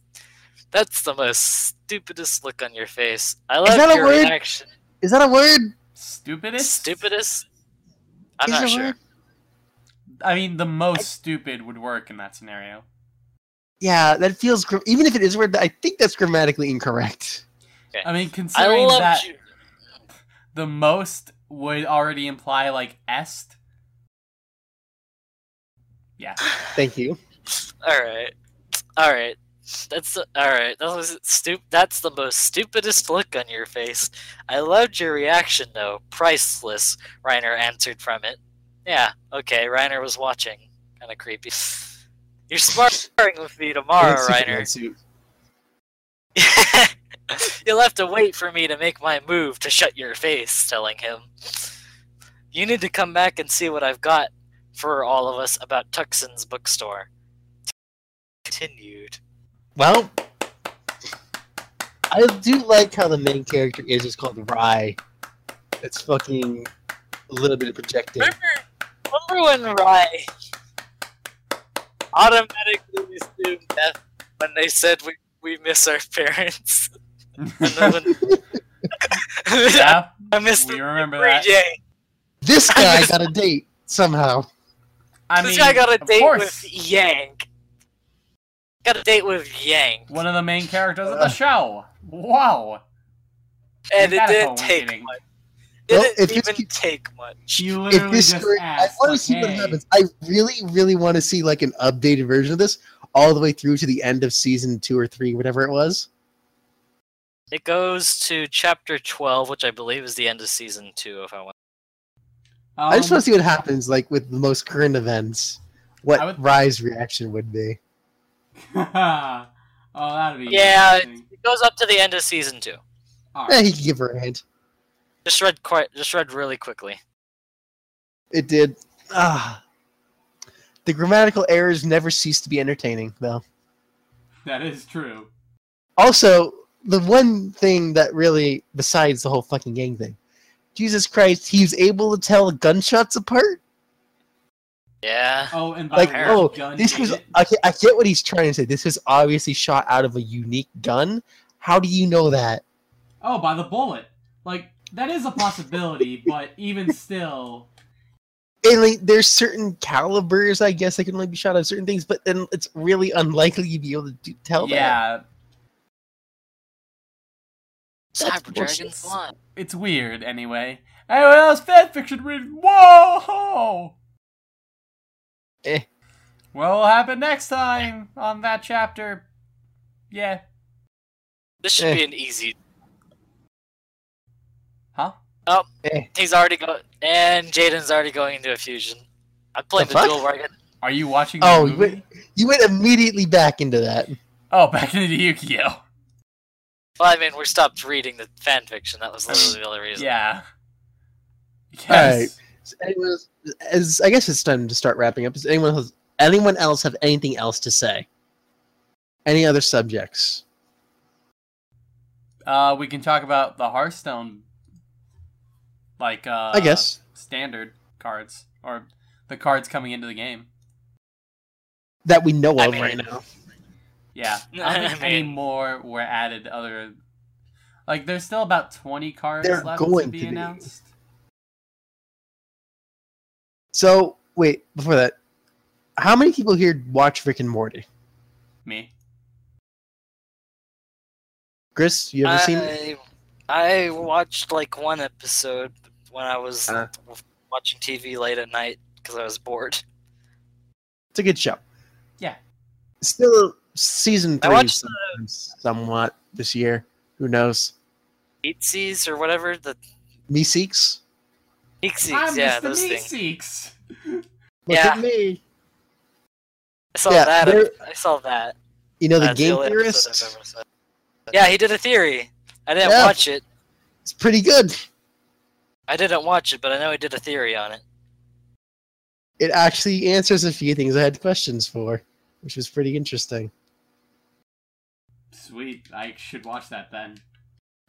That's the most stupidest look on your face. I love that a your word? reaction. Is that a word? Stupidest? Stupidest? I'm Is not sure. word? I mean, the most stupid would work in that scenario. Yeah, that feels. Even if it is a word, I think that's grammatically incorrect. I mean, considering love that you. the most would already imply, like, est. Yeah. Thank you. All right, all right. That's the, all right. That was stup- That's the most stupidest look on your face. I loved your reaction, though. Priceless. Reiner answered from it. Yeah. Okay. Reiner was watching. Kind of creepy. You're sparring with me tomorrow, It's Reiner. You'll have to wait for me to make my move to shut your face, telling him. You need to come back and see what I've got for all of us about Tukson's bookstore. Continued. Well, I do like how the main character is It's called Rye. It's fucking a little bit of projecting. Remember, remember when Rye automatically assumed death when they said we, we miss our parents? when, Yeah, I missed we the remember that. Jay. This guy got a date somehow. I this mean, guy got a date course, with Yang. Got a date with Yang. one of the main characters of the show. Wow. And it didn't take much. Well, Didn't if this even keep- take much. You If this just story, I want to like, see what happens. I really, really want to see like an updated version of this, all the way through to the end of season two or three, whatever it was. It goes to chapter 12, which I believe is the end of season 2, if I want. I just Um, want to see what happens, like with the most current events, what I would- Rye's reaction would be. oh, that'd be Yeah. It goes up to the end of season 2. All Eh, right. he could give her a hint. Just read quite, just read really quickly. It did. Ah, the grammatical errors never cease to be entertaining, though. That is true. Also, the one thing that really, besides the whole fucking gang thing, Jesus Christ, he's able to tell gunshots apart. Yeah. Oh, and by Like, the way, oh, gun this was. agent- I, get- I get what he's trying to say. This was obviously shot out of a unique gun. How do you know that? Oh, by the bullet. Like that is a possibility, but even still, And like, there's certain calibers, I guess, that can only be shot out of certain things, but then it's really unlikely you'd be able to do, tell that. yeah, That's Cyber. Dragon's Blood. it's weird. Anyway, anyone else fan fiction reading? Whoa! Eh. What will happen next time on that chapter? Yeah. This should Eh. be an easy. Huh? Eh. He's already go, and Jaden's already going into a fusion. I'm playing The the, fuck? duel where I get. Are you watching the Oh, you went, you went immediately back into that. Oh, back into Yu-Gi-Oh. Well, I mean, we stopped reading the fan fiction. That was literally the only reason. Yeah. Yes. Alright. So anyways, as I guess it's time to start wrapping up. Does anyone else, anyone else have anything else to say? Any other subjects? Uh, we can talk about the Hearthstone, like uh, I guess. standard cards or the cards coming into the game. That we know of I mean- right now. Yeah, I don't think I any mean- more were added. Other like, there's still about twenty cards They're left to going be to be. announced. So, wait, before that, how many people here watch Rick and Morty? Me. Chris, you ever seen it? I I watched like one episode when I was Uh. watching TV late at night because I was bored. It's a good show. Yeah. Still, season I three watched sometimes, somewhat this year. Who knows? Meatsies or whatever the Meeseeks? Meeksies, yeah, Mr. those things. Meeseeks. Look Yeah. at me. I saw Yeah, that. there- I saw that. You know the That's game only episode theorist? I've ever seen. Yeah, he did a theory. I didn't Yeah. watch it. It's pretty good. I didn't watch it, but I know he did a theory on it. It actually answers a few things I had questions for, which was pretty interesting. Sweet. I should watch that then.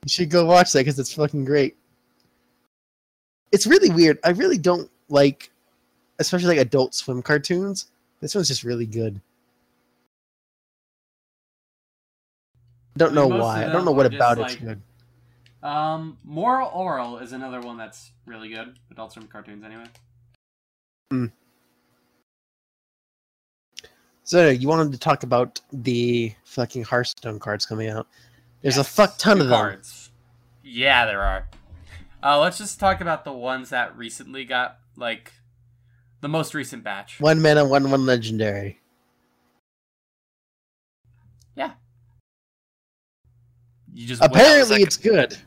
You should go watch that because it's fucking great. It's really weird. I really don't like, especially like Adult Swim cartoons. This one's just really good. I don't I know mean, most why. I don't know what are just, about it's like- good. Um, Moral Orel is another one that's really good. Adult Swim cartoons, anyway. So you wanted to talk about the fucking Hearthstone cards coming out. There's a fuck ton of them. cards. Yeah, there are. Uh, let's just talk about the ones that recently got like the most recent batch. One mana, one one legendary. Yeah. You just. Apparently, it's good.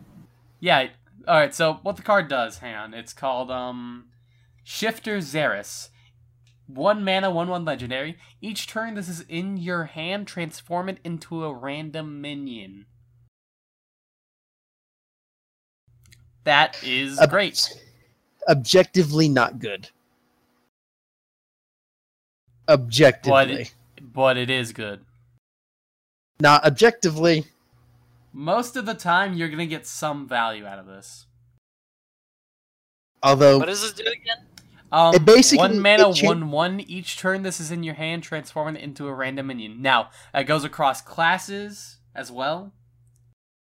Yeah. All right. So what the card does? Hang on. It's called um, Shifter Zerus. One mana, one one legendary. Each turn, this is in your hand. Transform it into a random minion. That is Ob- great. Objectively, not good. Objectively, But it is good. not objectively. Most of the time, you're gonna get some value out of this. Although What does this do again? Um, It basically- one mana, it cha- one one. Each turn, this is in your hand. transforming it into a random minion. Now it goes across classes as well.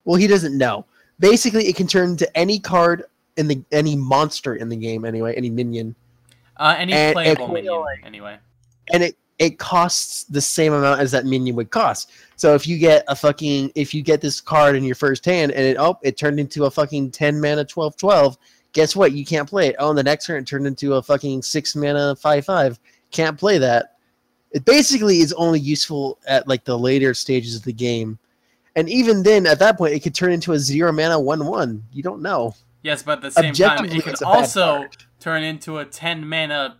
Well, he doesn't know. Basically, it can turn into any card in the any monster in the game anyway, any minion, Uh, any And- playable and- minion, anyway. and it it costs the same amount as that minion would cost. So if you get a fucking if you get this card in your first hand and it oh it turned into a fucking 10 mana 12 12, guess what? You can't play it. Oh, and the next turn it turned into a fucking 6 mana 5 5. Can't play that. It basically is only useful at like the later stages of the game. And even then at that point it could turn into a 0 mana 1 1. You don't know. Yes, but at the same time, it can it's a bad also turn into a 10 mana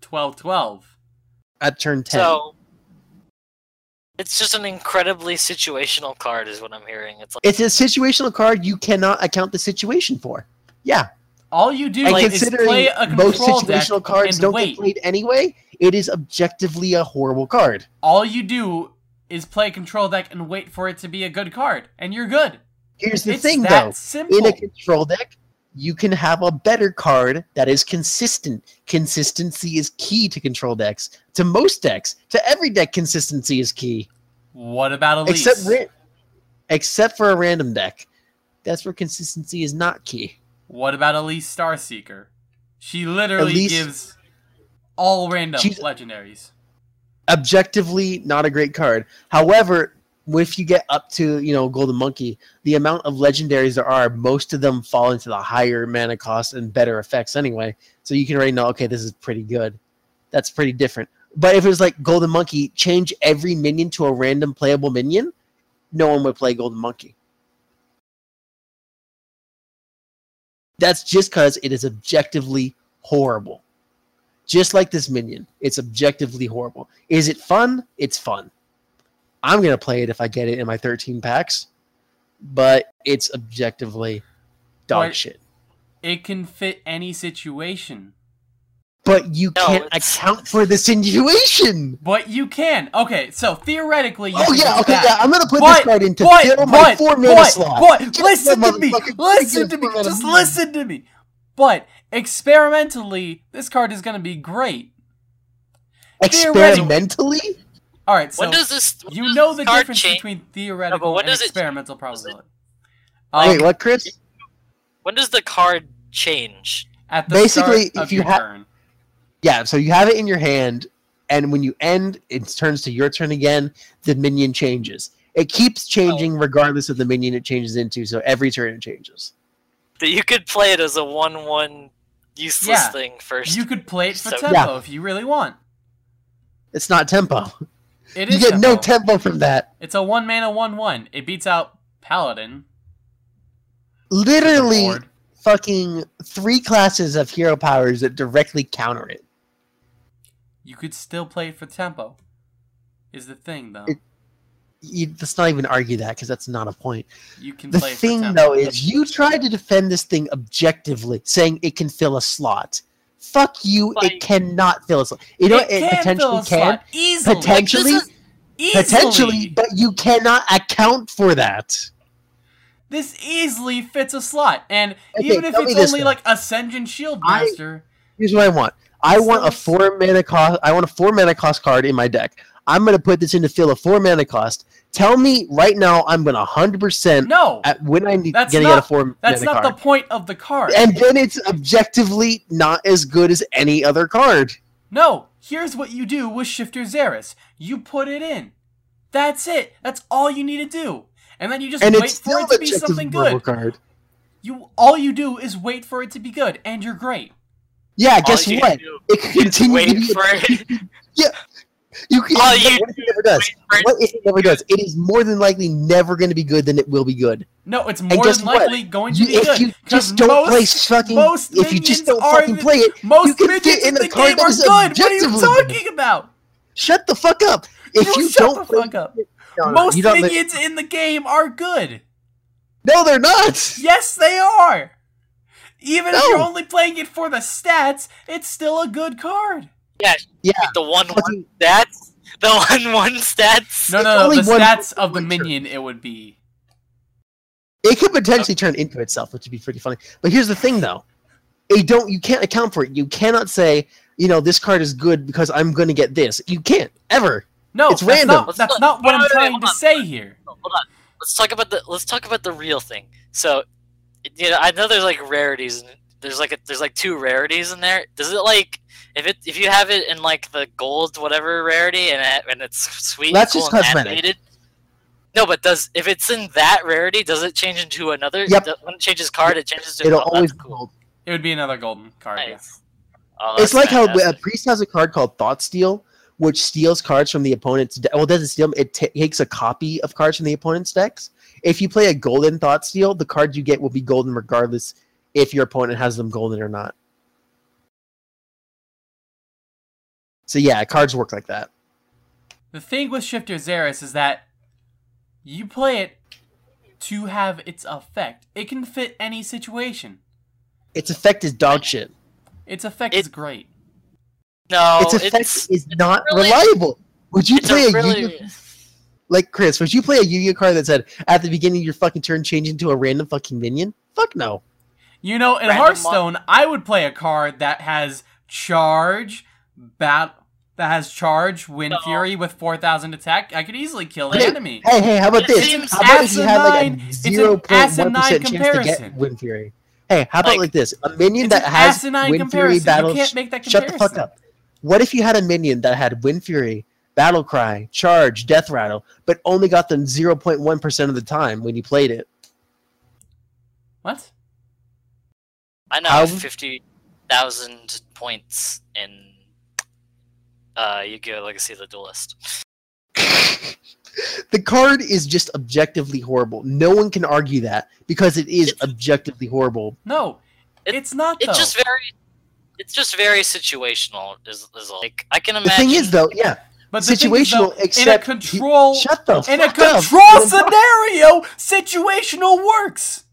12 12. At turn 10. So it's just an incredibly situational card, is what I'm hearing. It's like it's a situational card you cannot account the situation for. Yeah. All you do And is considering play a most control deck situational cards don't wait. get played anyway, it is objectively a horrible card. All you do is play a control deck and wait for it to be a good card, and you're good. Here's the it's thing, that though. simple. In a control deck, you can have a better card that is consistent. Consistency is key to control decks. To most decks. To every deck, consistency is key. what about Elise? Except except for a random deck. That's where consistency is not key. What about Elise Starseeker? She literally Elise- gives all random legendaries. objectively not a great card. However, if you get up to you know Golden Monkey, the amount of legendaries there are, most of them fall into the higher mana cost and better effects anyway. So you can already know, okay, this is pretty good. That's pretty different. But if it was like Golden Monkey, change every minion to a random playable minion, no one would play Golden Monkey. That's just because it is objectively horrible. Just like this minion, it's objectively horrible. Is it fun? It's fun. I'm gonna play it if I get it in my 13 packs, but it's objectively dog But- shit. It can fit any situation. But you No, can't it's- account for the situation. But you can. Okay, so theoretically, you Oh can yeah, do okay, that. yeah. I'm gonna put But- this card in to but, fill but, my four mana but, slot. but, Get listen that to me, motherfucker- listen get to that me, motherfucker- just listen to me. But experimentally, this card is going to be great. Experimentally, All right, so when does this? when you does know this the difference change? between theoretical when and does experimental does it- probability. Um, wait, what, Chris? When does the card change? At the Basically, start of if you your ha- turn. Yeah, so you have it in your hand, and when you end, it turns to your turn again. The minion changes. It keeps changing regardless of the minion it changes into. So every turn it changes. That you could play it as a one-one useless Yeah, thing first. You could play it for So- tempo if you really want. It's not tempo. It you is get no tempo. tempo from that. It's a one mana one one. It beats out Paladin. Literally, fucking three classes of hero powers that directly counter it. You could still play it for tempo. Is the thing though? It- You, let's not even argue that because that's not a point. you can The thing, though, is you tried to defend this thing objectively, saying it can fill a slot. Fuck you, Like- it cannot fill a slot. You know, it, it, potentially can. easily. Potentially, Like, easily. potentially, but you cannot account for that. This easily fits a slot, and Okay, even if it's only like Ascension Shield I- Master, Here's what I want. I want a four mana cost. I want a four mana cost card in my deck. I'm gonna put this in to fill a four mana cost. Tell me right now, I'm gonna 100 percent no, at when I need That's gonna get a not- four that's not card. the point of the card. and then it's objectively not as good as any other card. No, here's what you do with Shifter Zerus. You put it in. That's it. That's all you need to do. And then you just And wait it's for it to be something good. card. You all you do is wait for it to be good, and you're great. Yeah, guess what? It can is continue to wait be. for it. You can. all what you if it never does? wait for it What if it never does? It is more than likely never going to be good than it will be good. No, it's more guess than what? likely going to You, be if good. you 'cause just don't most, play fucking, most if you just don't fucking the- play it, most you can minions fit in in a the card game that are good. What are you talking about? Shut the fuck up. If You you, shut don't the play, fuck up. No, no, Most you don't- minions in the game are good. No, they're not. Yes, they are. Even if you're only playing it for the stats, it's still a good card. Yeah, Yeah. the one one stats. The one one stats. No, no, no. The stats of the minion it would be. It could potentially turn into itself, which would be pretty funny. But here's the thing, though. You don't. You can't account for it. You cannot say, you know, this card is good because I'm going to get this. You can't ever. No, It's that's random. Not, that's look- not what wait, I'm wait, wait, trying hold to on. say here. Hold on. Let's talk about the let's talk about the real thing. So, you know, I know there's like rarities. and There's like a, there's like two rarities in there. Does it like if it if you have it in like the gold whatever rarity and it, and it's sweet, That's cool, just cosmetic. animated? No, but does if it's in that rarity, does it change into another? Yep. When it changes card, it changes to. It'll oh, always cool. gold. It would be another golden card. yeah. Nice. Oh, It's that's like how a priest has a card called Thought Steal, which steals cards from the opponent's deck. Well, it doesn't steal them. It takes a copy of cards from the opponent's decks. If you play a golden Thought Steal, the cards you get will be golden regardless if your opponent has them golden or not. So yeah, cards work like that. The thing with Shifter Zerus is that you play it to have its effect. It can fit any situation. Its effect is dog shit. Its effect It- is great. no, its effect it's is not really- reliable. Would you play a a, really Yu-Gi-Oh like Chris? Would you play a Yu-Gi-Oh card that said at the beginning of your fucking turn change into a random fucking minion? Fuck no. You know, in Random Hearthstone, I would play a card that has charge, bat, that has charge, Wind No. Fury with four thousand attack. I could easily kill the Hey, enemy. Hey, hey, how about It this? seems How about if you had like a zero point one chance to get Wind Fury? Hey, how about Like- like this? A minion that has asinine Wind Fury comparison. battle. You can't make that Shut the fuck up. What if you had a minion that had Wind Fury, Battle Cry, Charge, Death Rattle, but only got them zero point one percent of the time when you played it? What? I know fifty thousand points in uh Yu-Gi-Oh! Legacy of the Duelist. the card is just objectively horrible. No one can argue that because it is It's- objectively horrible. No, It- it's not though. It's just very, it's just very situational. Is, is like I can imagine. The imagine. thing is, though, yeah, but the thing is, though, situational. except in a control, Shut the in a fuck up. control What scenario, situational works.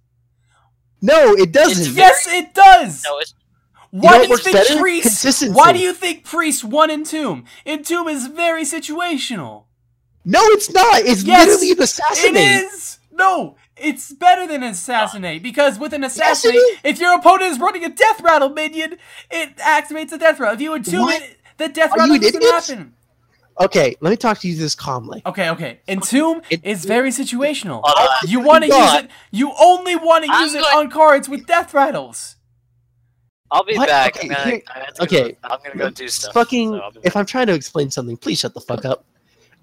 No, it doesn't. It's Yes, it does. no, it's know Why what do you think better? priest? Why do you think priest won Entomb? Entomb is very situational. No, it's not. It's Yes, literally an It assassinate. It is. No, it's better than assassinate because with an Yes, assassinate, is. if your opponent is running a death rattle minion, it activates the death rattle. If you entomb What? it, the death Are rattle doesn't happen. Okay, let me talk to you this calmly. Okay, okay. Entomb It- is very situational. Oh Hold on. You want to use it. You only want to use it on cards with death rattles. I'll be What? back. Okay, I'm gonna, here- to okay. Go, I'm gonna go do stuff. Fucking, so if I'm trying to explain something, please shut the fuck up.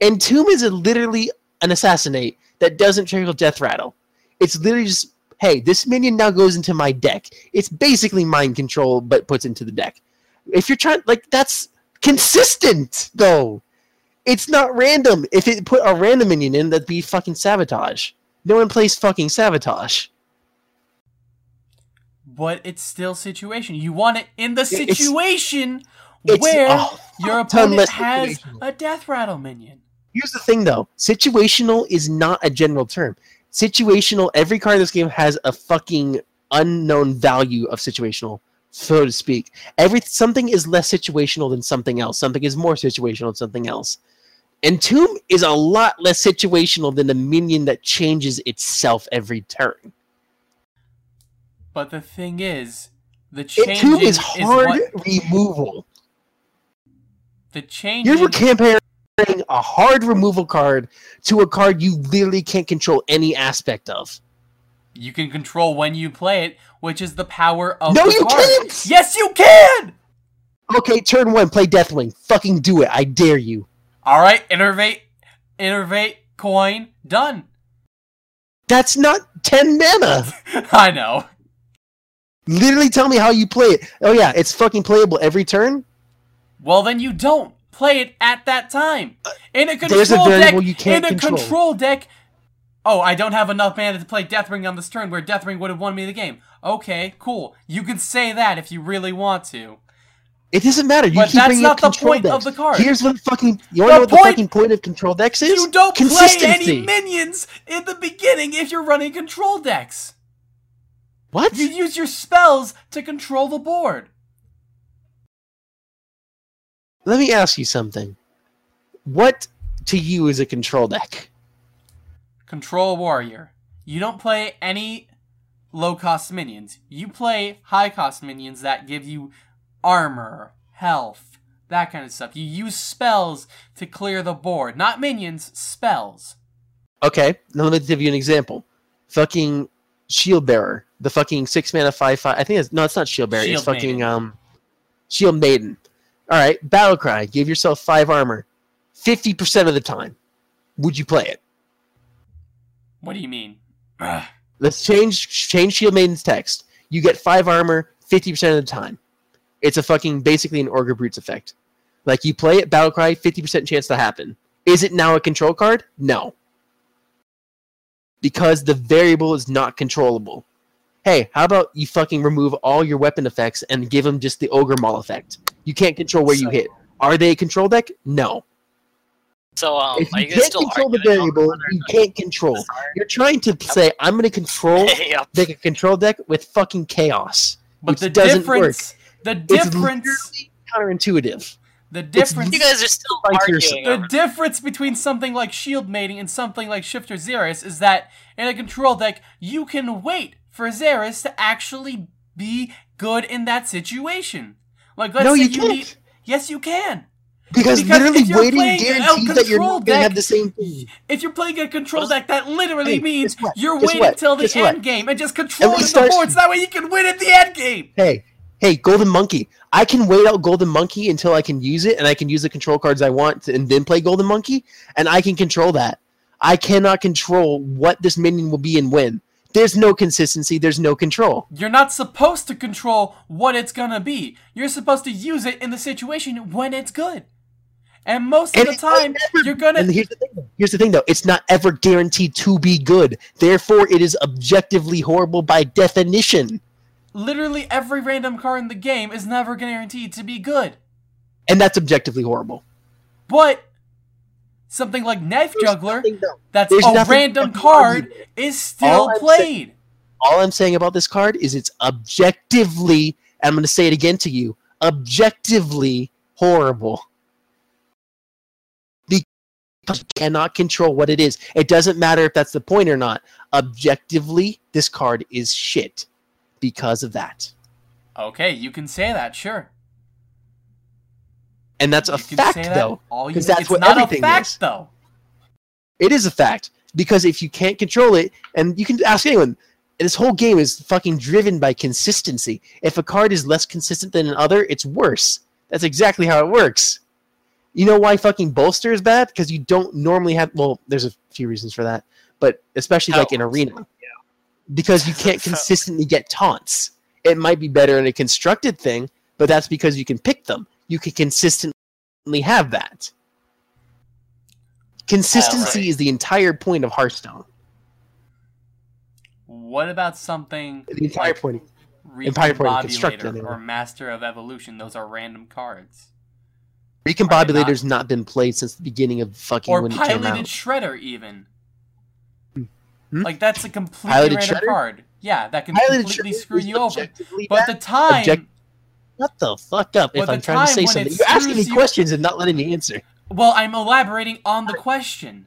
Entomb is a, literally an assassinate that doesn't trigger death rattle. It's literally just, hey, this minion now goes into my deck. It's basically mind control, but puts into the deck. If you're trying, like, that's consistent, though. It's not random. If it put a random minion in, that'd be fucking sabotage. No one plays fucking sabotage. But it's still situation. You want it in the situation it's where a your opponent has a death rattle minion. Here's the thing, though. Situational is not a general term. Situational, every card in this game has a fucking unknown value of situational, so to speak. Every Something is less situational than something else. Something is more situational than something else. Entomb is a lot less situational than a minion that changes itself every turn. But the thing is, the Entomb is is hard what removal. the change. You're comparing a hard removal card to a card you literally can't control any aspect of. You can control when you play it, which is the power of No, you card. can't! Yes, you can. Okay, turn one, play Deathwing. Fucking do it. I dare you. All right, innervate, innervate, coin, done. That's not 10 mana. I know. Literally tell me how you play it. Oh yeah, it's fucking playable every turn? Well, then you don't play it at that time. Uh, in a control There's a deck, you can't in a control. control deck. Oh, I don't have enough mana to play Deathwing on this turn, where Deathwing would have won me the game. Okay, cool. You can say that if you really want to. It doesn't matter. You But keep bringing not up control point of the card. Here's what fucking... You The wanna know what the point- fucking point of control decks is? You don't play any minions in the beginning if you're running control decks. What? You use your spells to control the board. Let me ask you something. What to you is a control deck? Control warrior. You don't play any low cost minions. You play high cost minions that give you armor, health, that kind of stuff. You use spells to clear the board. Not minions, spells. Okay, now let me give you an example. Fucking Shield Bearer, the fucking six mana five five. I think it's no, it's not Shield Bearer. it's fucking Maiden. um, Shield Maiden. All right, Battle Cry. Give yourself five armor. Fifty percent of the time, would you play it? What do you mean? Ugh. Let's change change Shield Maiden's text. You get five armor fifty percent of the time. It's a fucking basically an Ogre Brute's effect. Like you play it, Battle Cry, fifty percent chance to happen. Is it now a control card? No. Because the variable is not controllable. Hey, how about you fucking remove all your weapon effects and give them just the Ogre Maul effect? You can't control where you hit. Are they a control deck? No. So, um, if you you can't still control the variable, you can't control. You're trying to say, I'm going to control make a control deck with fucking chaos. But the doesn't difference, the difference, counterintuitive. The difference, you guys are still Fight yourself. arguing. the difference between something like Shield Maiden and something like Shifter Zerus is that in a control deck, you can wait for Zerus to actually be good in that situation. Like, let's no, say you you can't. need. Yes, you can. Because, Because literally if you're waiting playing a guarantees that you're control not going to have deck- the same thing. If you're playing a control deck, that literally Hey, means you're Guess waiting what? till the Guess what? end game and just controlling the starts- board so that way you can win at the end game. Hey, hey, Golden Monkey. I can wait out Golden Monkey until I can use it, and I can use the control cards I want, to, and then play Golden Monkey, and I can control that. I cannot control what this minion will be and when. There's no consistency. There's no control. You're not supposed to control what it's gonna be. You're supposed to use it in the situation when it's good. And most of And the time, never- you're gonna. Here's the thing. Here's the thing, though. It's not ever guaranteed to be good. Therefore, it is objectively horrible by definition. Literally every random card in the game is never guaranteed to be good. And that's objectively horrible. But something like Knife Juggler, that's there's a nothing random fucking card, arguable. is All still I'm played. All I'm saying about this card is it's objectively, and I'm going to say it again to you, objectively horrible. Because you cannot control what it is. It doesn't matter if that's the point or not. Objectively, this card is shit because of that. Okay, you can say that, sure. And that's a You can fact, that though. all you- 'cause that's what not a everything fact, is. though. It is a fact because if you can't control it, and you can ask anyone, this whole game is fucking driven by consistency. If a card is less consistent than another, it's worse. That's exactly how it works. You know why fucking bolster is bad? Because you don't normally have. Well, there's a few reasons for that, but especially like in arena, because you can't consistently get taunts. It might be better in a constructed thing, but that's because you can pick them. You can consistently have that. Consistency right. is the entire point of Hearthstone. What about something The entire like point. Entire point constructed, anyway. or Master of Evolution? Those are random cards. Recombobulator's not been played since the beginning of fucking Or when it came Piloted out. Shredder, even. Hmm? Like that's a completely Piloted random Shredder? card. Yeah, that can Piloted completely screw you over. But the time, Object- Shut the fuck up if I'm trying to say something. You're asking me screws you- questions and not letting me answer. well, I'm elaborating on the question.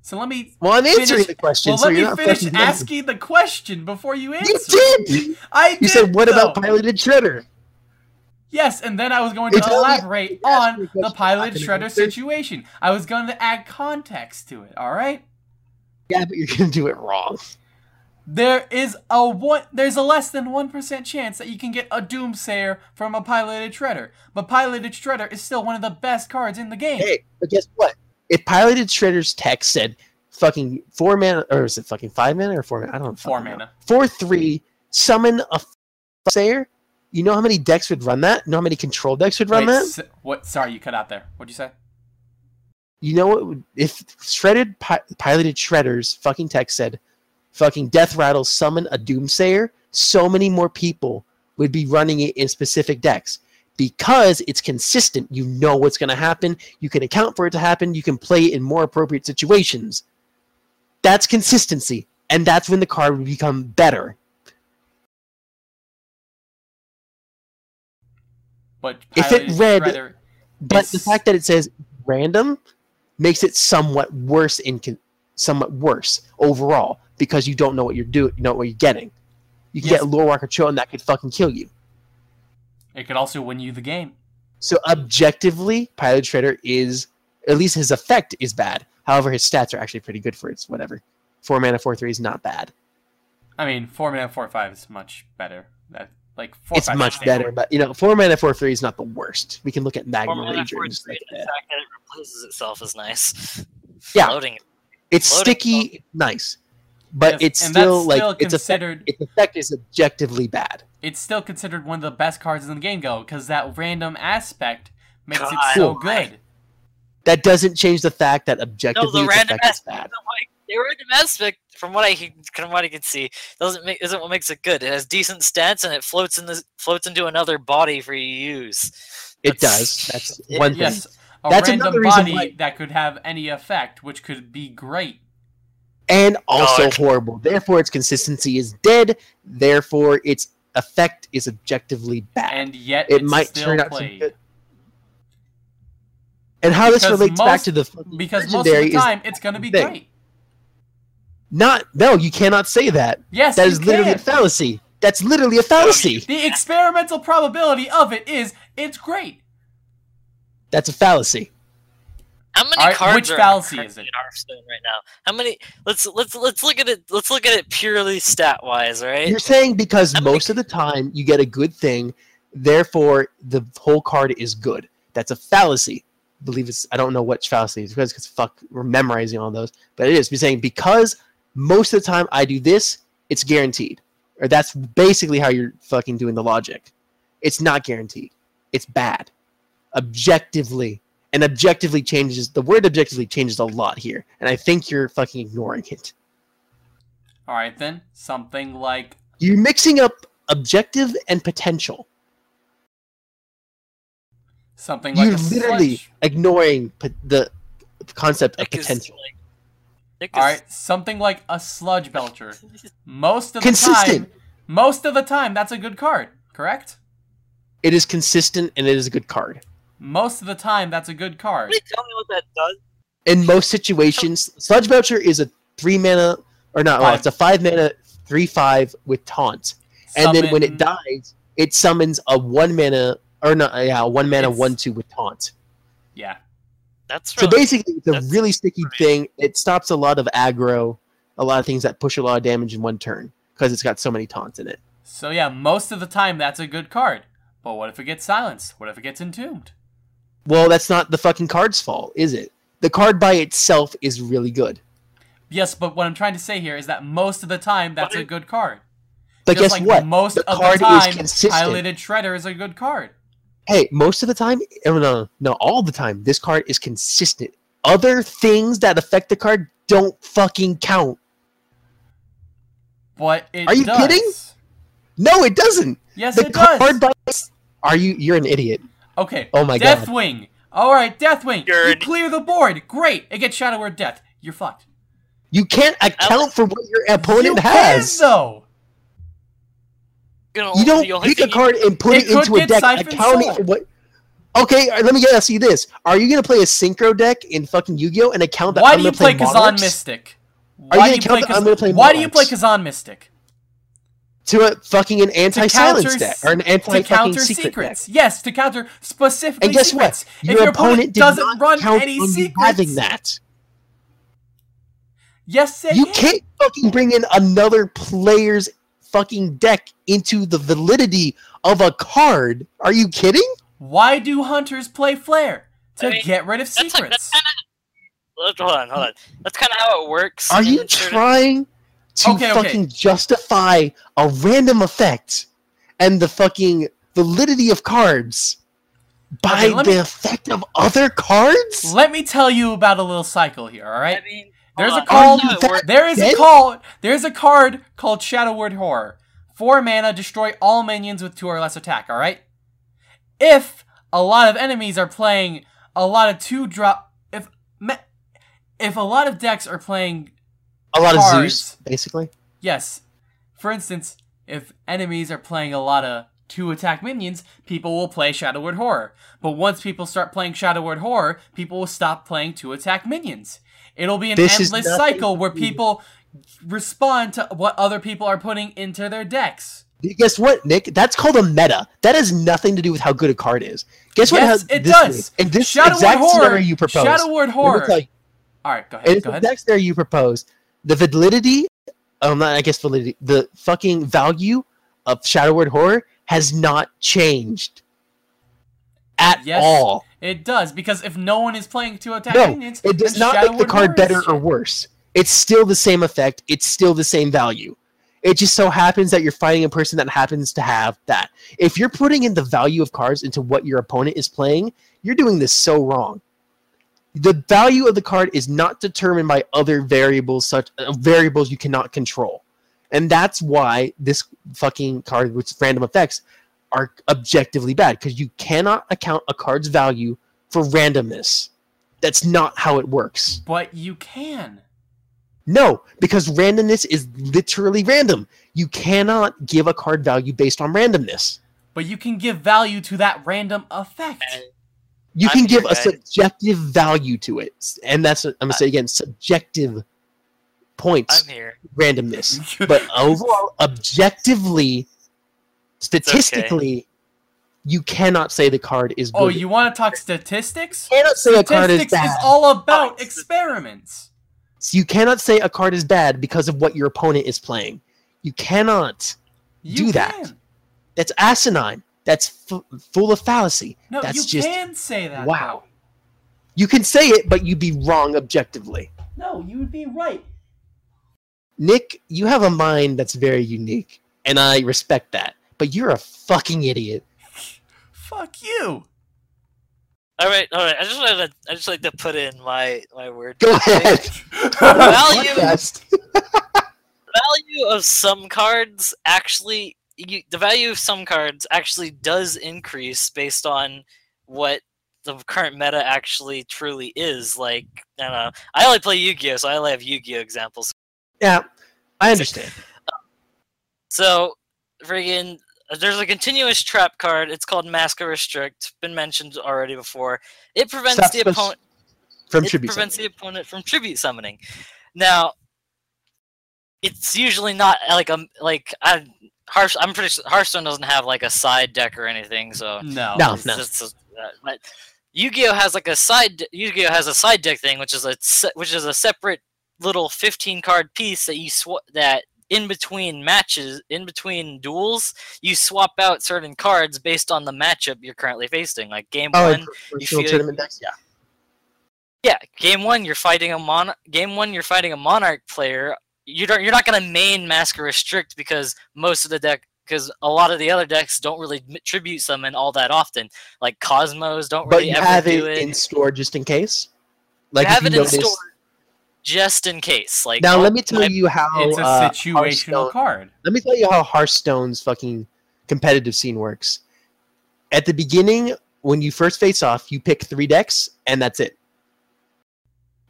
So let me. Well, I'm answering Finish- the question, Well, so let me finish asking the question before you answer. You did! I You did, said, what about though. Piloted Shredder? Yes, and then I was going to It's elaborate you on the question, pilot shredder situation. I was going to add context to it. All right. Yeah, but you're gonna do it wrong. There is a one. There's a less than one percent chance that you can get a Doomsayer from a piloted shredder, but piloted shredder is still one of the best cards in the game. Hey, but guess what? If Piloted Shredder's text said fucking four mana, or is it fucking five mana or four mana? I don't know. Four know. mana. Four three, summon a Sayer. You know how many decks would run that? You know how many control decks would run Wait, that? what? Sorry, you cut out there. What'd you say? You know what? would- If shredded pi- piloted shredders fucking text said, fucking death rattle summon a doomsayer, so many more people would be running it in specific decks because it's consistent. You know what's going to happen. You can account for it to happen. You can play it in more appropriate situations. That's consistency, and that's when the card would become better. But If it read- But the fact that it says random makes it somewhat worse in con- somewhat worse overall because you don't know what you're doing, you know what you're getting. You can Yes. get Lore Walker Cho and that could fucking kill you. it could also win you the game. So objectively, Pilot Shredder is at least his effect is bad. However, his stats are actually pretty good for its whatever. Four mana, four three is not bad. I mean, four mana, four five is much better. That like four. it's five much is better, but you know, four mana, four three is not the worst. We can look at Magma Four mana, four three, like The fact that it replaces itself is nice. Yeah. Loading. It's Loading sticky, nice, but Yes, it's and still that's like still its effect, considered. its effect is objectively bad. It's still considered one of the best cards in the game, though, because that random aspect makes it so good. That doesn't change the fact that No, objectively the its random effect is aspect. bad. The random aspect, from what I can, from what I can see, doesn't make isn't what makes it good. It has decent stats and it floats in the floats into another body for you to use. It does. That's it- one thing. Yes, a That's random another reason body why- that could have any effect, which could be great. And also oh, God. horrible. Therefore, its consistency is dead. Therefore, its effect is objectively bad. And yet, it might still turn out to be good. And how this Because relates back to the Because most of legendary the is time, it's going to be thing. great. Not. No, you cannot say that. Yes, That you is literally a fallacy. That's literally a fallacy. The experimental probability of it is it's great. That's a fallacy. How many Alright, cards which are fallacy currently is it? in Hearthstone right now? How many? Let's let's let's look at it. Let's look at it purely stat wise, right? You're saying because How many- most of the time you get a good thing, therefore the whole card is good. That's a fallacy. I believe it's I don't know which fallacy it's because because fuck we're memorizing all those, but it is. You're saying because most of the time I do this, it's guaranteed, or that's basically how you're fucking doing the logic. It's not guaranteed. It's bad, objectively, and objectively changes. The word objectively changes a lot here, and I think you're fucking ignoring it. All right, then something like You're mixing up objective and potential. something like You're literally ignoring the concept of potential. like- All is- right, something like a sludge belcher. Most of the time, most of the time, that's a good card. Correct. It is consistent and it is a good card. Most of the time, that's a good card. Can you tell me what that does? In most situations, Sludge Belcher is a three mana, or not, well, it's a five mana, three five with taunt. And then when it dies, it summons a one mana, or not, yeah, one mana, It's- one two with taunt. yeah, That's So basically, it's a really sticky great. thing. It stops a lot of aggro, a lot of things that push a lot of damage in one turn because it's got so many taunts in it. So yeah, most of the time, that's a good card. But what if it gets silenced? What if it gets entombed? Well, that's not the fucking card's fault, is it? The card by itself is really good. Yes, but what I'm trying to say here is that most of the time, that's But a good card. But Just guess like what? Most The of card the is time, consistent. piloted shredder is a good card. Hey, most of the time, oh, no, no, no, all the time, this card is consistent. other things that affect the card don't fucking count. But it Are you does. kidding? No, it doesn't. Yes, the it does. card dice. Are you? You're an idiot. Okay. Oh my god. Deathwing. All right, Deathwing. You're You clear the board. Great. It gets Shadow Word Death. You're fucked. You can't account for what your opponent you has. Can, though. You, know, You don't pick a you- card and put It it, into a deck accounting for what. Okay, let me ask you this: Are you gonna play a synchro deck in fucking Yu-Gi-Oh and account that Why I'm do you play play Kezan? Mystic? you Why gonna do you play I'm gonna play Kezan? Why do you play Kezan Mystic? to a fucking an anti-silence deck or an To anti-fucking counter secret secrets. deck. Yes, to counter specifically And guess secrets. what? if your opponent did doesn't run any you secrets, having that. yes, You can. can't fucking bring in another player's fucking deck into the validity of a card. Are you kidding? Why do hunters play flare? To I mean, get rid of That's like secrets. that's kind of. Hold on, hold on. That's kind of how it works. Are you trying to Okay, okay. fucking justify a random effect and the fucking validity of cards by Okay, the me- effect of other cards? Let me tell you about a little cycle here, all right? I mean, There's hold a on. call. That- There is a Dead? call. There's a card called Shadow Word Horror. Four mana, destroy all minions with two or less attack. All right. If a lot of enemies are playing a lot of two drop, if if a lot of decks are playing A lot of. Zeus, basically. Yes. For instance, if enemies are playing a lot of two attack minions, people will play Shadow Word Horror. But once people start playing Shadow Word Horror, people will stop playing two attack minions. It'll be an This endless cycle where people respond to what other people are putting into their decks. Guess what, Nick? That's called a meta. That has nothing to do with how good a card is. Guess what? yes, it does. is- In this Shadow exact Word Horror. you propose. Shadow Word Horror. All right, go ahead. the Go ahead. exact scenario you propose, the validity, um, not I guess validity, the fucking value of Shadow Word Horror has not changed at Yes, all. It does because if no one is playing two attack No, minions, it does not Shadow make the card better or worse. It's still the same effect. It's still the same value. It just so happens that you're fighting a person that happens to have that. If you're putting in the value of cards into what your opponent is playing, you're doing this so wrong. The value of the card is not determined by other variables, such uh, variables you cannot control, and that's why this fucking card with random effects are objectively bad because you cannot account a card's value for randomness. That's not how it works. But you can. No, because randomness is literally random. You cannot give a card value based on randomness. But you can give value to that random effect. And You I'm can give a subjective value to it. And that's, I'm going to say again, subjective points, I'm here. randomness. But overall, objectively, statistically, you cannot say the card is oh, good. oh, you want to talk statistics? You cannot say a card is Statistics bad. is all about Oh, experiments. So you cannot say a card is bad because of what your opponent is playing. You cannot. You Do that. can. That's asinine. That's f- full of fallacy. No, That's you just can say that. wow. You can say it, but you'd be wrong objectively. No, you would be right. Nick, you have a mind that's very unique, and I respect that. But you're a fucking idiot. Fuck you. All right, all right. I just wanted to, I just like to put in my my word. Go ahead. Value value of some cards actually you, the value of some cards actually does increase based on what the current meta actually truly is like i don't know i only play yu-gi-oh so i only have yu-gi-oh examples Yeah, I understand. so friggin there's a continuous trap card it's called Mask of Restrict been mentioned already before it prevents Stop the opponent From it tribute. prevents Summon. the opponent from tribute summoning. Now, it's usually not like a like I Hearth. I'm pretty sure Hearthstone doesn't have like a side deck or anything, so No. No. it's just uh, but Yu-Gi-Oh has like a side. Yu-Gi-Oh has a side deck thing, which is a which is a separate little 15 card piece that you sw- that in between matches, in between duels, you swap out certain cards based on the matchup you're currently facing. Like game Oh, one, you feel- tournament decks? Yeah. yeah, game one you're fighting a mon. Game one you're fighting a monarch player. You don't. You're not gonna main Mask of Restrict because most of the deck, because a lot of the other decks don't really tribute summon all that often. Like Cosmos don't But really ever have do it But have it. in store just in case? Like you have you it in store just in case. Like Now let me tell my- you how it's a uh, situational Hearthstone- card. Let me tell you how Hearthstone's fucking competitive scene works. At the beginning, when you first face off, you pick three decks, and that's it.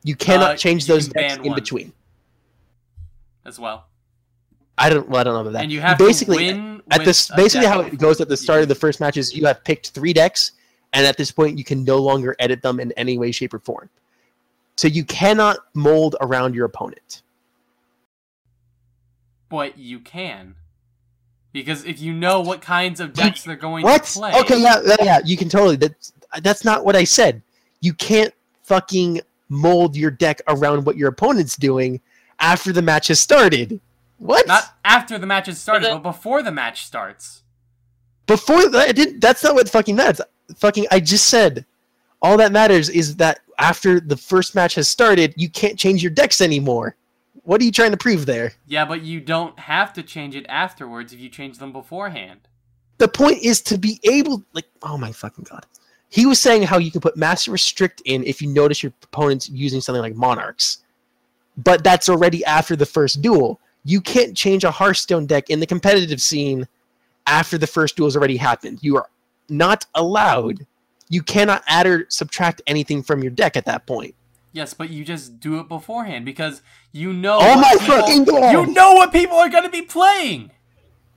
You cannot Uh, change you those can decks in one. between. as well. I don't. Well, I don't know about that. And you have basically to win at this basically how it goes at the start of the first match is you have picked three decks, and at this point you can no longer edit them in any way, shape, or form. So you cannot mold around your opponent. But you can. Because if you know what kinds of decks they're going What? to play. Okay, yeah, yeah, yeah. You can totally. That's that's not what I said. You can't fucking mold your deck around what your opponent's doing after the match has started. What? Not after the match has started, But but before the match starts. Before that, I didn't. That's not what fucking matters. Fucking, I just said. All that matters is that after the first match has started, you can't change your decks anymore. What are you trying to prove there? Yeah, but you don't have to change it afterwards if you change them beforehand. The point is to be able, like, oh my fucking god. He was saying how you can put Master Restrict in if you notice your opponent's using something like Monarchs. But that's already after the first duel. You can't change a Hearthstone deck in the competitive scene after the first duel's already happened. You are not allowed. You cannot add or subtract anything from your deck at that point. Yes, but you just do it beforehand because you know. Oh my people- fucking God. You know what people are going to be playing.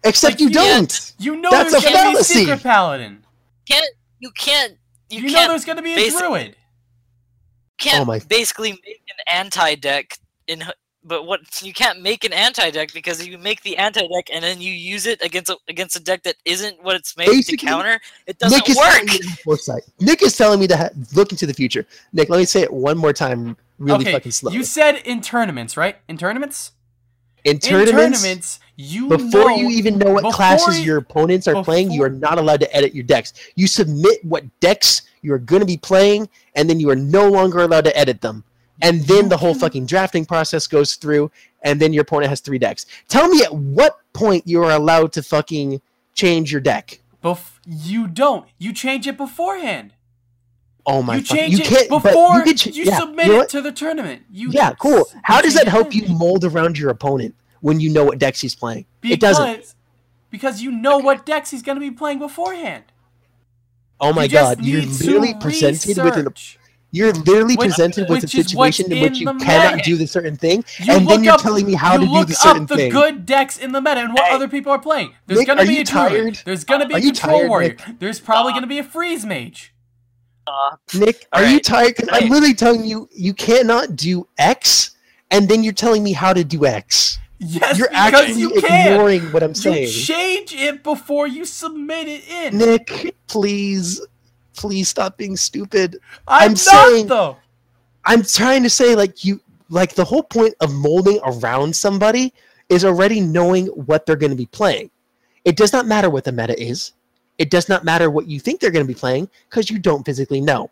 Except Like, you you don't. You know That's there's a going to be a fallacy. secret paladin. can't you can't you, You, know can't there's going to be a basic- druid. can't Oh my- basically make an anti deck in but what you can't make an anti deck because you make the anti deck and then you use it against a, against a deck that isn't what it's made Basically, to counter. It doesn't Nick is work. telling me to have foresight. Nick is telling me to ha- look into the future. Nick, let me say it one more time, really okay, fucking slow. you said in tournaments, right? In tournaments. in In tournaments, tournaments, you before know, you even know what classes you- your opponents are playing, you are not allowed to edit your decks. You submit what decks you are going to be playing, and then you are no longer allowed to edit them. And then the whole fucking drafting process goes through, and then your opponent has three decks. Tell me at what point you are allowed to fucking change your deck. Bef- you don't. You change it beforehand. Oh my you fucking, change you it can't, before you, you, can ch- yeah, submit you know it to the tournament. You Yeah, cool. How does that help you mold around your opponent when you know what decks he's playing? Because, it doesn't. Because you know what decks he's going to be playing beforehand. Oh my You god, you're literally presented with an research. You're literally Which- presented with a which is what's situation in which you cannot meta. do the certain thing, You and look then you're up- telling me how to do look the certain up the good decks in the meta and what Hey. other people are playing. There's Nick, gonna are be you a druid. There's gonna be Are a control tired, warrior. Nick? There's probably gonna be a freeze mage. Uh, Nick, are you Alright. tired? 'Cause I'm literally telling you you cannot do X, and then you're telling me how to do X. Yes, You're because actually you can. ignoring what I'm You saying. change it before you submit it in. Nick, please, please stop being stupid. I'm, I'm not saying- though. I'm trying to say like you like the whole point of molding around somebody is already knowing what they're going to be playing. It does not matter what the meta is. It does not matter what you think they're going to be playing because you don't physically know.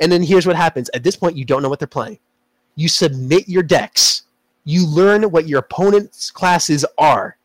And then here's what happens. At this point you don't know what they're playing. You submit your decks. You learn what your opponent's classes are.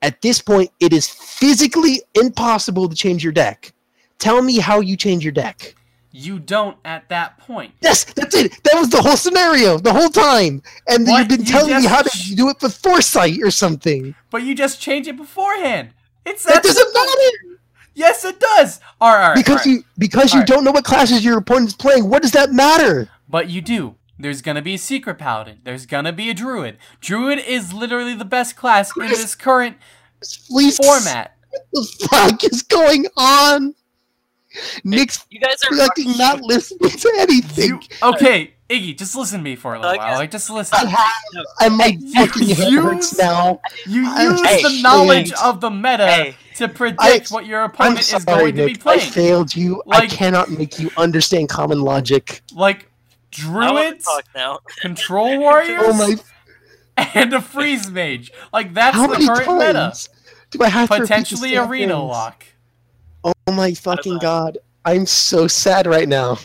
At this point it is physically impossible to change your deck. Tell me how you change your deck. You don't at that point. Yes, that's it. That was the whole scenario the whole time. And What? you've been You telling me how to do it with foresight or something. But you just change it beforehand. It's That doesn't matter Yes, it does. All right, all right, because all right. you because you Alright. don't know what classes your opponent's playing. What does that matter? But you do. There's gonna be a secret paladin. There's gonna be a druid. Druid is literally the best class in this current Please, format. What the fuck is going on? Nick's you guys are fucking not listening to anything. You, okay, Iggy, just listen to me for a little Okay. while. Like, just listen. I listen. have, and my you fucking use- hurts now. You use Hey, the knowledge shit. of the meta Hey. to predict I- what your I'm opponent is sorry, going to be Nick. I playing. failed you. I cannot make you understand common logic. Like druids, talk now. control warriors, Oh my! and a freeze mage. Like that's How the current meta. do I have to repeat the Potentially same arena things? lock. Oh my fucking know. god! I'm so sad right now.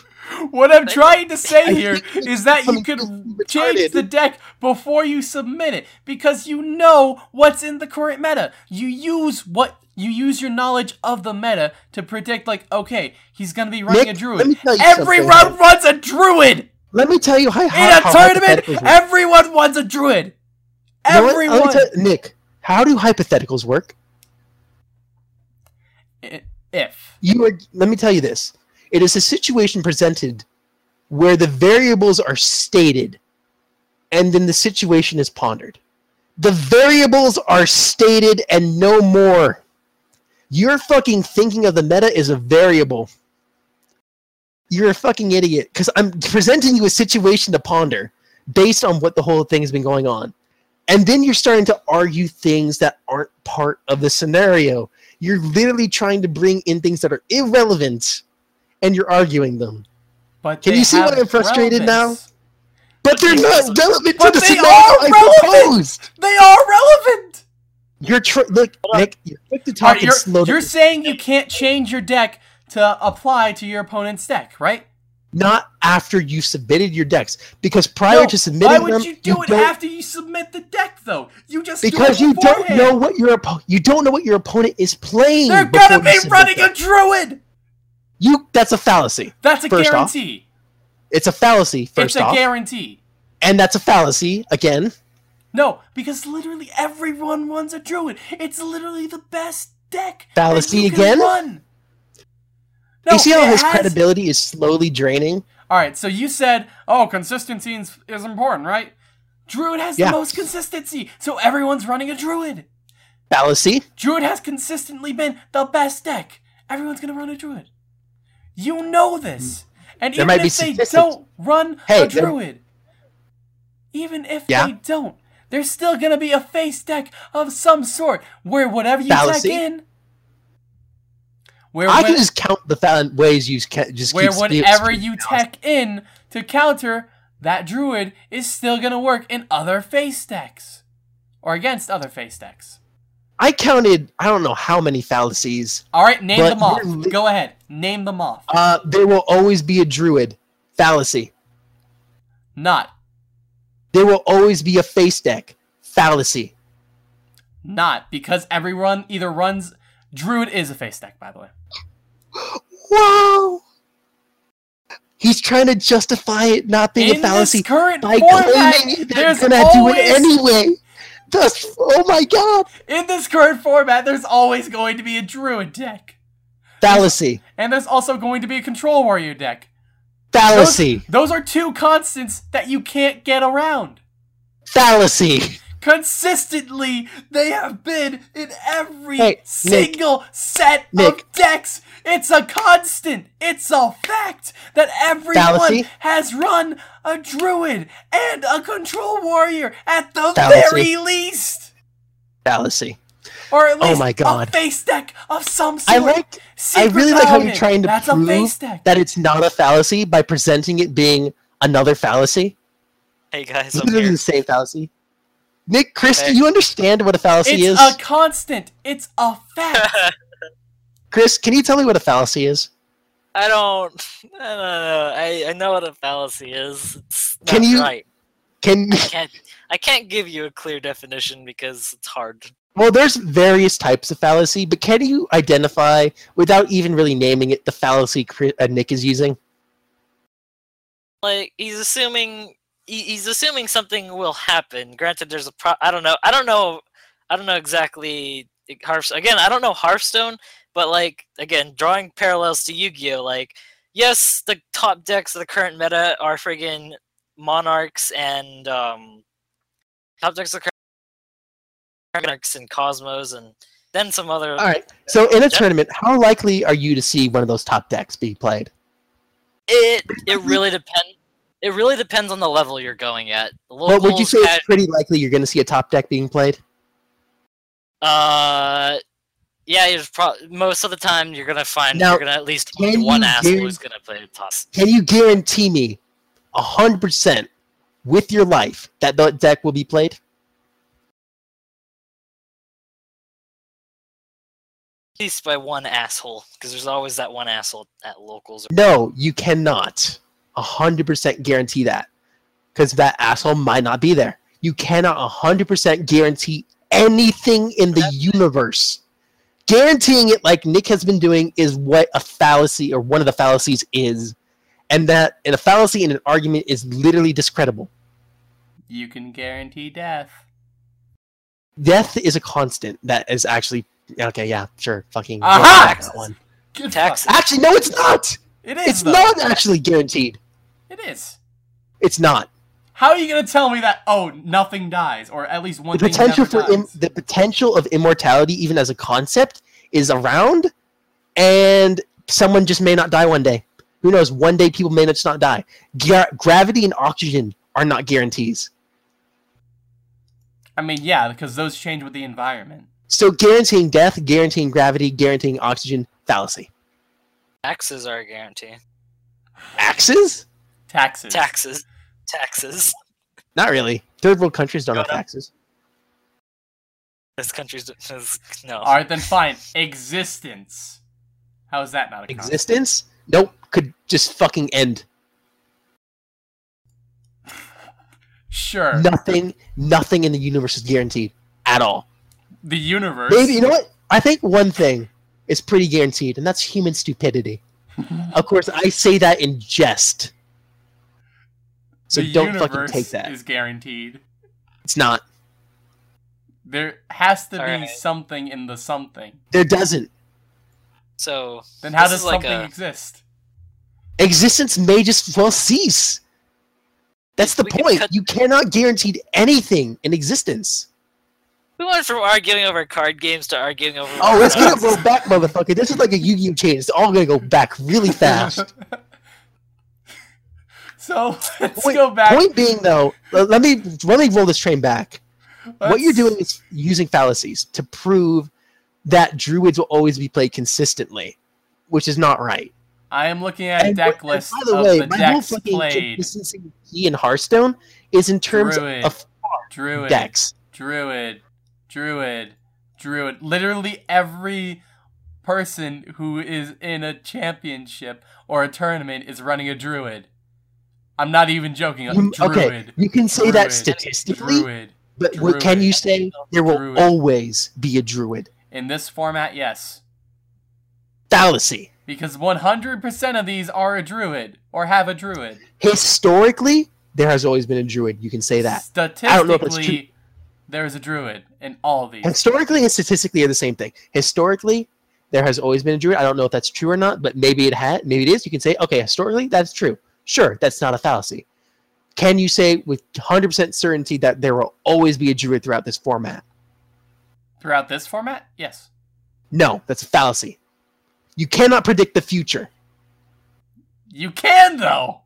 What I'm trying to say I here think is that you something could change the deck before you submit it because you know what's in the current meta. You use what you use your knowledge of the meta to predict like okay, he's going to be running Nick, a druid. let me tell you Every something. round runs a druid. Let me tell you how, In a tournament, hypotheticals everyone runs a druid. You know what? Let Everyone. tell- Nick, how do hypotheticals work? If You are. Let me tell you this. It is a situation presented where the variables are stated, and then the situation is pondered. The variables are stated and no more. You're fucking thinking of the meta as a variable. You're a fucking idiot because I'm presenting you a situation to ponder based on what the whole thing has been going on. And then you're starting to argue things that aren't part of the scenario. You're literally trying to bring in things that are irrelevant and you're arguing them. but Can you see why I'm frustrated now? relevance. But they're not relevant But to the they scenario are I relevant! proposed. They are relevant. You're tr- look, Nick, you're quick to All talk right, and you're, slow you're to saying you can't change your deck to apply to your opponent's deck, right? Not after you submitted your decks. Because prior No, to submitting why would them, you do it after you submit the deck, though? You just because it you don't know what your you don't know what your opponent is playing. They're gonna be running them. a druid. You that's a fallacy. That's a First off, guarantee. It's a fallacy, first it's a off. guarantee. and that's a fallacy again. No, because literally everyone runs a druid. It's literally the best deck. Fallacy you again? Run. No, you see how his has- credibility is slowly draining? All right, so you said, "Oh, consistency is, is important, right?" Druid has Yeah. the most consistency, so everyone's running a druid. Fallacy. Druid has consistently been the best deck. Everyone's gonna run a druid. You know this, hmm. and There even might be if they don't run Hey, a druid, even if Yeah. they don't, there's still gonna be a face deck of some sort where whatever you Fallacy? in, where I when- can just count the ways you ca- just where whatever you tech in to counter that druid is still gonna work in other face decks or against other face decks. I counted. I don't know how many fallacies. All right, name them off. li- Go ahead, name them off. Uh, there will always be a druid. Fallacy. Not, There will always be a face deck. Fallacy. not because everyone either runs. Druid is a face deck, by the way. Wow. He's trying to justify it not being in a fallacy current by format, claiming they're gonna always do it anyway. That's oh my god. in this current format, there's always going to be a druid deck, Fallacy. and there's also going to be a control warrior deck. Fallacy. Those are two constants that you can't get around. Fallacy. Consistently, they have been in every Hey, Nick. single set Nick. of decks. It's a constant. It's a fact that everyone Fallacy. has run a druid and a control warrior at the Fallacy. very least, Fallacy. or at Oh least my God. a face deck of some sort. I like I really like how you're Paladin, trying to That's a prove face deck. that it's not a fallacy by presenting it being another fallacy. Hey guys, I'm Literally here. the same fallacy. Nick, Chris, Hey. do you understand what a fallacy it's is? It's a constant. It's a fact. Chris, can you tell me what a fallacy is? I don't. I don't know. I, I know what a fallacy is. Can you- right. Can I can't. I can't give you a clear definition because it's hard. well, there's various types of fallacy, but can you identify without even really naming it the fallacy uh, Nick is using? Like he's assuming. He, he's assuming something will happen. Granted, there's a pro. I don't know. I don't know. I don't know exactly. Hearth. Again, I don't know Hearthstone, but like again, drawing parallels to Yu-Gi-Oh. Like, yes, the top decks of the current meta are friggin' Monarchs and um, top decks of the current Monarchs and Cosmos and then some other. All right. So in a tournament, how likely are you to see one of those top decks be played? It it really depends. It really depends on the level you're going at. What would you say it's pretty likely you're going to see a top deck being played? Uh, yeah, you're pro- most of the time you're gonna find Now, you're gonna at least one asshole who's gonna play the toss. Can you guarantee me 100% with your life that the deck will be played? At least by one asshole, because there's always that one asshole at locals. No, you cannot 100% guarantee that because that asshole might not be there. You cannot 100% guarantee anything in the universe. Guaranteeing it like Nick has been doing is what a fallacy or one of the fallacies is. and that and a fallacy in an argument is literally discreditable. You can guarantee death. Death is a constant that is actually okay. Yeah, sure. Fucking Aha! that one. Good Taxes. Actually, no, it's not. It is. It's though. not actually guaranteed. It is. It's not. How are you gonna tell me that? Oh, nothing dies, or at least one The thing potential never for Im- the potential of immortality, even as a concept, is around, and someone just may not die one day. Who knows? One day people may just not die. Gra- gravity and oxygen are not guarantees. I mean, yeah, because those change with the environment. So guaranteeing death, guaranteeing gravity, guaranteeing oxygen, fallacy. Taxes are a guarantee. Axes? Taxes. Taxes. Taxes. Not really. Third world countries don't have No, no. taxes. This country's is, no. All right, then fine. Existence. How is that not a concept? Existence? Nope. Could just fucking end. Sure. Nothing, nothing in the universe is guaranteed at all. The universe. Maybe you know what? I think one thing is pretty guaranteed, and that's human stupidity. of course, I say that in jest. So the don't fucking take that. is guaranteed. It's not. There has to be Alright. something in the something. There doesn't. So Then how does is like something a- exist? Existence may just well cease. That's the We could point. cut- You cannot guarantee anything in existence. we went from arguing over card games to arguing over. Oh, it's gonna products. go back, motherfucker. This is like a Yu-Gi-Oh chain. It's all gonna go back really fast. so let's Point- go back. Point being, though, let me let me roll this train back. what you're doing is using fallacies to prove that druids will always be played consistently, which is not right. I am looking at a And deck list by the of way, the my whole fucking played. consistency key in Hearthstone is in terms Druid. of Druid. decks. Druid, Druid, Druid. Literally every person who is in a championship or a tournament is running a Druid. I'm not even joking. You- Druid. okay, you can say that statistically, Druid. but what can you say? There will Druid. always be a druid. In this format, yes. Fallacy. Because 100% of these are a Druid or have a Druid. Historically, there has always been a druid. You can say that. Statistically, I don't know if it's true. there's a Druid in all these. Historically and statistically are the same thing. Historically, there has always been a druid. I don't know if that's true or not, but maybe it had. Maybe it is. You can say, okay, historically, that's true. Sure, that's not a fallacy. Can you say with 100% certainty that there will always be a druid throughout this format? Throughout this format, yes. No, that's a fallacy. You cannot predict the future. You can, though.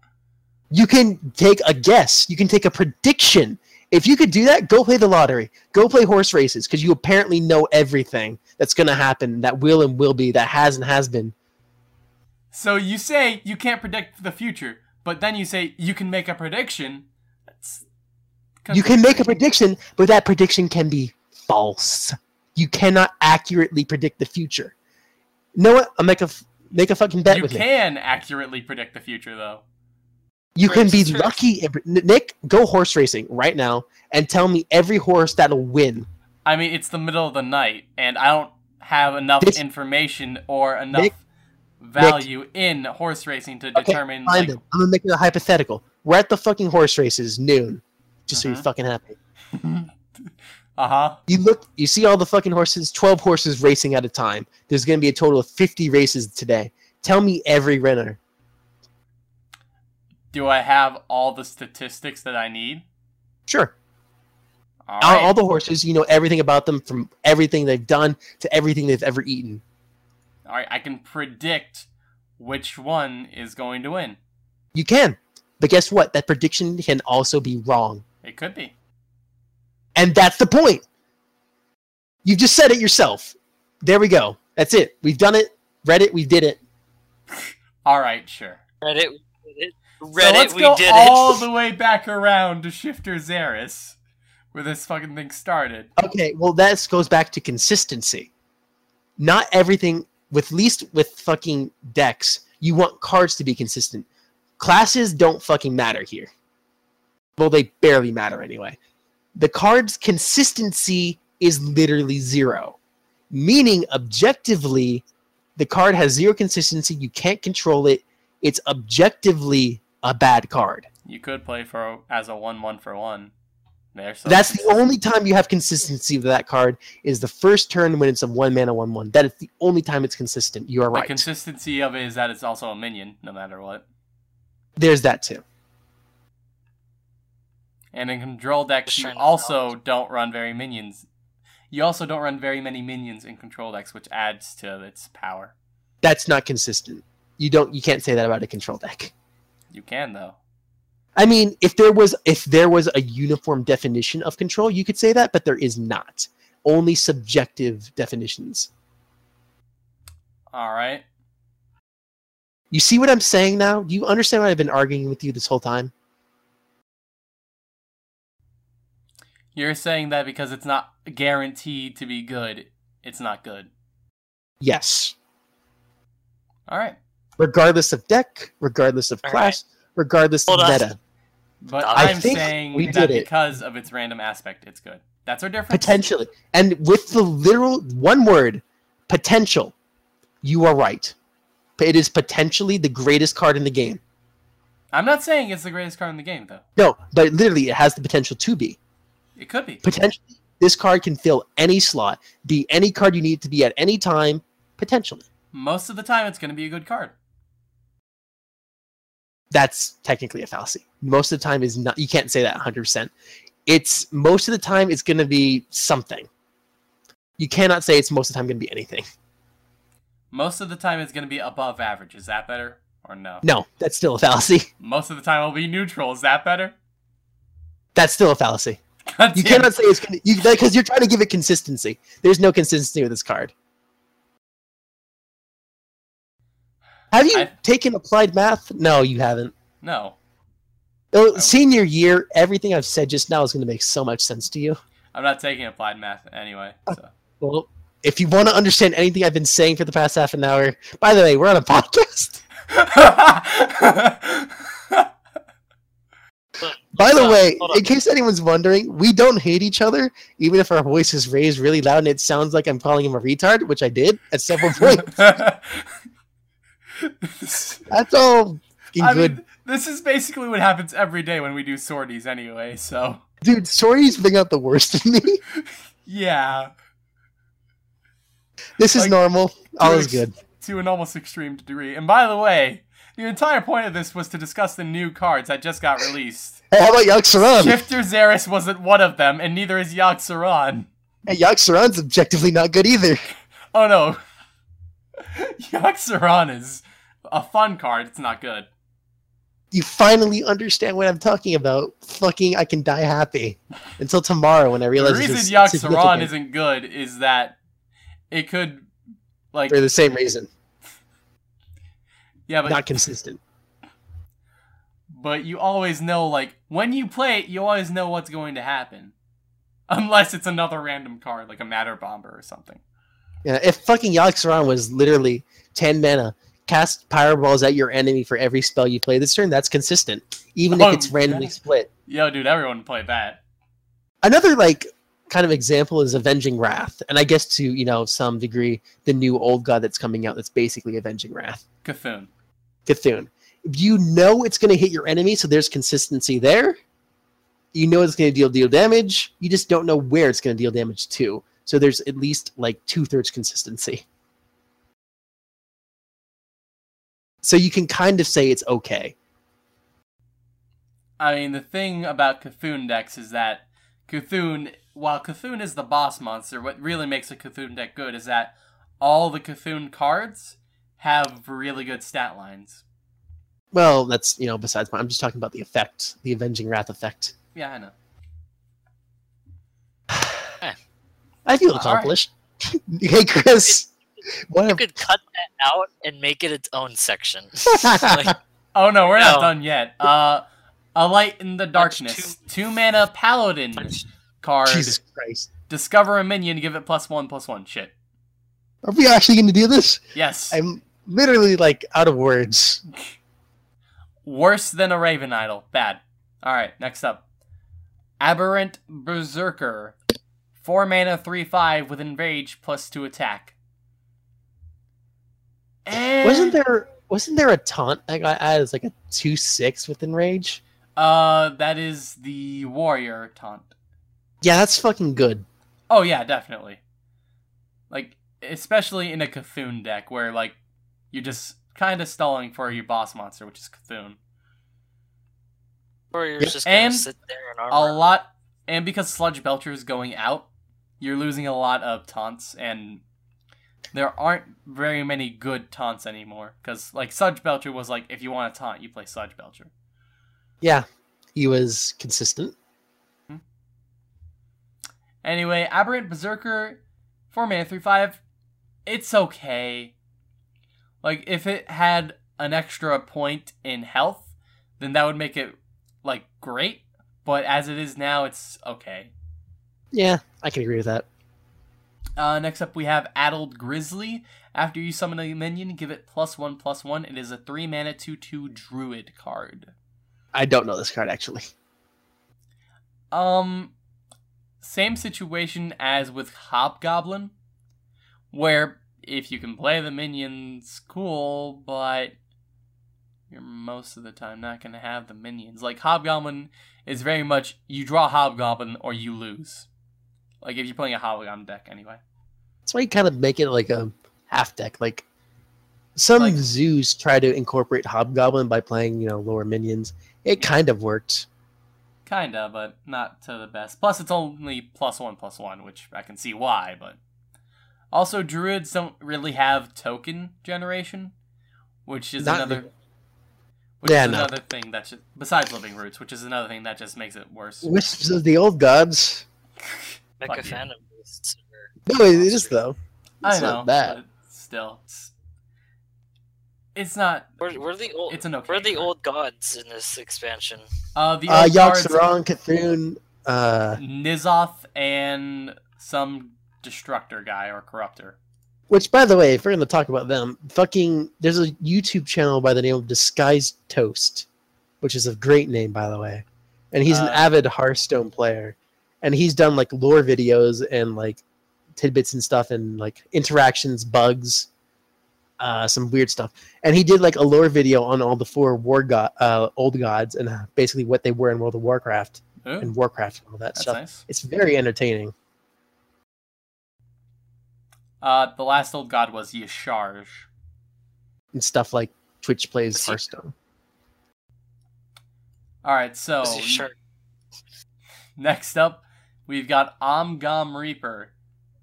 You can take a guess. You can take a prediction. If you could do that, go play the lottery. Go play horse races because you apparently know everything that's going to happen, that will and will be, that has and has been. So you say you can't predict the future, but then you say you can make a prediction. That's You can make a prediction, but that prediction can be false. You cannot accurately predict the future. You know what? I'll make a make a fucking bet You with me. can accurately predict the future, though. You can be lucky. Nick, go horse racing right now and tell me every horse that'll win. I mean, it's the middle of the night, and I don't have enough This- information or enough Nick- value in horse racing to Okay, determine. Like. I'm gonna make it a hypothetical. We're at the fucking horse races noon, just so Uh-huh. you're fucking happy. uh huh. You look, you see all the fucking horses. Twelve horses racing at a time. There's gonna be a total of fifty races today. Tell me every winner. Do I have all the statistics that I need? Sure. All all, right. all the horses, you know everything about them from everything they've done to everything they've ever eaten. All right. I can predict which one is going to win. You can. But guess what? That prediction can also be wrong. It could be. And that's the point. You just said it yourself. There we go. That's it. We've done it. Read it. We did it. All right, sure. Reddit. we did it. so Reddit. let's we go did all it. the way back around to Shifter Zerus, where this fucking thing started. Okay, well, that goes back to consistency. Not everything, with least with fucking decks, you want cards to be consistent. Classes don't fucking matter here. Well, they barely matter anyway. The card's consistency is literally zero, meaning objectively, the card has zero consistency. You can't control it. it's objectively a bad card. You could play for as a one one for one. There's some That's the only time you have consistency with that card is the first turn when it's a one mana one one. That is the only time it's consistent. You are right. The consistency of it is that it's also a minion, no matter what. There's that too. And in control decks, you also don't run very minions. You also don't run very many minions in control decks, which adds to its power. That's not consistent. You don't. You can't say that about a control deck. You can though. I mean, if there was if there was a uniform definition of control, you could say that, but there is not. Only subjective definitions. All right. You see what I'm saying now? Do you understand what I've been arguing with you this whole time? You're saying that because it's not guaranteed to be good, it's not good. Yes. All right. Regardless of deck, regardless of All class, regardless Hold of on. meta. But I I'm think saying we that did it. because of its random aspect, it's good. That's our difference. Potentially. And with the literal one word, potential, you are right. It is potentially the greatest card in the game. I'm not saying it's the greatest card in the game, though. No, but literally it has the potential to be. It could be. Potentially, this card can fill any slot, be any card you need to be at any time, potentially. Most of the time, it's going to be a good card. That's technically a fallacy. Most of the time is not, you can't say that 100%. It's, most of the time it's going to be something. You cannot say it's most of the time going to be anything. Most of the time, it's going to be above average. Is that better or no? No, that's still a fallacy. Most of the time, it'll be neutral. Is that better? That's still a fallacy. You cannot say it's gonna you because you're trying to give it consistency. There's no consistency with this card. Have you I- taken applied math? No, you haven't. No. Oh, senior year, everything I've said just now is going to make so much sense to you. I'm not taking applied math anyway. Uh, so. Well, if you want to understand anything I've been saying for the past half an hour, by the way, we're on a podcast. By the way, in case anyone's wondering, we don't hate each other, even if our voice is raised really loud and it sounds like I'm calling him a retard, which I did at several points. That's all I good. mean, this is basically what happens every day when we do sorties anyway, so. Dude, sorties bring out the worst in me. Yeah. This is Like, normal. All is good. To an almost extreme degree. And by the way, the entire point of this was to discuss the new cards that just got released. Hey, how about Yogg-Saron? Shifter Zerus wasn't one of them, and neither is Yogg-Saron. Hey, Yogg-Saron's objectively not good either. Oh no. Yogg-Saron is a fun card, it's not good. You finally understand what I'm talking about. Fucking, I can die happy. Until tomorrow when I realize. The reason Yogg-Saron isn't good is that it could, like, for the same reason. yeah, but Not consistent. but you always know like when you play it you always know what's going to happen unless it's another random card like a Mad Bomber or something Yeah, if fucking Yogg-Saron was literally 10 mana, cast Powerballs at your enemy for every spell you play this turn, that's consistent. Even Oh, if it's oh, randomly yeah. split. yo dude everyone played that Another, like, kind of example is Avenging Wrath. And I guess to, you know, some degree, the new old god that's coming out that's basically Avenging Wrath. Cthulhu. Cthulhu. You know it's going to hit your enemy, so there's consistency there. You know it's going to deal deal damage. You just don't know where it's going to deal damage to. So there's at least like two thirds consistency. So you can kind of say it's okay. i mean the thing about Cthulhu decks is that Cthulhu, while Cthulhu is the boss monster what really makes a Cthulhu deck good is that all the Cthulhu cards have really good stat lines Well, that's you know besides. My, I'm just talking about the effect, the Avenging Wrath effect. yeah i know I feel All right. accomplished. hey, Chris. What You a- could cut that out and make it its own section. Like, oh no we're not done yet uh a light in the darkness two mana paladin card Jesus Christ. Discover a minion, give it plus one, plus one. Shit. Are we actually going to do this? Yes. I'm literally like out of words. Worse than a Raven Idol. Bad. Alright, next up. Aberrant Berserker. 4 mana, 3 5 with Enrage plus 2 attack. And Wasn't there wasn't there a taunt that got added as like a two six with enrage? Uh, that is the warrior taunt. Yeah, that's fucking good. Oh yeah, definitely. Like especially in a Cthulhu deck where like you're just kind of stalling for your boss monster, which is Cthulhu. Or you're Yep. just gonna And sit there and A lot, and because Sludge Belcher is going out, you're losing a lot of taunts, and there aren't very many good taunts anymore. Because like Sludge Belcher was like, if you want a taunt, you play Sludge Belcher. Yeah, he was consistent. Hmm. Anyway, Aberrant Berserker, 4 mana, 3 5, it's okay. Like, if it had an extra point in health, then that would make it, like, great. But as it is now, it's okay. Yeah, I can agree with that. Uh, next up, we have Addled Grizzly. After you summon a minion, give it plus 1 plus 1. It is a 3 mana 2 2 druid card. I don't know this card actually. Um, same situation as with Hobgoblin, where if you can play the minions, cool, but you're most of the time not going to have the minions. Like, Hobgoblin is very much you draw Hobgoblin or you lose. Like, if you're playing a Hobgoblin deck, anyway. That's why you kind of make it like a half deck. Like some Like- zoos try to incorporate Hobgoblin by playing, you know, lower minions. It kind of worked. Kinda, but not to the best. Plus, it's only plus one plus one, which I can see why, but. Also, druids don't really have token generation, which is Not- another. Which Yeah, is no. another thing that just besides living roots, which is another thing that just makes it worse. Wisps of the old gods. Mecha Phantom Beasts are- No, it is though. I know, not bad. but still, it's, it's not. We're, we're the old. It's an okay. We're the card. old gods in this expansion. Uh, the Uh, old cards, Yogg-Saron, Cthulhu, uh, N'Zoth, and some destructor guy or corruptor. which by the way, if we're going to talk about them, fucking, there's a YouTube channel by the name of Disguised Toast, which is a great name, by the way. And he's an Uh, avid Hearthstone player. And he's done like lore videos and like tidbits and stuff and like interactions, bugs, uh, some weird stuff. And he did like a lore video on all the four war god, uh, old gods and uh, basically what they were in World of Warcraft Ooh, and Warcraft and all that that's stuff. nice. It's very entertaining. Uh, the last old god was Y'Shaarj. and stuff like Twitch plays See- Hearthstone. All right, so sure? next up, we've got Am'gam Reaper,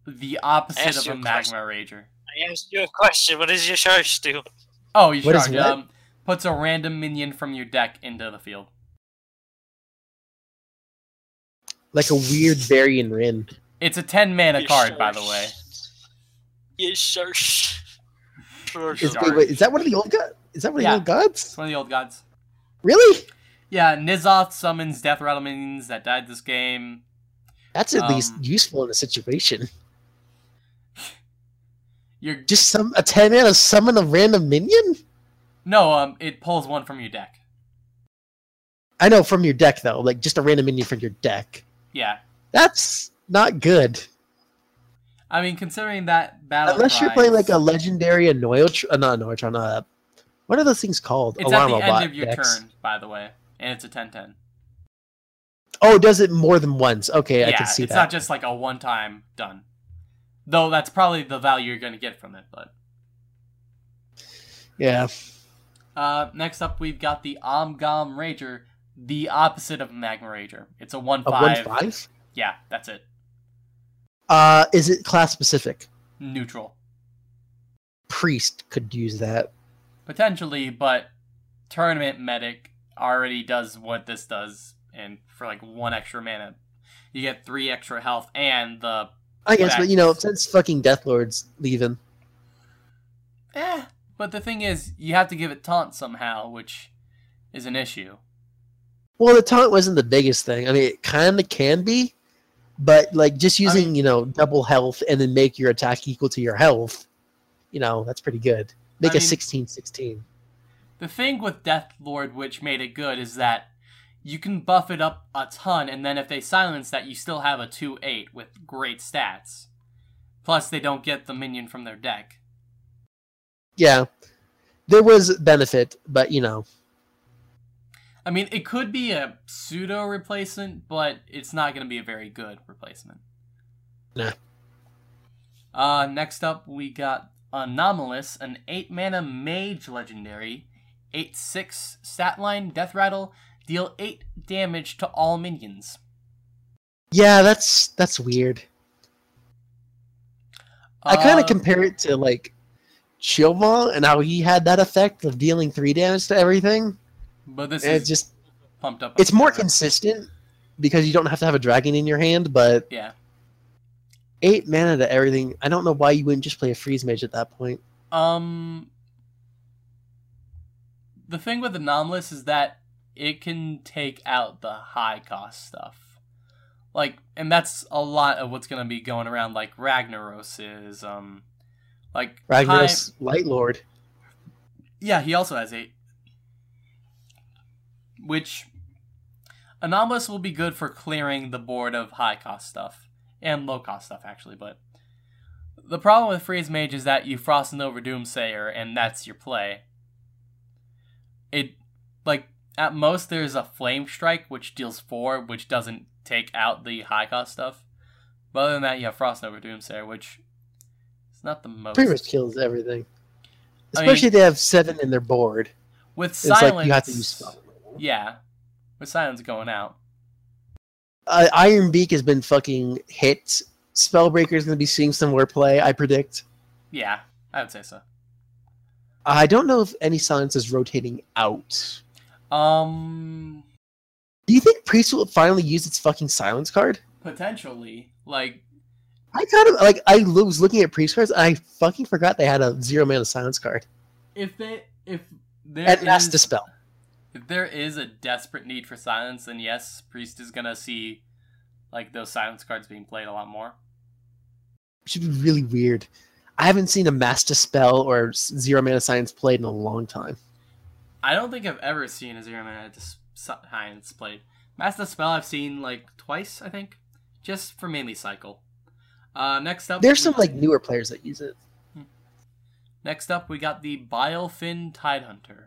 the opposite of a a magma question. rager. I asked you a question. What does your charge do? Oh, What is Y'Shaarj what? um, puts a random minion from your deck into the field. Like a weird Varian Wrynn. It's a 10 mana Your card, by the way. Yes, sure. Is, wait, wait, is that one of the old gods? Is that one of the old gods? It's one of the old gods. Really? Yeah, N'Zoth summons Death Rattle minions that died this game. That's at least Um, useful in a situation. You're Just some a ten mana summon a random minion. no, um, it pulls one from your deck. I know from your deck though, like just a random minion from your deck. Yeah, That's not good. I mean, considering that battle, Unless you're playing like a legendary Annoyotron, uh, not Annoyotron, uh, what are those things called? It's at the Alarm end of your decks. turn, by the way, and it's a 10-10. Oh, does it more than once? Okay, I can see it's that. It's not just like a one-time done. Though that's probably the value you're going to get from it. But Yeah. uh, next up, we've got the Am'gam Rager, the opposite of Magma Rager. It's a A one-five. one five? Yeah, that's it. Uh, is it class specific? Neutral. Priest could use that. Potentially, but Tournament Medic already does what this does, and for like one extra mana, you get three extra health and the I guess, but you know, since fucking Deathlord's leaving, eh. But the thing is, you have to give it taunt somehow, which is an issue. well, the taunt wasn't the biggest thing. I mean, it kind of can be, but like just using you know double health and then make your attack equal to your health, you know, that's pretty good. Make I a mean- 16-16. The thing with Death Lord, which made it good, is that you can buff it up a ton, and then if they silence that, you still have a 2 8 with great stats. Plus, they don't get the minion from their deck. Yeah, there was benefit, but you know, I mean, it could be a pseudo replacement, but it's not going to be a very good replacement. Nah. Uh, next up, we got Anomalus, an 8 mana mage legendary, 8 6 stat line, death rattle, deal 8 damage to all minions. yeah, that's that's weird. I kind Uh, of compare it to like Chillmaw and how he had that effect of dealing three damage to everything. But this And is just pumped up. it's more consistent because you don't have to have a dragon in your hand, but Yeah. eight mana to everything. I don't know why you wouldn't just play a freeze mage at that point. Um, the thing with Anomalus is that it can take out the high cost stuff. Like, and that's a lot of what's gonna be going around. Like Ragnaros is, um, like Ragnaros Light Lord. yeah, he also has eight, which Anomalus will be good for clearing the board of high cost stuff and low cost stuff actually. But the problem with Freeze Mage is that you Frost and Over Doomsayer, and that's your play. It like at most there's a Flame Strike which deals four, which doesn't take out the high cost stuff. But other than that, you have Frost Nova Doomsayer, which is not the most. Pretty much kills everything. I mean- Especially if they have seven in their board. with It's silence. like you have to use spell. Yeah, with silence going out. Uh, Iron Beak has been fucking hit. Spellbreaker is going to be seeing some more play, I predict. Yeah, I would say so. I don't know if any silence is rotating out. Um, Do you think Priest will finally use its fucking silence card? potentially, like I kind of like. I was looking at Priest cards. And I fucking forgot they had a zero mana silence card if they if there Mass is- Dispel. if there is a desperate need for silence, then yes, priest is gonna see like those silence cards being played a lot more. Which would be really weird. I haven't seen a Mass Dispel or zero mana silence played in a long time. I don't think I've ever seen a zero mana dis- silence played. Mass Dispel I've seen like twice, I think, just for mainly cycle. Uh, next up, There's some like newer players that use it. Next up, we got the Bilefin Tidehunter.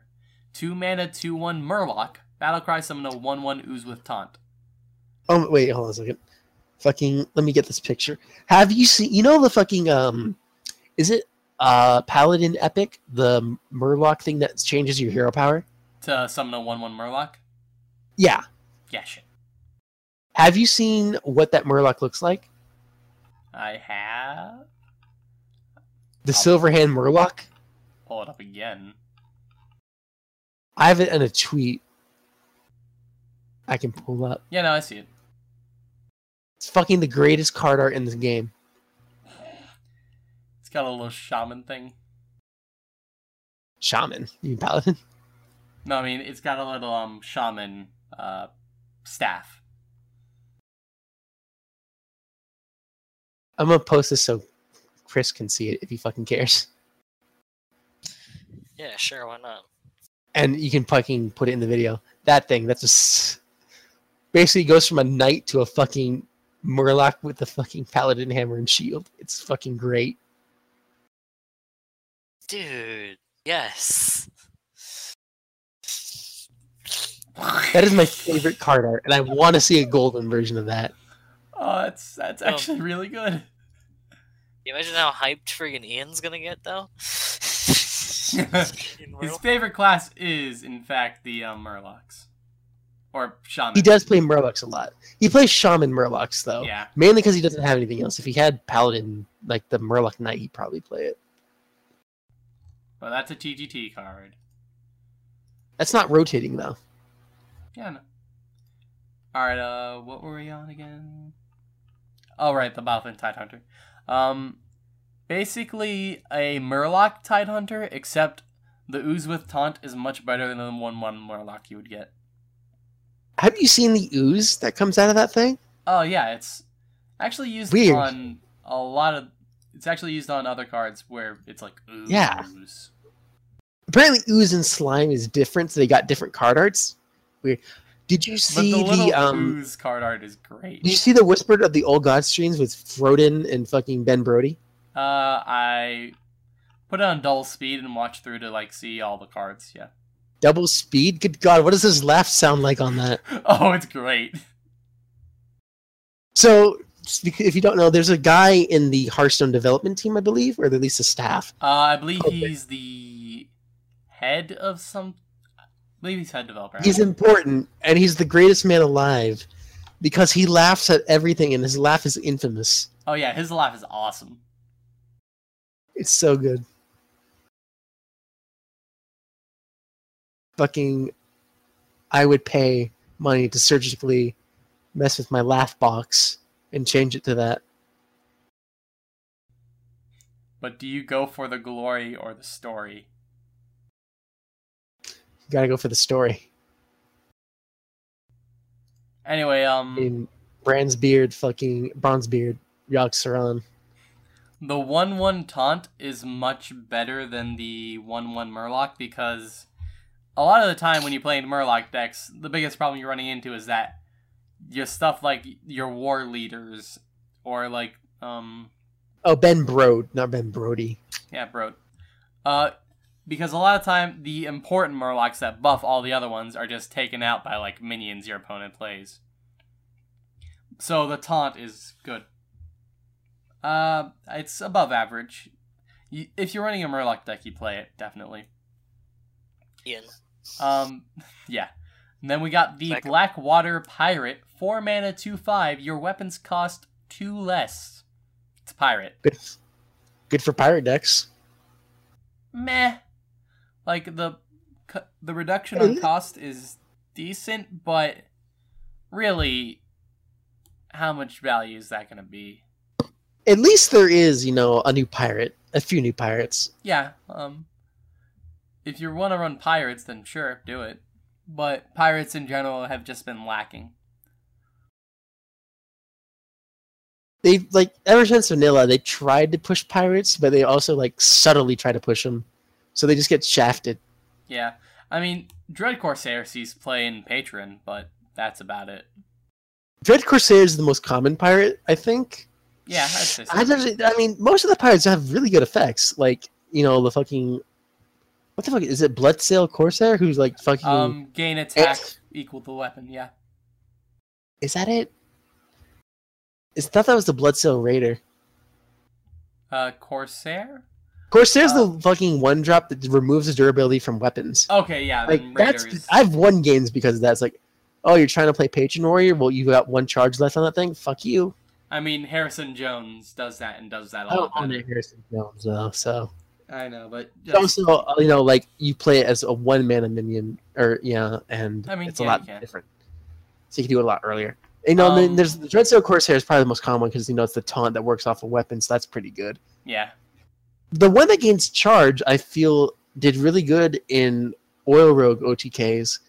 Two mana, two one Murloc. Battlecry summon a one one ooze with taunt. Oh wait, hold on a second. Fucking, let me get this picture. Have you seen? You know the fucking um, is it uh Paladin Epic the Murloc thing that changes your hero power? To summon a one one Murloc. Yeah. Yeah, shit. Have you seen what that Murloc looks like? I have. The Silverhand Murloc. Pull it up again. I have it in a tweet. I can pull up. Yeah, no, I see it. It's fucking the greatest card art in this game. It's got a little shaman thing. Shaman, you mean Paladin? No, I mean it's got a little um shaman uh staff. I'm gonna post this so Chris can see it if he fucking cares, Yeah, sure, why not? and you can fucking put it in the video. That thing, that's just basically goes from a knight to a fucking Murloc with the fucking Paladin hammer and shield. It's fucking great. Dude, yes. That is my favorite card art, and I want to see a golden version of that. Oh, that's that's Um, actually really good. Can you imagine how hyped friggin' Ian's gonna get though? His favorite class is, in fact, the um, Murlocs. Or Shaman. He does play Murlocs a lot. He plays Shaman Murlocs though, Yeah. mainly because he doesn't have anything else. If he had Paladin, like the Murloc Knight, he'd probably play it. But that's a TGT card. That's not rotating though. Yeah, no. Alright, uh, what were we on again? Oh, right, the Bilefin Tidehunter. Um, basically a Murloc Tidehunter, except the Ooze with Taunt is much better than the 1-1 Murloc you would get. Have you seen the ooze that comes out of that thing? Oh, yeah, it's actually used Weird. on a lot of... It's actually used on other cards where it's like ooze. Yeah. Apparently, ooze and slime is different, so they got different card arts. Weird. Did you But see the the, little um? ooze card art is great. Did you see the Whispered of the Old God streams with Frodan and fucking Ben Brody? Uh, I Put it on dull speed and watch through to like see all the cards. Yeah. Double speed? Good God, what does his laugh sound like on that? Oh, it's great. So, if you don't know, there's a guy in the Hearthstone development team, I believe, or at least a staff. Uh, I believe Okay. he's the head of some. I believe he's head developer. He's important, and he's the greatest man alive because he laughs at everything, and his laugh is infamous. oh yeah, his laugh is awesome. It's so good. Fucking, I would pay money to surgically mess with my laugh box and change it to that. But do you go for the glory or the story? You gotta go for the story. Anyway, um, In Brann's beard, fucking Bronzebeard, Yogg Saron. the one-one taunt is much better than the one-one Murloc because a lot of the time when you play in Murloc decks, the biggest problem you're running into is that your stuff like your war leaders or like um Oh, Ben Brode, not Ben Brody. Yeah, Brode. Uh, because a lot of time the important Murlocs that buff all the other ones are just taken out by like minions your opponent plays. So the taunt is good. Uh, it's above average. You, if you're running a Murloc deck, you play it definitely. Ian. Um, yeah. And then we got the Second. Blackwater Pirate, four mana, two five. Your weapons cost two less. It's pirate. Good, good for pirate decks. meh. Like the the reduction on cost is decent, but really, how much value is that going to be? At least there is, you know, a new pirate, a few new pirates. Yeah. Um. If you want to run pirates, then sure, do it. But pirates in general have just been lacking. They like ever since vanilla, they tried to push pirates, but they also like subtly try to push them, so they just get shafted. Yeah. I mean, Dread Corsair sees play in Patron, but that's about it. Dread Corsair is the most common pirate, I think. Yeah, so. I, don't- I mean, most of the pirates have really good effects. Like, you know, the fucking... What the fuck? Is it Bloodsail Corsair? Who's like fucking... Um, gain attack equal to weapon. Yeah. is that it? I thought that was the Bloodsail Raider. Uh, Corsair. Corsair's Uh, the fucking one drop that removes the durability from weapons. Okay, yeah. like, that's... I've won games because of that. It's like, oh, you're trying to play Patron Warrior? Well, you got one charge left on that thing? Fuck you. I mean, Harrison Jones does that and does that a I don't lot better. it Harrison Jones, though, so... I know, but just, also, uh, you know, like you play it as a one mana minion, or yeah, and I mean, it's a lot different. So you can do it a lot earlier. You know, and then Um, there's the Dreadsail Corsair is probably the most common one because you know it's the taunt that works off of weapons. So that's pretty good. yeah, The one that gains charge, I feel, did really good in Oil Rogue OTKs.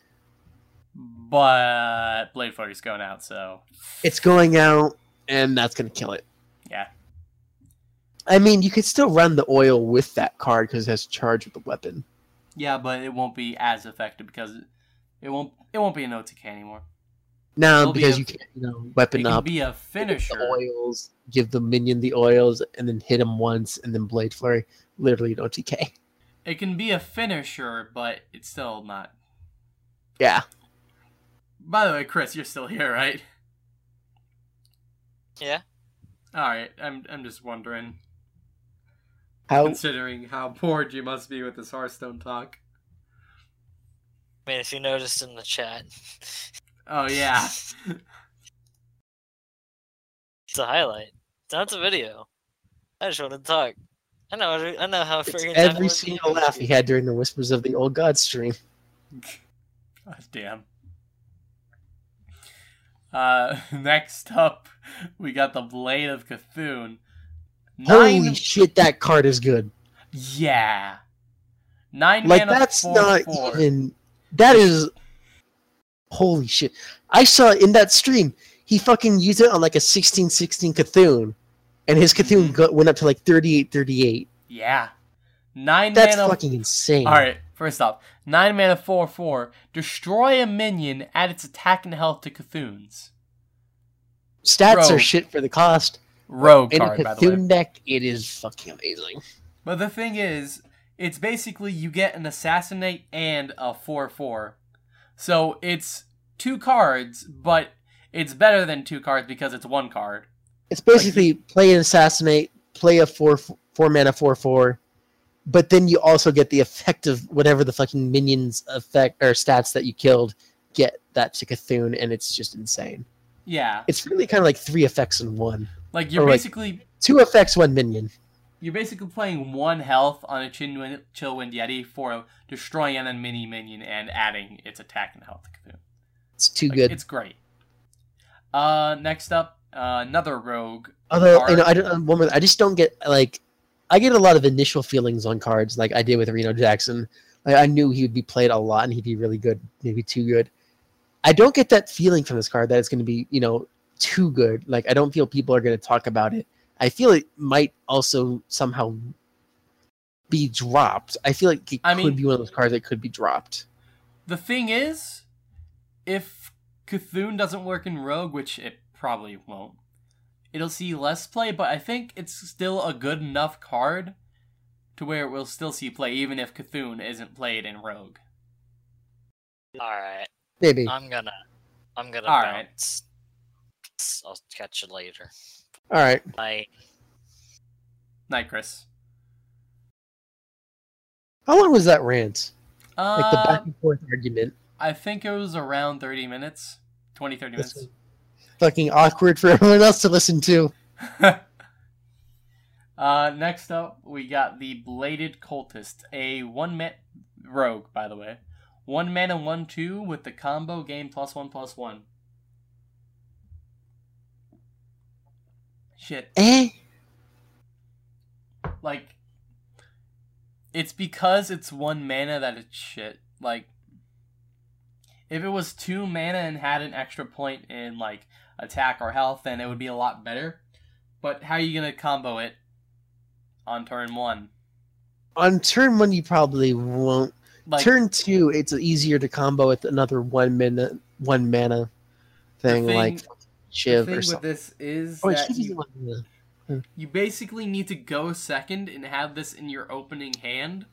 but Blade Flurry's going out, so It's going out, and that's gonna kill it. yeah, I mean, you could still run the oil with that card because it has charge with the weapon. yeah, but it won't be as effective because it won't it won't be an OTK anymore. Now, It'll be because a- you can't, you know, weapon can up. be a give finisher. the oils, give the minion the oils, and then hit him once, and then Blade Flurry. Literally no TK. It can be a finisher, but it's still not. Yeah. By the way, Chris, you're still here, right? Yeah. All right, I'm I'm just wondering, How considering how bored you must be with this Hearthstone talk. I mean, if you noticed in the chat, Oh yeah, it's a highlight. It's not a video. I just wanted to talk. I know. I know how it's freaking every single laugh he had during the Whispers of the Old God stream. God damn. Uh, next up, we got the Blade of Cthulhu. Holy shit, that card is good. yeah, nine Like mana, that's four, not four. even. That is. Holy shit! I saw in that stream he fucking used it on like a sixteen sixteen Cthulhu, and his Cthulhu Mhm. went up to like 38 38 Yeah, nine That's mana. fucking insane. All right, first off, nine mana, four four. Destroy a minion. Add its attack and health to Cthulhu's. Stats Rogue. are shit for the cost. Rogue In a card, by the way. Cthulhu deck, it is fucking amazing. But the thing is, it's basically you get an assassinate and a four four. So it's two cards, but it's better than two cards because it's one card. It's basically play an assassinate, play a four four mana four four, but then you also get the effect of whatever the fucking minions effect or stats that you killed get that to Cthulhu, and it's just insane. Yeah. It's really kind of like three effects in one. Like you're Or, like- basically Two effects, one minion. You're basically playing one health on a Chin- Chillwind Yeti for destroying an mini minion and adding its attack and health to Cthulhu. It's too Like, good. It's great. Uh, next up, uh, another rogue. Although card. you know, I don't. um, One more, I just don't get like. I get a lot of initial feelings on cards, like I did with Reno Jackson. Like, I knew he would be played a lot and he'd be really good, maybe too good. I don't get that feeling from this card that it's going to be, you know, too good. Like I don't feel people are going to talk about it. I feel it might also somehow be dropped. I feel like it I could mean- be one of those cards that could be dropped. The thing is, if Cthulhu doesn't work in Rogue, which it probably won't, it'll see less play, but I think it's still a good enough card to where it will still see play, even if Cthulhu isn't played in Rogue. Alright. Maybe. I'm gonna I'm gonna All right. bounce. I'll catch you later. All right. Bye. Night, Chris. How long was that rant? Like the back Uh, and forth argument. I think it was around 30 minutes. 20, 30 This minutes. Fucking awkward for everyone else to listen to. uh, next up, we got the Bladed Cultist, a one man rogue, by the way. One man and one two with the combo game plus one plus one. Shit, Eh? like it's because it's one mana that it's shit. Like if it was two mana and had an extra point in like attack or health, then it would be a lot better. But how are you gonna combo it on turn one? On turn one, you probably won't. Like turn two, it's easier to combo with another one minute, one mana thing, thing- like the thing with this is Oh, that you, you basically need to go second and have this in your opening hand,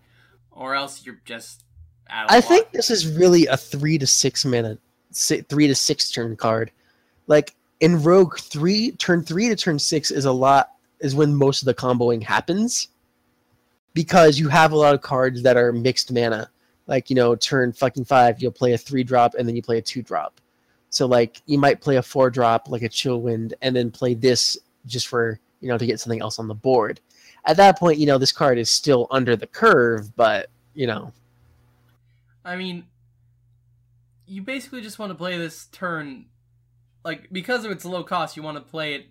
or else you're just out of I luck. think this is really a three to six minute, three to six turn card. Like in Rogue, three turn three to turn six is a lot. Is when most of the comboing happens, because you have a lot of cards that are mixed mana. Like you know, turn fucking five, you'll play a three drop and then you play a two drop. So like you might play a four drop like a chill wind and then play this just for you know to get something else on the board. At that point, you know this card is still under the curve, but you know I mean, you basically just want to play this turn, like because of its low cost. You want to play it.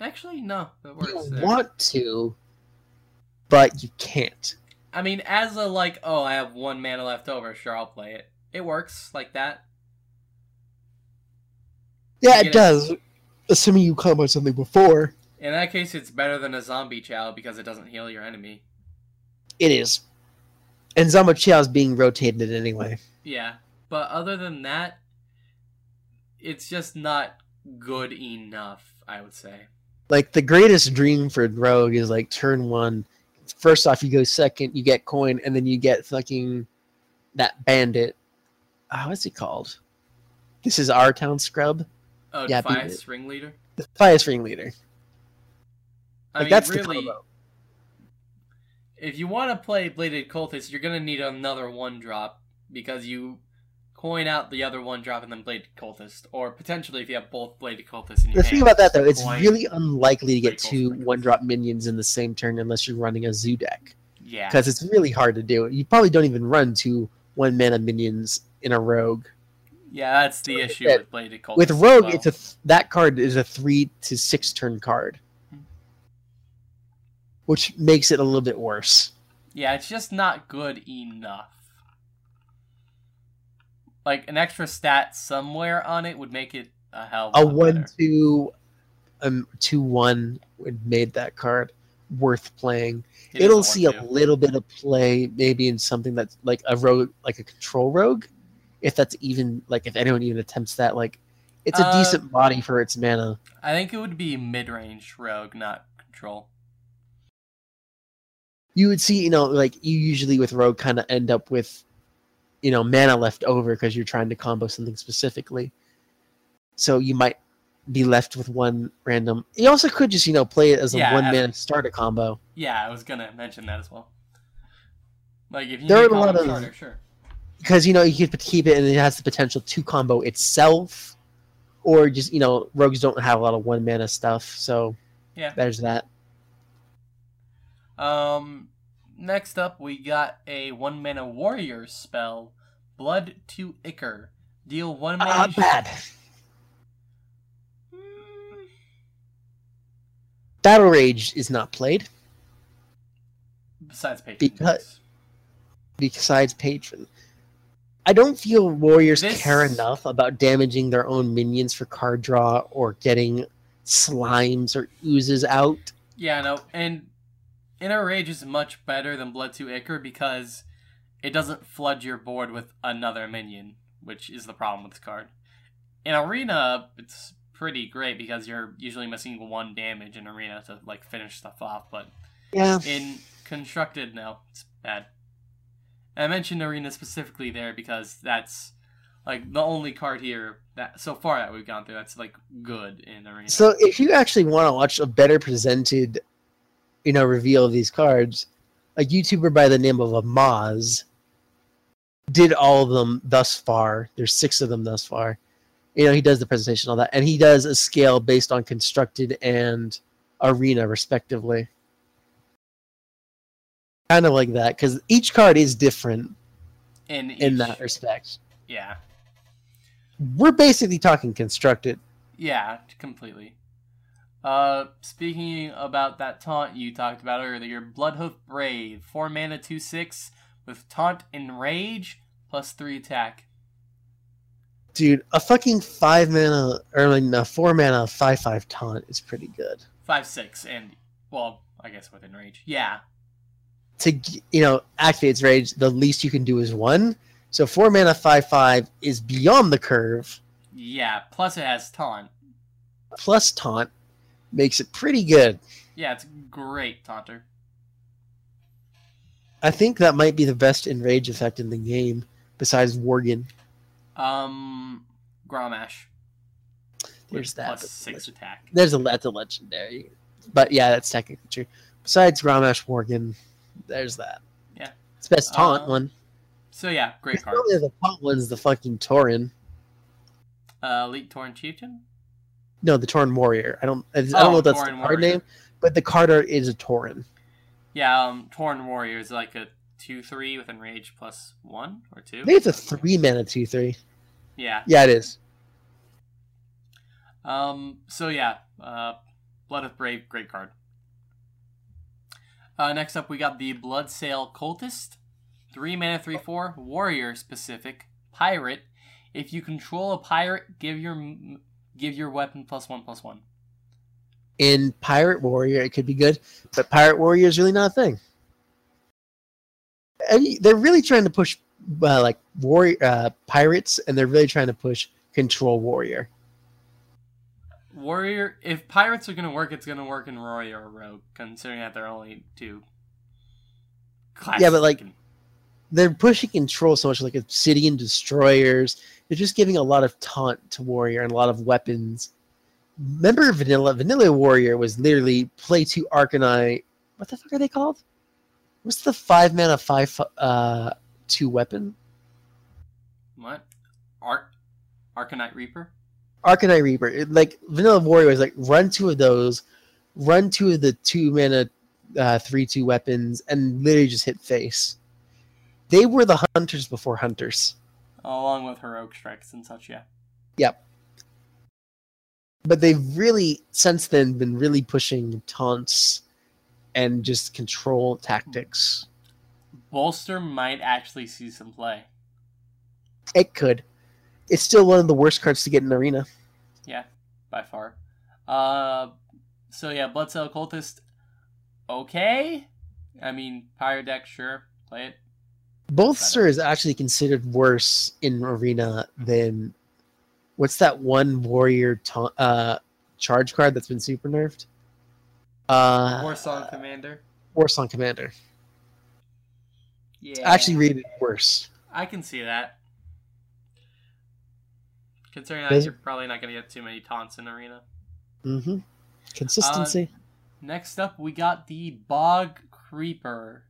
Actually, no, that works. you there. want to, but you can't. I mean, as a like, oh, I have one mana left over. Sure, I'll play it. It works like that. Yeah, it it. does. Assuming you combo something before. In that case, it's better than a zombie chow because it doesn't heal your enemy. It is. And zombie Chow is being rotated anyway. Yeah, but other than that, it's just not good enough. I would say. Like, the greatest dream for Rogue is, like, turn one. First off, you go second, you get coin, and then you get fucking that bandit. Uh, what's he called? This is our town scrub. Oh, Yeah, beat ringleader. The Fias ringleader. I Like, mean, that's really, if you want to play Bladed Cultist, you're gonna need another one drop because you coin out the other one drop and then Bladed Cultist, or potentially if you have both Bladed Cultists in your The thing about that, though, it's really unlikely to get two one-drop minions in the same turn unless you're running a zoo deck. yeah, because it's really hard to do. You probably don't even run two one mana minions in a rogue. Yeah, that's the issue with Bladed Cultist. With rogue, well. it's a th- that card is a three to six turn card, which makes it a little bit worse. yeah, it's just not good enough. Like an extra stat somewhere on it would make it a hell of A one better. two, um, two one would made that card worth playing. It is It'll see a little bit of play, maybe in something that's like a rogue, like a control rogue, if that's even like if anyone even attempts that. Like, it's a Uh, decent body for its mana. I think it would be mid-range rogue, not control. you would see, you know, like you usually with Rogue kind of end up with, you know, mana left over because you're trying to combo something specifically. So you might be left with one random. You also could just, you know, play it as a Yeah, one man starter combo. Yeah, I was gonna mention that as well. Like if you There are a lot of- starter, sure. Because you know you could keep it and it has the potential to combo itself or just you know rogues don't have a lot of one mana stuff so Yeah. there's that Um, next up we got a one mana warrior spell, Blood to Ichor. Deal one mana. uh, bad Hmm, battle rage is not played Besides patron. Because- besides patron i don't feel warriors This- care enough about damaging their own minions for card draw or getting slimes or oozes out Yeah, no, and Inner Rage is much better than Blood to Ichor because it doesn't flood your board with another minion, which is the problem with this card. In Arena, it's pretty great because you're usually missing one damage in Arena to like finish stuff off, but yeah in Constructed, no, it's bad. And I mentioned Arena specifically there because that's like the only card here that so far that we've gone through that's like good in Arena. So if you actually want to watch a better presented, you know, reveal of these cards, a YouTuber by the name of Amaz did all of them thus far. There's six of them thus far. You know, he does the presentation, all that, and he does a scale based on constructed and arena, respectively. Kind of like that, because each card is different in in each- that respect. yeah. We're basically talking constructed. Yeah, completely. Uh, speaking about that taunt you talked about earlier, your Bloodhoof Brave, 4 mana 2 6 with taunt and rage plus 3 attack. Dude, a fucking five mana, or a four mana five five taunt is pretty good. 5 6, and, well, I guess within rage. Yeah. To you know, activate its rage, the least you can do is one. So four mana five five is beyond the curve. Yeah, plus it has taunt. Plus taunt makes it pretty good. Yeah, it's great taunter. I think that might be the best enrage effect in the game, besides Worgen. Um, Grommash. There's that. Plus 6 attack. There's a that's a legendary, but yeah, that's technically true. Besides Grommash, Worgen, there's that. Yeah. it's best taunt Uh, one. So yeah, great card. Probably the taunt one's the fucking Tauren. Uh, Elite Tauren Chieftain? No, the Tauren Warrior. I don't. I don't know Oh, if that's Tauren the card Warrior. name, but the card art is a Tauren. Yeah, um, Tauren Warrior is like a 2 3 with enrage plus 1 or 2. I think it's a three mana two three. Yeah. Yeah, it is. Um. So yeah, uh, Bloodhoof Brave, great card. Uh, next up, we got the Bloodsail Cultist, three mana, three four, warrior specific, pirate. If you control a pirate, give your give your weapon plus one plus one. In Pirate Warrior, it could be good, but Pirate Warrior is really not a thing. Mean, they're really trying to push uh, like warrior uh, pirates, and they're really trying to push Control Warrior. Warrior. If pirates are gonna work, it's gonna work in warrior or rogue, considering that they're only two. Classes Yeah, but, like, They're pushing Control so much, like Obsidian Destroyers. They're just giving a lot of taunt to Warrior and a lot of weapons. Remember Vanilla? Vanilla Warrior was literally play two Arcanite. What the fuck are they called? What's the five mana five uh two weapon? what? Arc, Arcanite Reaper. Arcanite Reaper. Like Vanilla Warrior was like run two of those, run two of the two mana uh, three two weapons, and literally just hit face. They were the hunters before hunters. along with heroic strikes and such. Yeah. Yep. But they've really since then been really pushing taunts and just control tactics. Bolster might actually see some play. It could. It's still one of the worst cards to get in arena. Yeah, by far. Uh, so yeah, Bloodsail Cultist. Okay. I mean, Pirate deck, sure, play it. Bolster is actually considered worse in arena than what's that one warrior ta- uh, charge card that's been super nerfed? Uh, Warsong Commander. Warsong Commander. Yeah. Actually, rated worse. I can see that. Considering that you're probably not going to get too many taunts in arena. Mm-hmm. Consistency. Next up, we got the Bog Creeper.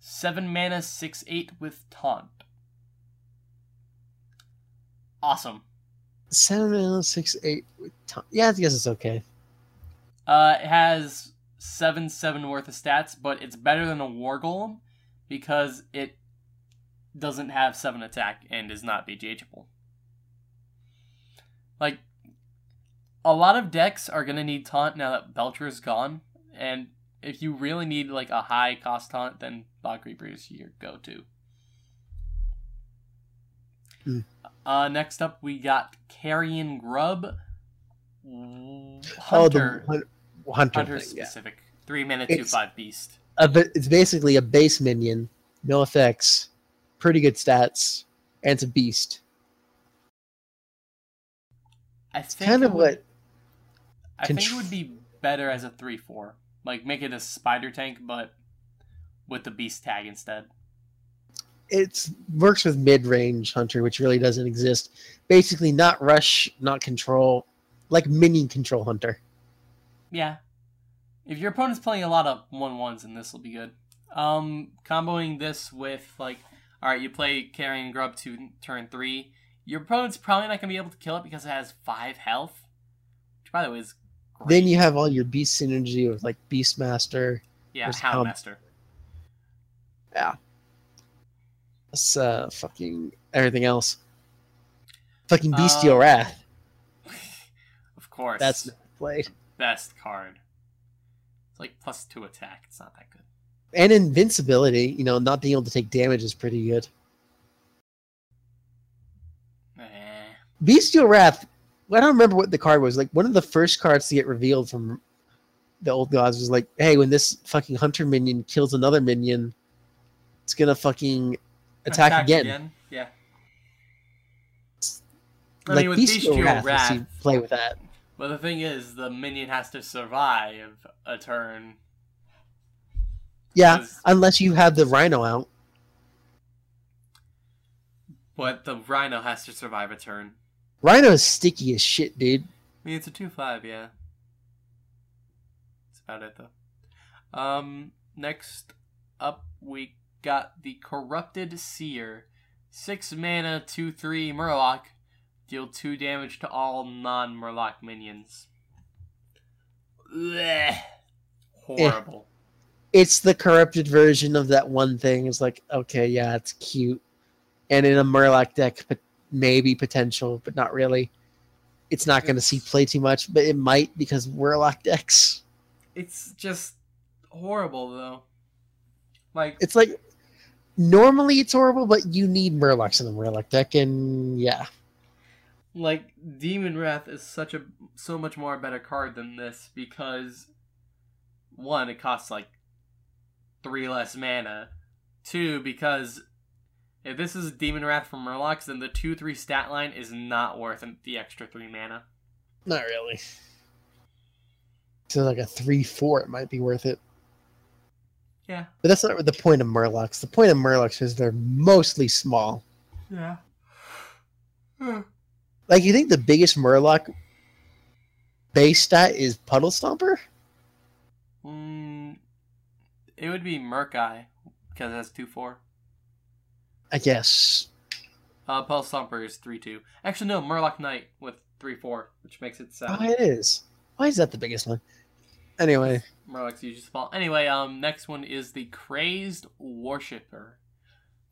7 mana, 6 8 with taunt. Awesome. Seven mana, six, eight. With taunt. yeah, I guess it's okay. Uh, it has 7 7 worth of stats, but it's better than a War Golem because it doesn't have 7 attack and is not BGHable. Like, a lot of decks are going to need taunt now that Belcher is gone, and if you really need like a high cost taunt, then Bog Creeper is your go to. Hmm. Uh, next up, we got Carrion Grub. Oh, Hunter. the hun- hunter, Hunter thing, yeah. specific. Three mana, 2 5 beast. A it's basically a base minion, no effects, pretty good stats, and it's a beast. I think kind of would- what I think it would be better as a three four. Like make it a spider tank, but with the beast tag instead. it works with mid-range hunter, which really doesn't exist. Basically, not rush, not control, like minion control hunter. Yeah. If your opponent's playing a lot of one ones, then this will be good. Um, comboing this with like, all right, you play Carrion Grub to turn three. Your opponent's probably not gonna be able to kill it because it has five health, which by the way is great. Then you have all your beast synergy with like Beastmaster, yeah, Houndmaster. s- uh, fucking everything else. Fucking Bestial Uh, Wrath. of course, That's played. best card. It's like plus two attack. It's not that good. And invincibility, you know, not being able to take damage is pretty good. Eh. Bestial Wrath, I don't remember what the card was. Like, one of the first cards to get revealed from the old gods was like, hey, when this fucking hunter minion kills another minion, it's gonna fucking attack, again. Yeah. I Like, mean, with Bestial, Bestial Wrath, Wrath, you play with that. but the thing is, the minion has to survive a turn. Yeah, unless you have the Rhino out. But the Rhino has to survive a turn. Rhino is sticky as shit, dude. I mean, it's a 2 5, yeah. That's about it, though. Um, next up, we got the Corrupted Seer. 6 mana, 2 3 Murloc. Deal 2 damage to all non Murloc minions. Blech. Horrible. It's the corrupted version of that one thing. It's like, okay, yeah, it's cute. And in a Murloc deck, but maybe potential, but not really. It's not going to see play too much, but it might because Murloc decks. It's just horrible, though. Like, It's like, normally it's horrible, but you need Murlocs in the Murloc deck, and yeah. like Demon Wrath is such a so much more better card than this because one, it costs like three less mana. Two, because if this is Demon Wrath from Murlocs, then the two three stat line is not worth the extra three mana. Not really. So like a 3-4, it might be worth it. Yeah. But that's not the point of Murlocs. The point of Murlocs is they're mostly small. Yeah. Like, you think the biggest Murloc base stat is Puddle Stomper? mm, it would be Murk-Eye because it has two four. I guess. Uh, Pulse Stomper is three two. Actually, no, Murloc Knight with three four, which makes it seven. Oh, it is. Why is that the biggest one? Anyway, Murloc's usually small. Anyway, um, next one is the Crazed Worshipper.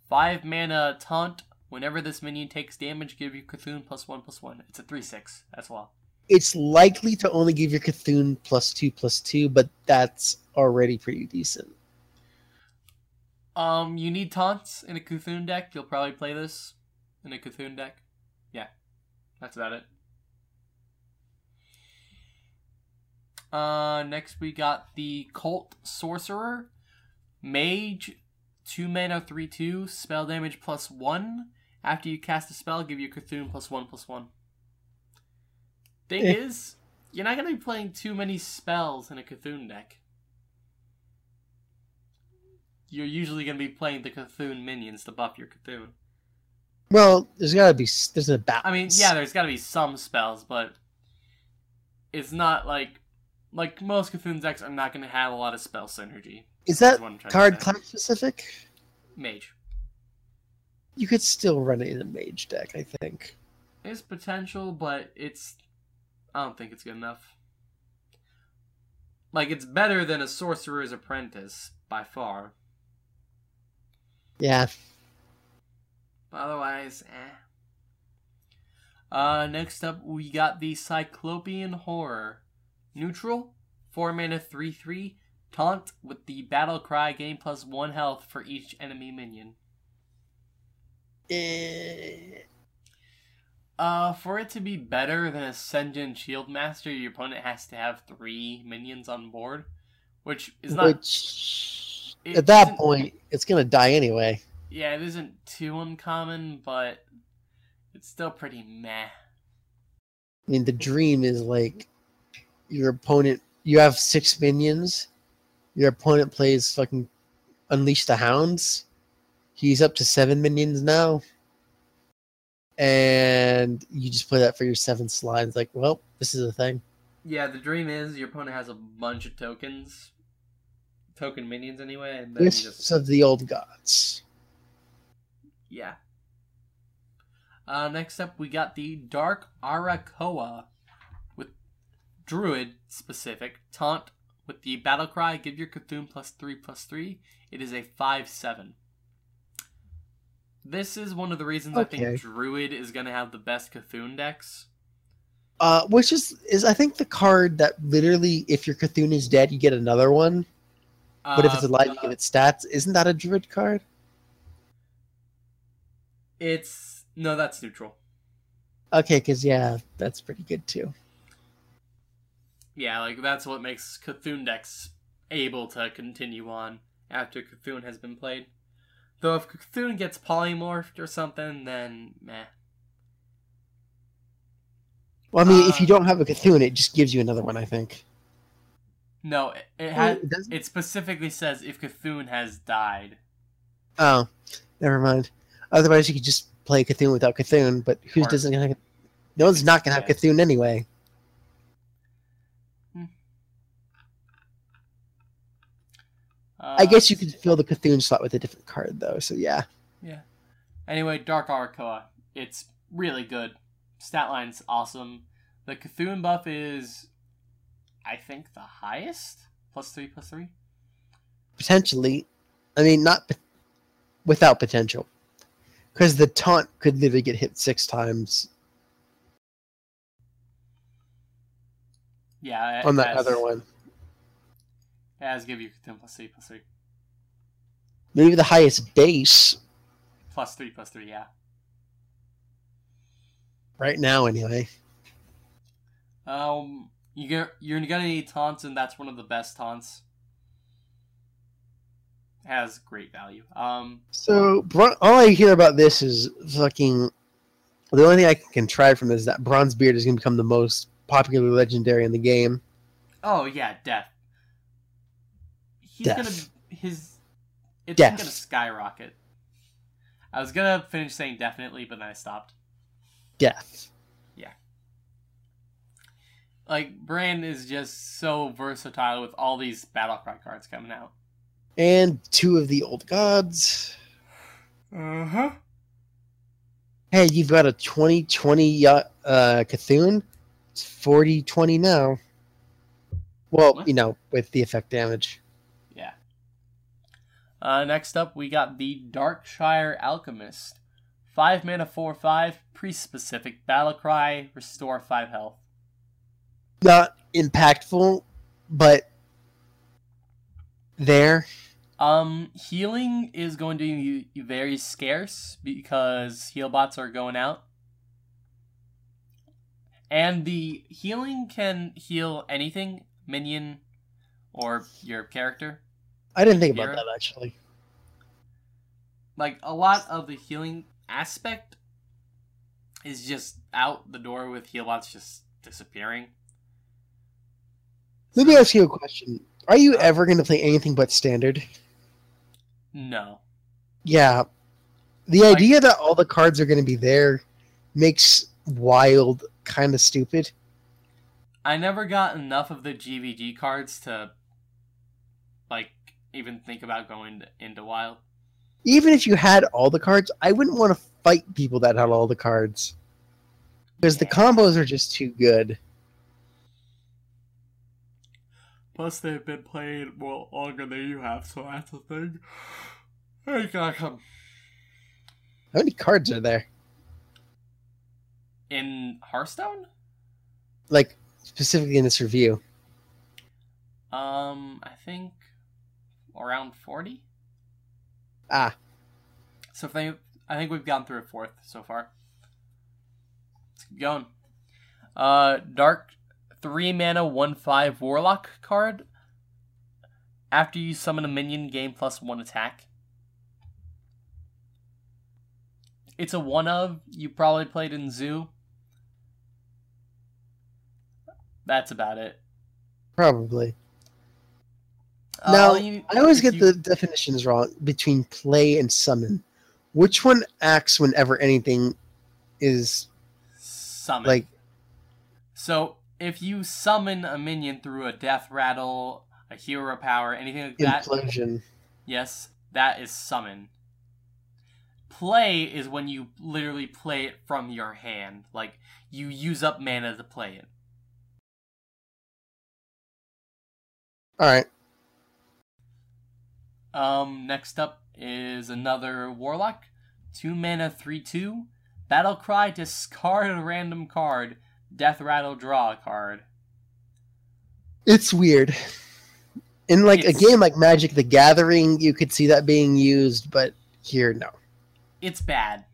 Five mana taunt. Whenever this minion takes damage, give your Cthulhu plus one plus one. It's a three six as well. it's likely to only give your Cthulhu plus two plus two, but that's already pretty decent. Um, you need taunts in a Cthulhu deck. You'll probably play this in a Cthulhu deck. Yeah, that's about it. Uh, next we got the Cult Sorcerer, Mage, two mana, three two, spell damage plus one. After you cast a spell, give your Cthulhu plus one plus one. Thing Eh. is, you're not gonna be playing too many spells in a Cthulhu deck. You're usually going to be playing the Cthulhu minions to buff your Cthulhu. Well, there's got to be there's a balance. I mean, yeah, there's got to be some spells, but it's not like like most Cthulhu decks are not going to have a lot of spell synergy. is that what I'm trying to card class specific? Mage. You could still run it in a mage deck, I think. There's potential, but it's I don't think it's good enough. Like it's better than a sorcerer's apprentice by far. Yeah. But otherwise, eh. Uh, next up, we got the Cyclopean Horror. Neutral, 4 mana 3 3, taunt with the battle cry, gain plus 1 health for each enemy minion. Eh, Uh, for it to be better than Ascension Shieldmaster, your opponent has to have 3 minions on board, which is not. Which it at that point, it's gonna die anyway. Yeah, it isn't too uncommon, but it's still pretty meh. I mean, the dream is like your opponent. You have six minions. Your opponent plays fucking Unleash the Hounds. He's up to seven minions now. And you just play that for your seven slides. Like, well, this is a thing. Yeah, the dream is your opponent has a bunch of tokens, token minions anyway, and then Gifts just of the old gods. yeah. Uh, next up, we got the Dark Arakkoa with Druid specific taunt with the battle cry. Give your Cthulhu plus three plus three. It is a five seven. This is one of the reasons I think Druid is gonna have the best Cthulhu decks. Uh, which is is I think the card that literally, if your Cthulhu is dead, you get another one. But if it's Uh, alive, you give it stats. Isn't that a druid card? it's no, that's neutral. Okay, because yeah, that's pretty good too. Yeah, like that's what makes Cthulhu decks able to continue on after Cthulhu has been played. Though if Cthulhu gets polymorphed or something, then meh. Well, I mean, if Uh, you don't have a Cthulhu, it just gives you another one. I think. No, it, it has. it It specifically says if Cthulhu has died. Oh, never mind. Otherwise, you could just play Cthulhu without Cthulhu. But who Or- doesn't have? No one's not gonna have Yeah. Cthulhu anyway. Uh, I guess you could fill the Cthulhu slot with a different card, though. So yeah. Yeah. Anyway, Dark Arakkoa. It's really good. Stat line's awesome. The Cthulhu buff is, I think, the highest. Plus three, plus three. potentially. I mean, not without potential, because the taunt could literally get hit six times Yeah. on that has- other one. It has give you Cthulhu plus three, plus three. Maybe the highest base Plus three, plus three, yeah. right now, anyway. Um, you get, you're gonna need taunts, and that's one of the best taunts. Has great value. Um, So Bron- all I hear about this is fucking. The only thing I can contrive from this is that Bronzebeard is going to become the most popular legendary in the game. oh yeah, death. He's Death. gonna his it's Death. gonna skyrocket. I was gonna finish saying definitely, but then I stopped. Death. Like Brann is just so versatile with all these battle cry cards coming out. And two of the old gods. Uh huh. Hey, you've got a 2020 uh, uh, Cthulhu. It's 40-20 now. Well, What? you know, with the effect damage. Yeah. Uh, next up, we got the Darkshire Alchemist. 5 mana, 4 5, priest specific, battle cry, restore 5 health. Not impactful, but there. Um, healing is going to be very scarce because heal bots are going out. And the healing can heal anything, minion or your character. I didn't think about that actually. Like a lot of the healing aspect is just out the door with heal bots just disappearing. Let me ask you a question. Are you uh, ever going to play anything but standard? No. Yeah. The Like- idea that all the cards are going to be there makes wild kind of stupid. I never got enough of the GVG cards to, like, even think about going into Wild. Even if you had all the cards, I wouldn't want to fight people that had all the cards. Because the combos are just too good. Plus, they've been played more longer than you have, so that's a thing. Hey, gotta come. How many cards are there? In Hearthstone? Like, specifically in this review. Um, I think around 40. Ah, So if they, I think we've gone through a fourth so far. Let's keep going. Uh, Dark three mana one five Warlock card. After you summon a minion, gain plus one attack. It's a one of. You probably played in Zoo. That's about it. probably. Uh, Now, you- I always get you- the definitions wrong between play and summon. Which one acts whenever anything is, summon. like, So if you summon a minion through a death rattle, a hero power, anything like that, implosion? yes, that is summon. Play is when you literally play it from your hand. Like you use up mana to play it. Alright. Um, next up is another warlock. Two mana, three two. Battle cry, discard a random card. Death rattle, draw a card. It's weird. In like It's- a game like Magic the Gathering, you could see that being used, but here, no. it's bad.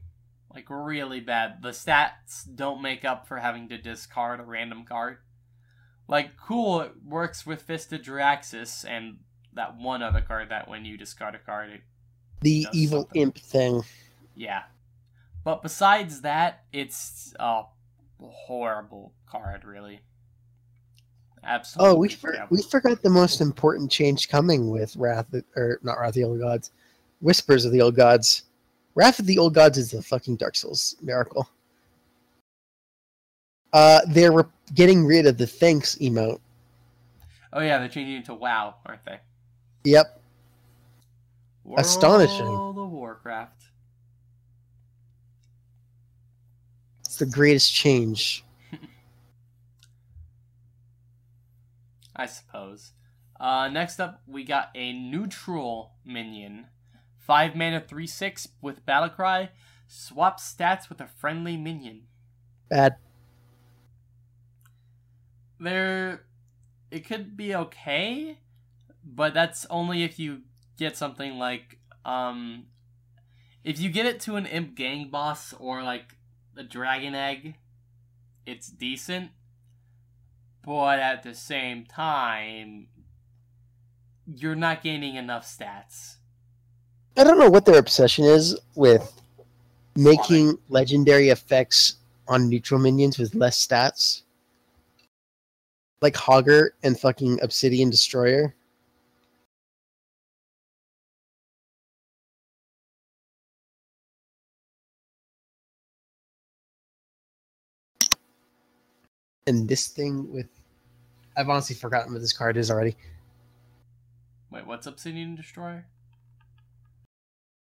Like really bad. The stats don't make up for having to discard a random card. Like cool, it works with Fist of Jaraxxus and that one other card that when you discard a card, it The evil something. imp thing. yeah. But besides that, it's a horrible card, really. Absolutely. Oh, we for, we forgot the most important change coming with Wrath or not Wrath of the Old Gods, Whispers of the Old Gods. Wrath of the Old Gods is the fucking Dark Souls miracle. Uh, they're re- getting rid of the thanks emote. Oh yeah, they're changing it to WoW, aren't they? Yep, Astonishing. World of Warcraft. It's the greatest change. I suppose. Uh, next up, we got a neutral minion. 5 mana, 3 6 with Battlecry. Swap stats with a friendly minion. Bad. There. It could be okay, but that's only if you get something like. um, If you get it to an Imp Gang boss or like a Dragon Egg, it's decent. But at the same time, you're not gaining enough stats. I don't know what their obsession is with making legendary effects on neutral minions with less stats. Like Hogger and fucking Obsidian Destroyer. And this thing with I've honestly forgotten what this card is already. Wait, what's Obsidian Destroyer?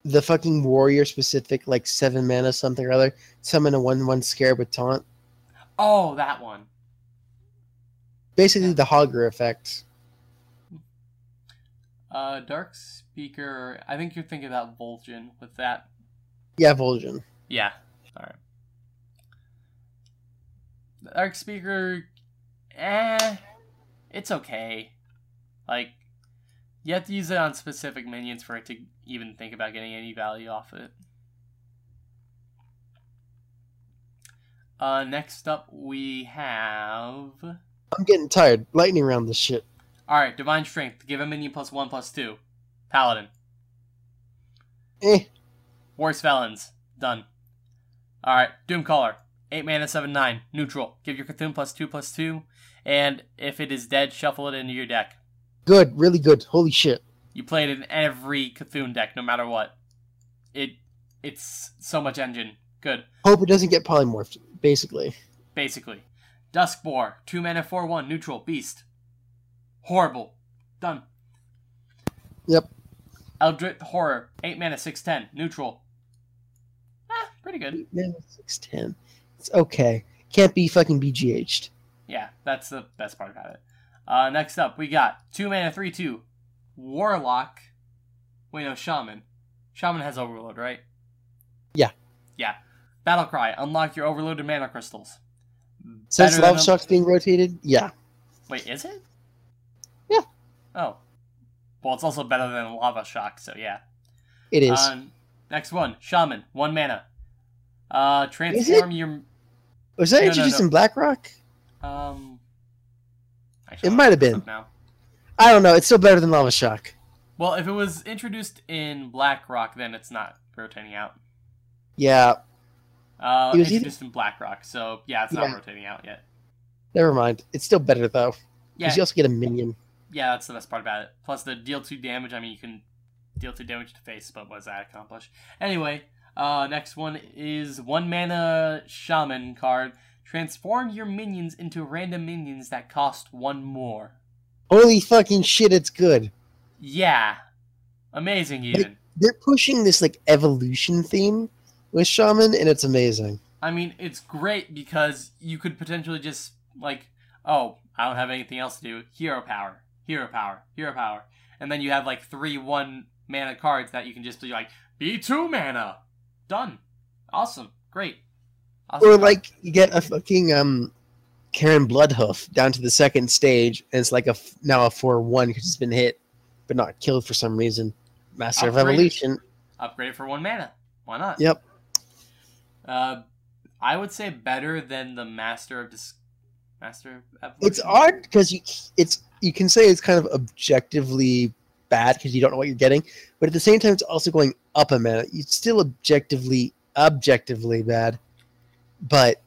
the fucking warrior specific like seven mana something or other summon a one one scare with taunt Oh, that one. basically Yeah. the hogger effect Uh, Dark Speaker. I think you're thinking about Vol'jin with that. yeah Vol'jin. Yeah. Alright. Dark Speaker. Eh. It's okay. Like, you have to use it on specific minions for it to even think about getting any value off it. Uh, next up we have. i'm getting tired lightning around this shit Alright, Divine Strength. Give a minion plus 1 plus 2. Paladin. eh Worst Felons. Done. Alright, Doomcaller. 8 mana, 7 9. Neutral. Give your Cthulhu plus 2 plus 2. And if it is dead, shuffle it into your deck. good really good holy shit You play it in every Cthulhu deck, no matter what. It it's so much engine. Good. Hope it doesn't get polymorphed, basically. Basically. Duskboar, two mana, four one, neutral, beast. Horrible. Done. Yep. Eldritch Horror, eight mana, six ten, neutral. Ah, pretty good. Yeah, six ten. It's okay. Can't be fucking BGH'd. Yeah, that's the best part about it. Uh, next up, we got two mana, three two, Warlock. Wait, no, Shaman. Shaman has Overload, right? Yeah. Yeah. Battle Cry. Unlock your overloaded mana crystals. Since Better Love a- Shock's being rotated, yeah. Wait, is it? Yeah. Oh. Well, it's also better than Lava Shock, so yeah. It is. Um, next one, Shaman, one mana. Uh, transform your Was that no, no, introduced no. in BlackRock? um. It might have been. I don't know. It's still better than Lava Shock. Well, if it was introduced in BlackRock, then it's not rotating out. Yeah. Uh, It was either- introduced in BlackRock, so yeah, it's not Yeah. rotating out yet. Never mind. It's still better though. Yeah, Because you also get a minion. yeah, that's the best part about it. Plus the deal two damage. I mean, you can deal two damage to face, but what does that accomplish? Anyway, uh, next one is one mana shaman card. Transform your minions into random minions that cost one more. Holy fucking shit! It's good. Yeah, amazing even. They're pushing this like evolution theme with Shaman, and it's amazing. I mean, it's great because you could potentially just like, oh, I don't have anything else to do. Hero power, hero power, hero power, and then you have like three one mana cards that you can just be like, be two mana, done, awesome, great. Awesome Or like you get a fucking um, Cairne Bloodhoof down to the second stage, and it's like a now a four one because it's been hit, but not killed for some reason. Master of Upgrade. Evolution. upgrade for one mana. Why not? Yep. Uh, I would say better than the Master of Dis- Master of It's Evolution. odd because you it's you can say it's kind of objectively bad because you don't know what you're getting, but at the same time it's also going up a mana. It's still objectively objectively bad, but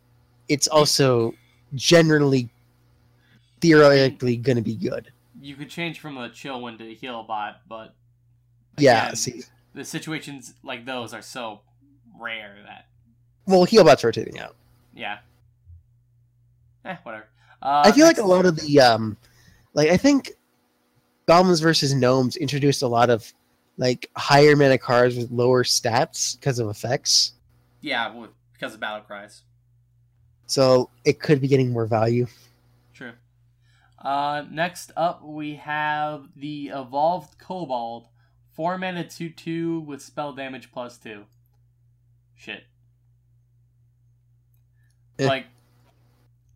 it's also generally theoretically going to be good. You could change from a chill one to a heal bot, but Yeah, see. the situations like those are so rare that Well, Healbot's rotating out. yeah. Eh, whatever. Uh, I feel like a lot of the um like I think Goblins versus Gnomes introduced a lot of like higher mana cards with lower stats because of effects. Yeah, because of battle cries. So it could be getting more value. True. Uh, next up, we have the Evolved Kobold. 4 mana 2 2 with spell damage plus 2. Shit. Eh. Like,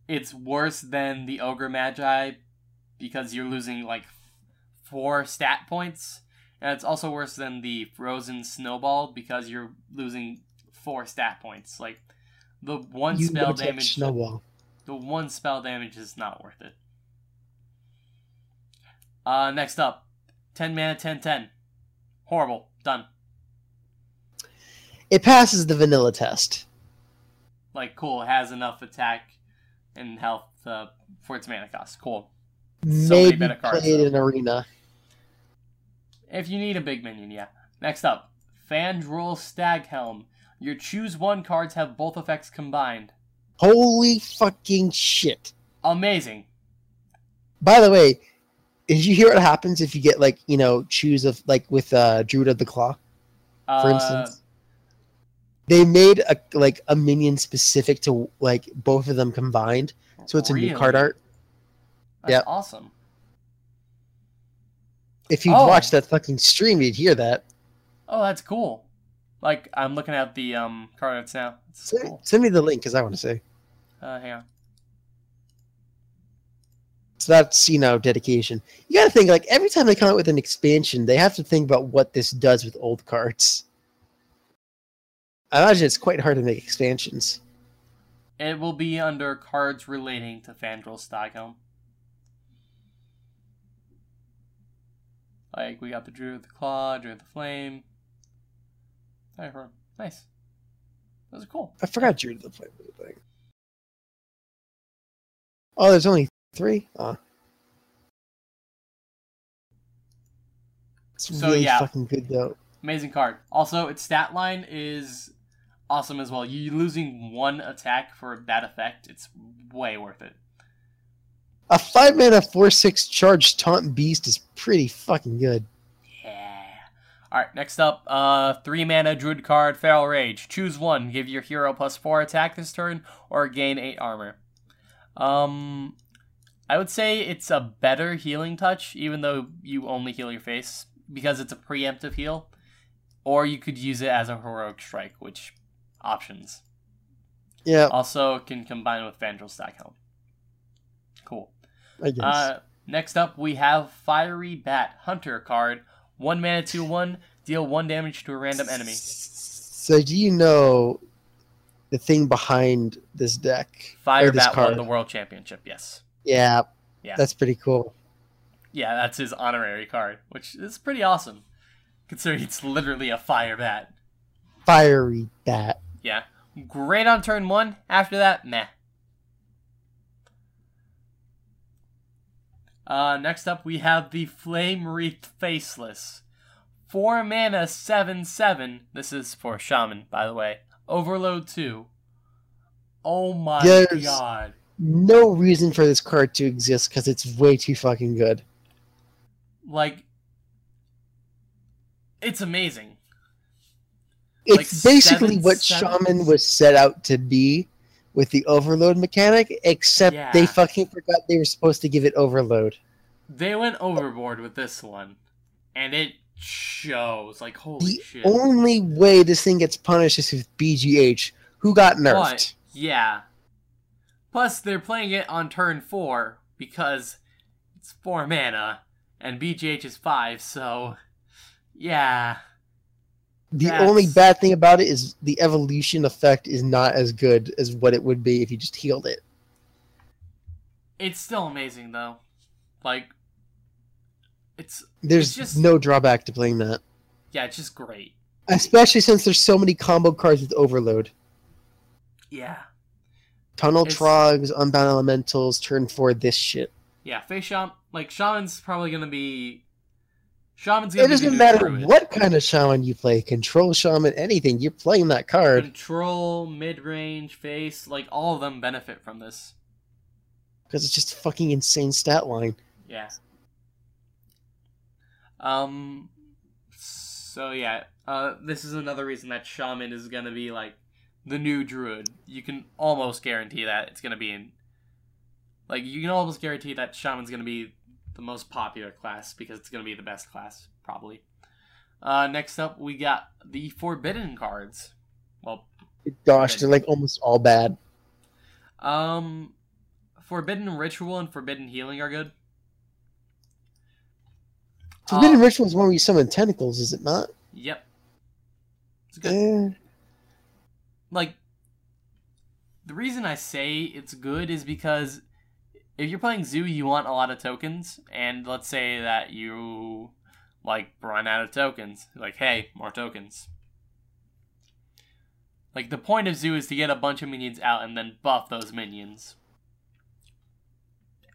it's worse than the Ogre Magi because you're losing, like, 4 stat points. And it's also worse than the Frozen Snowball because you're losing 4 stat points. Like, the one you spell damage snowball. the one spell damage is not worth it. Uh, next up, 10 mana, 10 10. Horrible. Done. It passes the vanilla test. Like, cool. It has enough attack and health uh, for its mana cost. Cool. So many Maybe better cards, played though. in arena. If you need a big minion, yeah. Next up, Fandral Staghelm. Your choose one cards have both effects combined. Holy fucking shit! Amazing. By the way, did you hear what happens if you get like you know choose of like with uh Druid of the Claw, for Uh, instance? They made a like a minion specific to like both of them combined, so it's a new card art. That's Yep. awesome. If you'd Oh. watched that fucking stream, you'd hear that. Oh, that's cool. Like, I'm looking at the um card arts now. Send, cool. send me the link because I want to see. Uh, hang on. So that's you know dedication. You got to think like every time they come out with an expansion, they have to think about what this does with old cards. I imagine it's quite hard to make expansions. It will be under cards relating to Fandral Staghelm. Like we got the Druid of the Claw, Druid of the Flame. There, nice. Those are cool. I forgot to the play thing. Oh, there's only three. It's It's So, really yeah. fucking good though. Amazing card. Also, its stat line is awesome as well. You losing one attack for that effect, it's way worth it. A five mana four six charge taunt beast is pretty fucking good. Yeah. Alright, next up, uh three mana druid card, Feral Rage. Choose one. Give your hero plus four attack this turn, or gain eight armor. Um I would say it's a better healing touch, even though you only heal your face, because it's a preemptive heal. Or you could use it as a heroic strike, which options. Yeah, Also can combine with Fandral Staghelm. I guess. Uh, next up, we have Fiery Bat Hunter card. One mana, two one. Deal one damage to a random enemy. So do you know the thing behind this deck? Fire this Bat won card. the world championship. Yes. Yeah, Yeah. that's pretty cool. Yeah, that's his honorary card, which is pretty awesome, considering it's literally a fire bat. Fiery bat. Yeah. Great on turn one. After that, meh. Uh, next up, we have the Flame Wreathed Faceless. 4 mana, 7 7. This is for Shaman, by the way. Overload 2. Oh my There's- god. No reason for this card to exist because it's way too fucking good. Like, it's amazing. It's Like basically seven what sevens? Shaman was set out to be with the overload mechanic, except Yeah. they fucking forgot they were supposed to give it overload. They went overboard with this one, and it shows. Like, holy The shit. The only way this thing gets punished is with BGH, who got nerfed. But, yeah. Plus, they're playing it on turn four because it's four mana, and BGH is five, so yeah. The That's- only bad thing about it is the evolution effect is not as good as what it would be if you just healed it. It's still amazing though. Like, it's There's It's just- no drawback to playing that. yeah, it's just great. Especially since there's so many combo cards with overload. Yeah, Tunnel It's- Troggs, Unbound Elementals, turn four, this shit. yeah. Face Shaman, like Shaman's probably gonna be. Shaman's It doesn't matter what kind of shaman you play, control shaman, anything, you're playing that card. Control, mid range, face, like all of them benefit from this. Because it's just a fucking insane stat line. Yeah. Um. So yeah, uh, this is another reason that shaman is gonna be like the new druid. You can almost guarantee that it's gonna be in. Like you can almost guarantee that shaman's gonna be the most popular class because it's gonna be the best class probably. Uh, next up, we got the forbidden cards. Well, Gosh, they're like almost all bad. um, forbidden ritual and forbidden healing are good. Forbidden Uh, Ritual is one where you summon tentacles, is it not? Yep. It's good. Eh, like the reason I say it's good is because if you're playing zoo, you want a lot of tokens, and let's say that you like run out of tokens, like hey, more tokens. Like the point of zoo is to get a bunch of minions out and then buff those minions.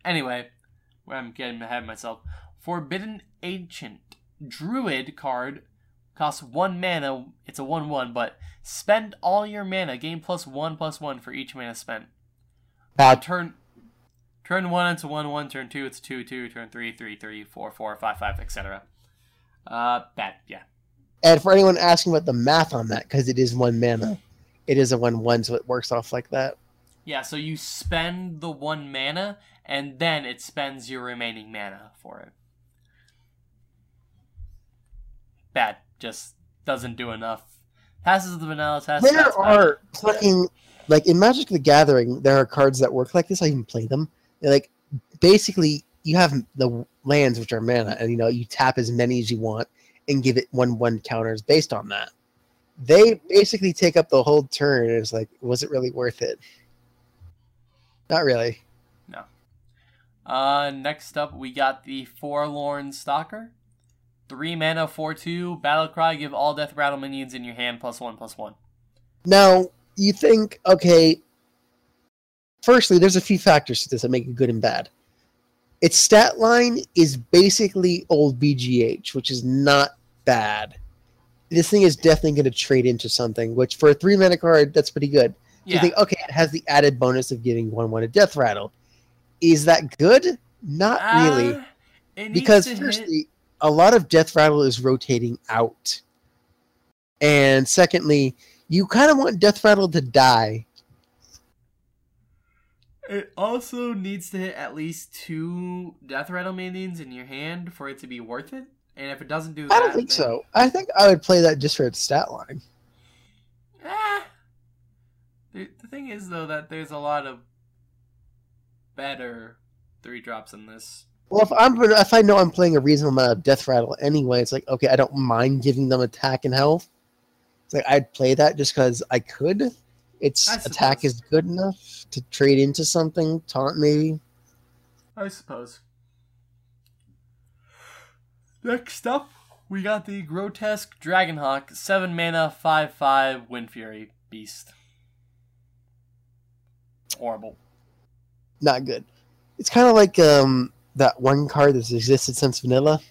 Anyway, I'm getting ahead of myself. Forbidden Ancient Druid card costs one mana. It's a one-one, but spend all your mana. Gain plus one plus one for each mana spent. bad. Turn turn one it's a one one. Turn two it's two two. Turn three three three four four five five etc. Uh, bad. Yeah. And for anyone asking about the math on that, because it is one mana, it is a one-one, so it works off like that. Yeah. So you spend the one mana, and then it spends your remaining mana for it. Bad. Just doesn't do enough. Passes the vanilla test. There bad. are fucking like in Magic the Gathering, there are cards that work like this. I even play them. Like basically you have the lands which are mana, and you know you tap as many as you want and give it one one counters based on that. They basically take up the whole turn. And it's like, was it really worth it? Not really. No. Uh, next up, we got the Forlorn Stalker. Three mana, four two. Battle cry. Give all death rattle minions in your hand plus one plus one. Now you think, okay. Firstly, there's a few factors to this that make it good and bad. its stat line is basically old BGH, which is not bad. This thing is definitely going to trade into something, which for a three mana card, that's pretty good. Yeah. You think, okay, it has the added bonus of giving one one a death rattle. Is that good? Not really. Uh, needs because to hit- firstly, a lot of death rattle is rotating out, and secondly, you kind of want death rattle to die. It also needs to hit at least two Death Rattle minions in your hand for it to be worth it. And if it doesn't do that, I don't think then- so. I think I would play that just for its stat line. Ah. The, the thing is, though, that there's a lot of better three drops in this. Well, if I'm if I know I'm playing a reasonable amount of death rattle anyway, it's like okay, I don't mind giving them attack and health. It's like I'd play that just because I could. Its attack is good enough to trade into something, taunt maybe. I suppose. Next up, we got the grotesque Dragonhawk, seven mana, five five Wind Fury beast. Horrible. Not good. It's kind of like um that one card that's existed since vanilla.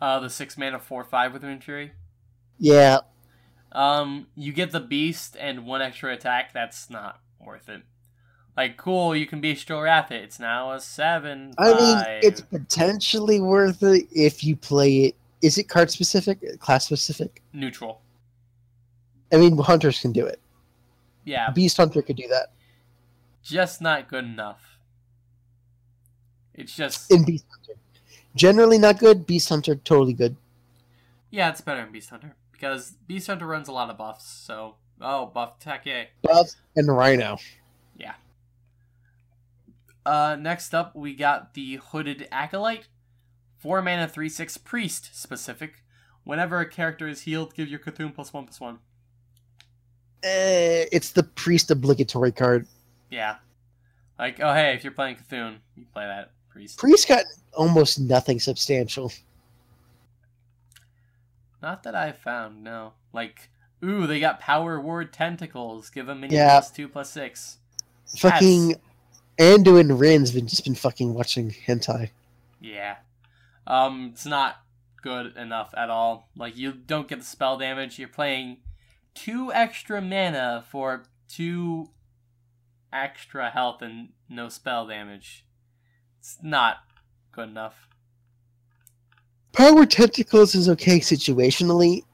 Uh, the six mana four five with Wind Fury. Yeah, Um, you get the beast and one extra attack. That's not worth it. Like, cool, you can bestial wrath it. It's now a seven. I mean it's potentially worth it if you play it. Is it card specific, class specific? neutral. I mean, hunters can do it. Yeah, Beast hunter could do that. just not good enough. It's just In Beast Hunter, generally not good. Beast Hunter totally good. yeah, it's better than Beast Hunter because Beast Hunter runs a lot of buffs. So oh, buff attack. Buff and Rhino. Yeah. Uh, next up, we got the Hooded Acolyte. 4 mana, 3 6 Priest specific. Whenever a character is healed, give your Cthulhu plus 1 plus 1. Eh, it's the priest obligatory card. Yeah. Like, oh hey, if you're playing Cthulhu, you play that Priest. Priest got almost nothing substantial. Not that I've found, no. Like, ooh, they got Power Word Tentacles. Give them mini Yeah. plus 2 plus 6. Fucking Anduin Wrynn's been just been fucking watching hentai. Yeah. Um, it's not good enough at all. Like, you don't get the spell damage. You're playing two extra mana for two extra health and no spell damage. It's not good enough. Power Tentacles is okay situationally.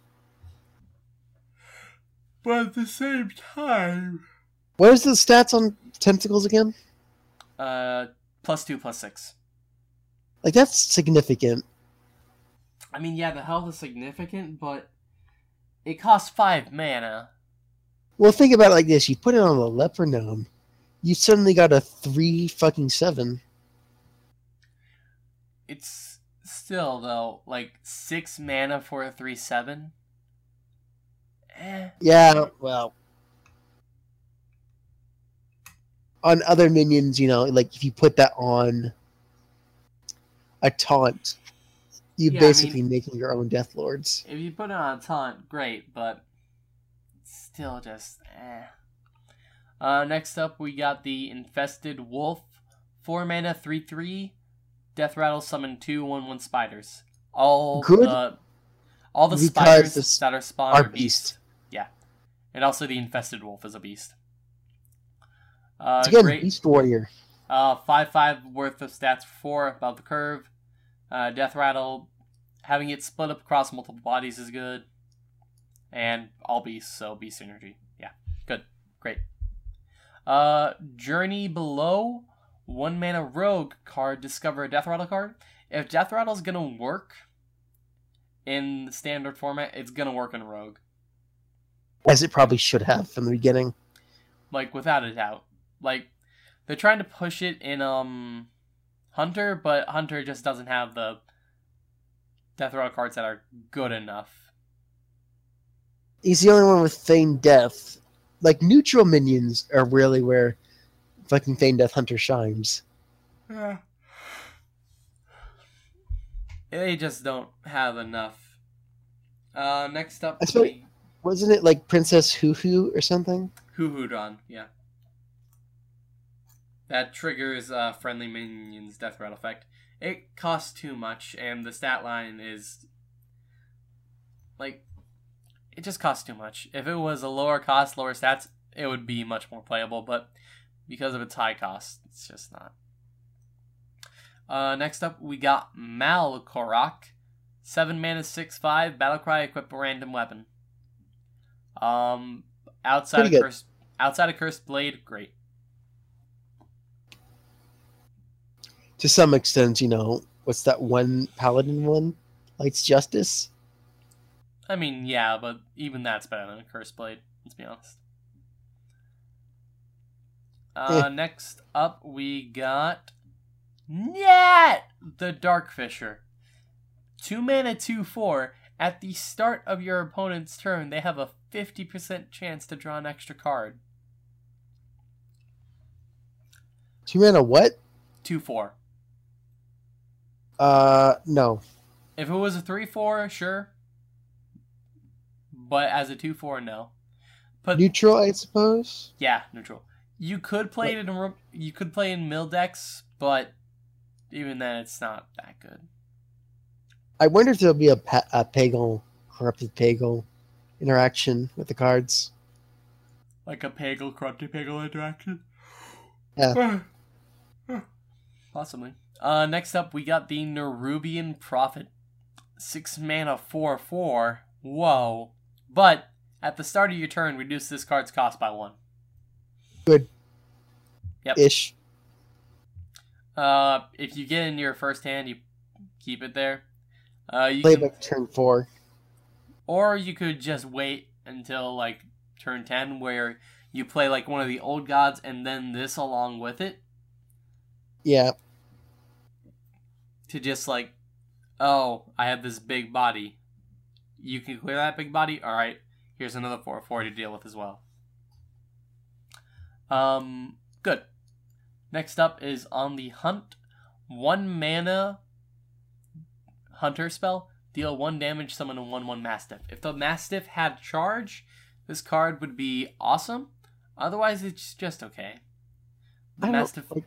But at the same time. Where's the stats on Tentacles again? Uh, plus two, plus six. Like that's significant. I mean, yeah, the health is significant, but it costs five mana. Well, think about it like this: you put it on a leper gnome, you suddenly got a three fucking seven. It's still though like six mana for a three seven. Eh. Yeah, well, on other minions, you know, like if you put that on a taunt, you Yeah, I basically mean- making your own Death Lords. If you put it on a taunt, great, but still just eh. Uh, next up, we got the Infested Wolf. 4 mana, 3 3. Death Rattle summon two 1 1 spiders. All Good. the all the Because spiders that are spawned are beasts. beast. Yeah. And also the Infested Wolf is a beast. Uh, Again, great. Beast Warrior. Uh, five five worth of stats for four above the curve. Uh, death rattle, having it split up across multiple bodies is good, and all beasts, so beast synergy. Yeah, good, great. Uh, journey below one mana rogue card. Discover a death rattle card. If death rattle is gonna work in the standard format, it's gonna work in rogue, as it probably should have from the beginning. like without a doubt. Like they're trying to push it in um Hunter, but Hunter just doesn't have the death Rattle cards that are good enough. He's the only one with Feign Death. Like, neutral minions are really where fucking Feign Death Hunter shines. Yeah. They just don't have enough. Uh, next up, what- we Wasn't it like Princess Hoo Hoo or something? Huhuran, yeah. that triggers uh, friendly minions death rattle effect. It costs too much, and the stat line is like it just costs too much. If it was a lower cost, lower stats, it would be much more playable. But because of its high cost, it's just not. Uh, next up, we got Malkorok. 7 mana, 6 5, Battlecry, equip a random weapon. Um, outside Pretty of good. Cursed, outside of Cursed Blade, great. To some extent, you know, what's that one paladin one? Lights Justice? I mean, yeah, but even that's better than a Cursed Blade, let's be honest. Uh. Next up, we got Nat, the Dark Fisher. 2 mana, 2 4. At the start of your opponent's turn, they have a 50% chance to draw an extra card. Two mana what? 2 4. Uh, no. If it was a 3 4, sure. But as a 2 4, no. But Neutral, I suppose? Yeah, neutral. You could play it in you could play in mill decks, but even then, it's not that good. I wonder if there'll be a, pa a Pagle, corrupted Pagle interaction with the cards. Like a Pagle corrupted Pagle interaction. Yeah. Possibly. Uh, next up, we got the Nerubian Prophet, six mana, four four. Whoa! But at the start of your turn, reduce this card's cost by one. Yep. Ish. Uh, if you get in your first hand, you keep it there. Uh, you Play can- turn four. Or you could just wait until like turn 10 where you play like one of the old gods and then this along with it Yeah. to just like oh, I have this big body. You can clear that big body? All right. Here's another 4 4 to deal with as well. Um good. Next up is on the hunt. 1 mana hunter spell deal one damage, summon a one-one mastiff. If the mastiff had charge, this card would be awesome. Otherwise, it's just okay. The I don't- mastiff. like,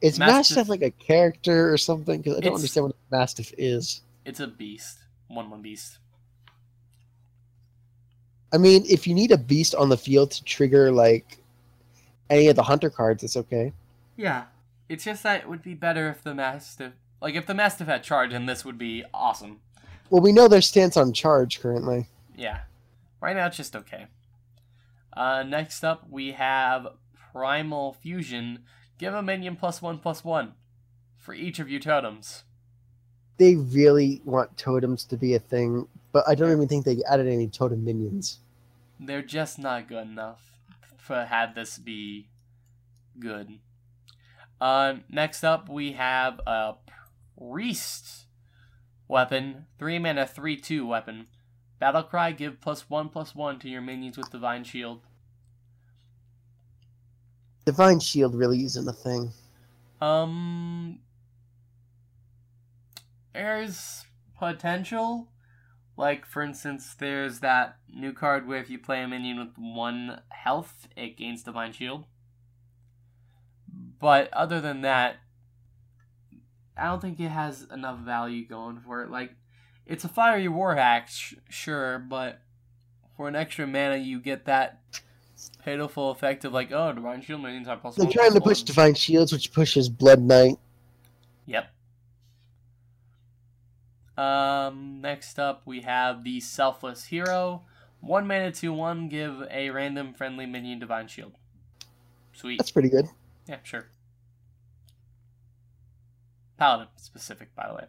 Is Mastiff- Mastiff like a character or something? Because I don't understand what a Mastiff is. It's a beast. One-one beast. I mean, if you need a beast on the field to trigger like any of the hunter cards, it's okay. Yeah, it's just that it would be better if the mastiff, like if the mastiff had charge, and this would be awesome. Well, we know their stance on charge currently. Yeah. Right now, it's just okay. Uh, next up, we have Primal Fusion. Give a minion plus one plus one for each of your totems. They really want totems to be a thing, but I don't even think they added any totem minions. They're just not good enough for had this be good. Uh, next up, we have a priest weapon, three mana, three two weapon. Battlecry, give plus one plus one to your minions with divine shield. Divine Shield really isn't a thing. Um, there's potential. Like, for instance, there's that new card where if you play a minion with one health, it gains Divine Shield. But other than that, I don't think it has enough value going for it. Like, it's a fiery war axe, sh- sure, but for an extra mana, you get that pitiful effect of like, oh, Divine Shield minions have plus They're trying to push. Divine Shields, which pushes Blood Knight. Yep. Um, next up, we have the Selfless Hero. One mana, two one. Give a random friendly minion Divine Shield. Sweet. That's pretty good. Yeah, sure. Paladin specific, by the way.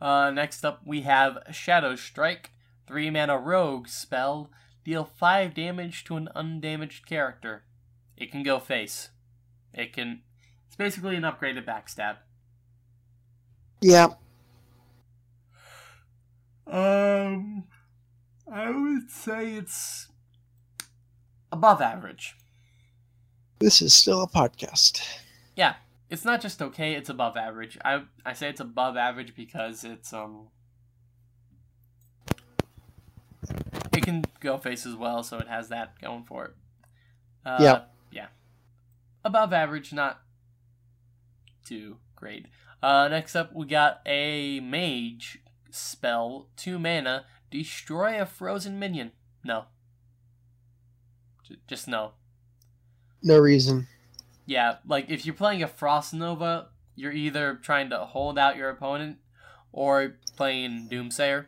Uh, next up, we have Shadow Strike. Three mana rogue spell. Deal five damage to an undamaged character. It can go face. It can. It's basically an upgraded backstab. Yeah. Um, I would say it's above average. This is still a podcast. Yeah, it's not just okay; it's above average. I I say it's above average because it's um. It can go face as well, so it has that going for it. Uh, Yeah. Yeah. above average, not too great. Uh, next up, we got a mage spell, two mana, destroy a frozen minion. No. J- just no. No reason. Yeah, like if you're playing a Frost Nova, you're either trying to hold out your opponent or playing Doomsayer.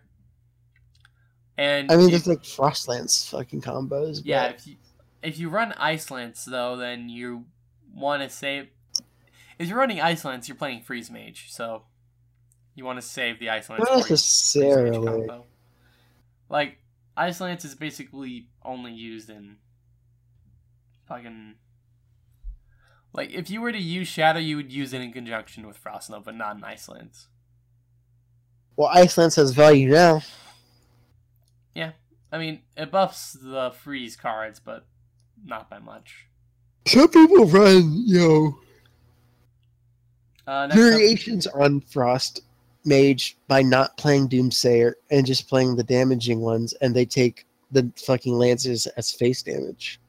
And I mean, there's like Frostlands fucking combos. But yeah, if you if you run Ice Lance though, then you want to save. If you're running Ice Lance, you're playing Freeze Mage, so you want to save the Ice Lance. not for your necessarily. combo. Like Ice Lance is basically only used in fucking. Like if you were to use Shatter, you would use it in conjunction with Frost Nova, not in Ice Lance. Well, Ice Lance has value now. Yeah, I mean, it buffs the freeze cards, but not by much. Some people run, you know, Uh, next up- variations on Frost Mage by not playing Doomsayer and just playing the damaging ones, and they take the fucking lances as face damage.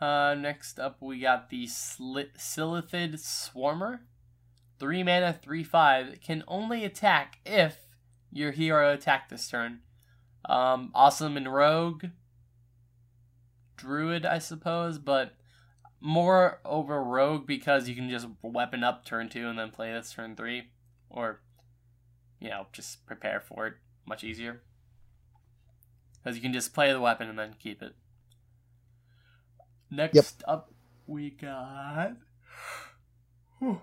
Uh, next up, we got the Sli- Silithid Swarmer. 3 mana, 3 5. Can only attack if your hero attacked this turn. Um, awesome in Rogue. Druid, I suppose, but more over Rogue because you can just weapon up turn 2 and then play this turn 3. Or, you know, just prepare for it much easier. Because you can just play the weapon and then keep it. Next up, we got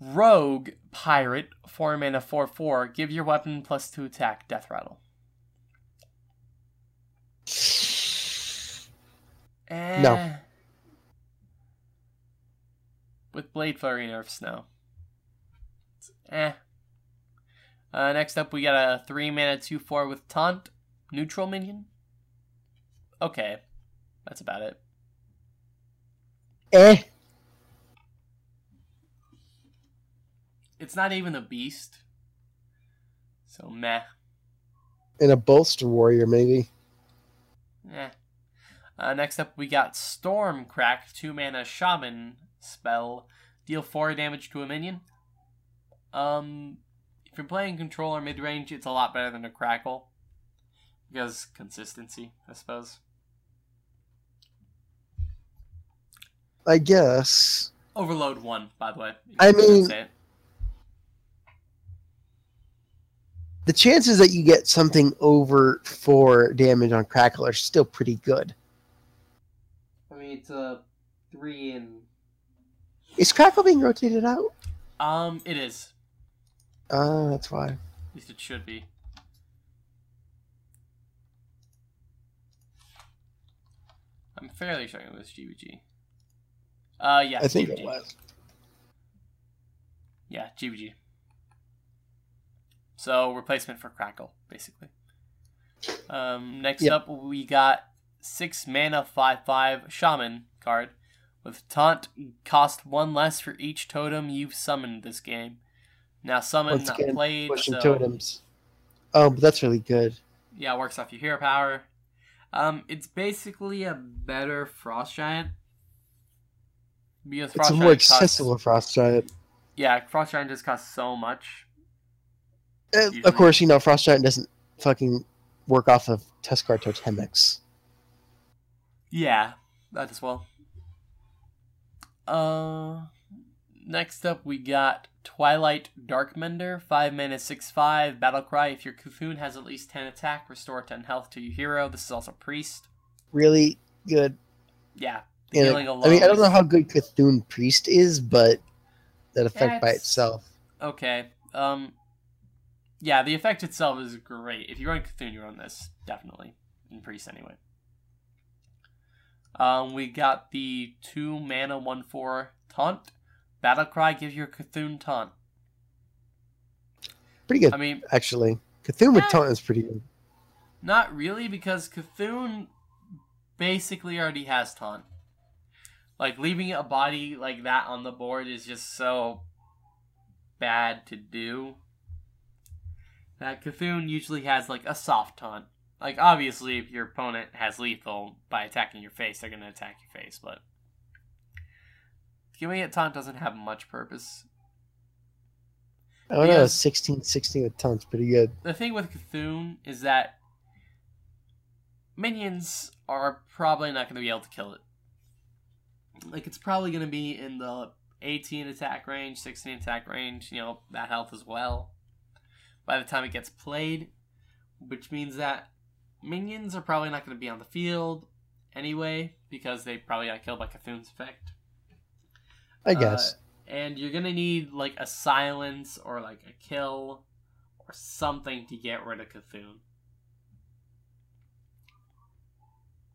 Rogue Pirate, 4 mana, 4 4. Give your weapon plus 2 attack, Death Rattle. Eh. With Blade Flurry nerfs, no. It's eh. Uh, next up, we got a 3 mana, 2 4 with Taunt, neutral minion. Okay, that's about it. Eh. It's not even a beast. So meh. And a bolster warrior, maybe. Eh. Uh, next up, we got Stormcrack, two mana shaman spell, deal four damage to a minion. Um, if you're playing controller mid range, it's a lot better than a crackle because consistency, I suppose. I guess. Overload one, by the way. I you mean- it. The chances that you get something over four damage on Crackle are still pretty good. I mean, it's a three and Is Crackle being rotated out? um, it is. Ah, that's why. At least it should be. I'm fairly sure it was GvG. Uh, yeah, I think GvG. it was. Yeah, GvG. So replacement for Crackle, basically. Um, next Yep. up, we got six mana, five five shaman card with taunt. Cost one less for each totem you've summoned this game. Now summon Once not again, played. Pushing So, totems. Oh, but that's really good. yeah, it works off your hero power. Um, it's basically a better frost giant. Because It's frost a more giant costs- accessible Frost Giant. yeah, frost giant just costs so much. Uh, of course, you know, Frost Giant doesn't fucking work off of Tuskarr Totemics. Yeah, that as well. Uh, next up we got Twilight Darkmender, five mana, six five battle cry. If your Cthulhu has at least ten attack, restore ten health to your hero. This is also priest. Really good. Yeah, And, Healing I mean, I don't know how good Cthulhu Priest is, but that effect by itself. okay. Um, yeah, the effect itself is great. If you run Cthulhu, you run this definitely in priest anyway. Um, we got the two mana one four taunt. Battle cry, give your Cthulhu taunt. Pretty good, I mean, actually. Cthulhu with. Taunt is pretty good. Not really, because Cthulhu basically already has taunt. Like leaving a body like that on the board is just so bad to do. That Cthulhu usually has like a soft taunt, like obviously if your opponent has lethal by attacking your face, they're gonna attack your face, but giving it taunt doesn't have much purpose. I don't know. 16, 16 with taunt's pretty good. The thing with Cthulhu is that minions are probably not gonna be able to kill it. Like it's probably gonna be in the 18 attack range, 16 attack range, you know, that health as well. By the time it gets played, which means that minions are probably not going to be on the field anyway because they probably got killed by Cthulhu's effect. I guess. Uh, and you're going to need like a silence or like a kill or something to get rid of Cthulhu.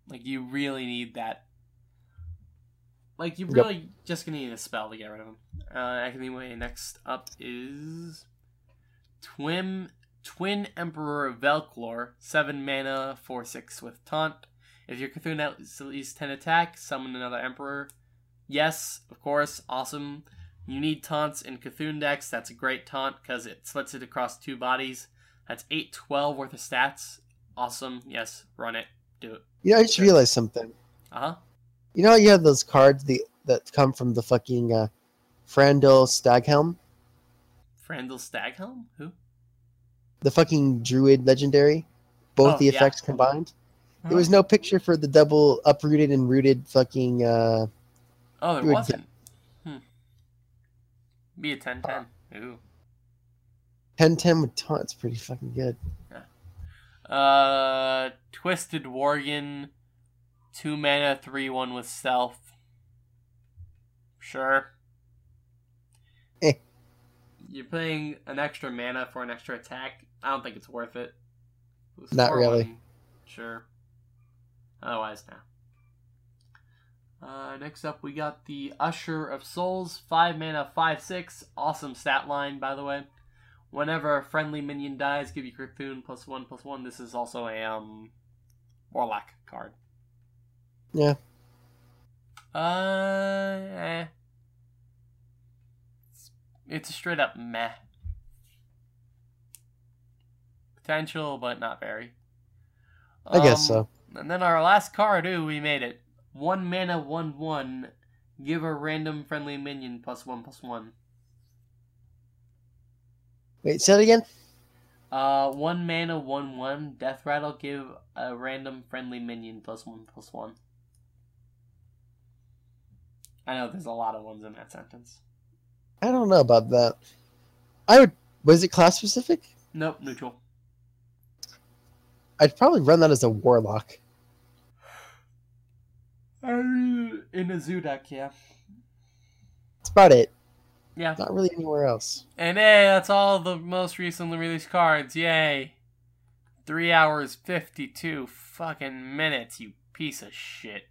Like you really need that. Like you're Yep. really just gonna need a spell to get rid of him. Uh, anyway, next up is Twin Twin Emperor Vek'lor, seven mana, four six with taunt. If your Cthulhu has at least ten attack, summon another Emperor. Yes, of course, awesome. You need taunts in Cthulhu decks. That's a great taunt because it splits it across two bodies. That's eight twelve worth of stats. Awesome. Yes, run it. Do it. You know, I just sure. realized something. Uh huh. You know how you have those cards the, that come from the fucking uh, Fandral Staghelm? Fandral Staghelm? Who? The fucking Druid legendary? Both Oh, the yeah. effects combined? Huh? There was no picture for the double uprooted and rooted fucking uh, Oh, there wasn't. Hmm. Be a 10 10. Ooh. 10-10 with taunt. It's pretty fucking good. Uh, Twisted Worgen, two mana, three one with stealth. Sure. Eh. You're paying an extra mana for an extra attack. I don't think it's worth it. It Not 4-1, really. Sure. Otherwise, no. Uh, next up, we got the Usher of Souls, five mana, five six. Awesome stat line, by the way. Whenever a friendly minion dies, give you Cthulhu plus one plus one. This is also a um Warlock card. Yeah. Uh, eh. It's, it's a straight up meh. Potential, but not very. I guess Um, so. And then our last card, ooh, we made it. One mana, one one. Give a random friendly minion plus one plus one. Wait, say it again? Uh, one mana, one one. Death Rattle. Give a random friendly minion plus one plus one. I know there's a lot of ones in that sentence. I don't know about that. I would. Was it class specific? Nope, neutral. I'd probably run that as a warlock. In a zoo deck, yeah. That's about it. Yeah. Not really anywhere else. And hey, that's all the most recently released cards. Yay. Three hours, 52 fucking minutes, you piece of shit.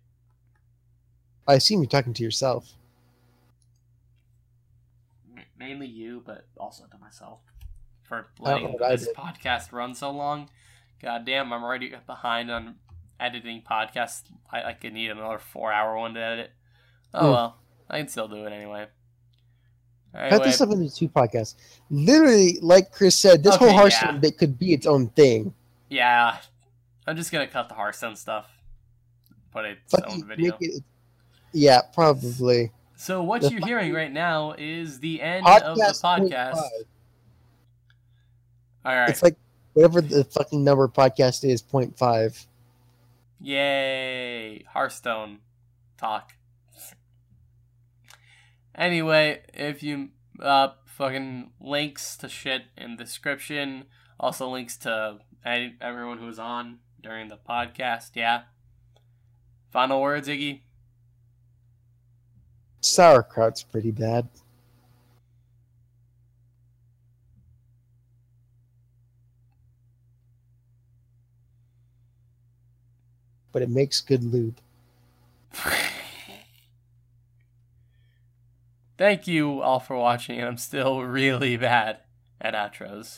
I assume you're talking to yourself. Mainly you, but also to myself. For letting this podcast run so long. God damn, I'm already behind on editing podcasts. I, I could need another four hour one to edit. Oh Hmm. well, I can still do it anyway. Cut this up into two podcasts. Literally, like Chris said, this Okay, whole Hearthstone yeah. bit could be its own thing. yeah, I'm just gonna cut the Hearthstone stuff. Put its own video. it- yeah, probably. So what The you're hearing right now is the end of the Podcast All right. It's like whatever the fucking number podcast is, point five. Yay! Hearthstone talk. Anyway, if you uh fucking links to shit in the description, also links to any, everyone who was on during the podcast. Yeah. Final words, Iggy. Sauerkraut's pretty bad. But it makes good lube. Thank you all for watching, I'm still really bad at outros.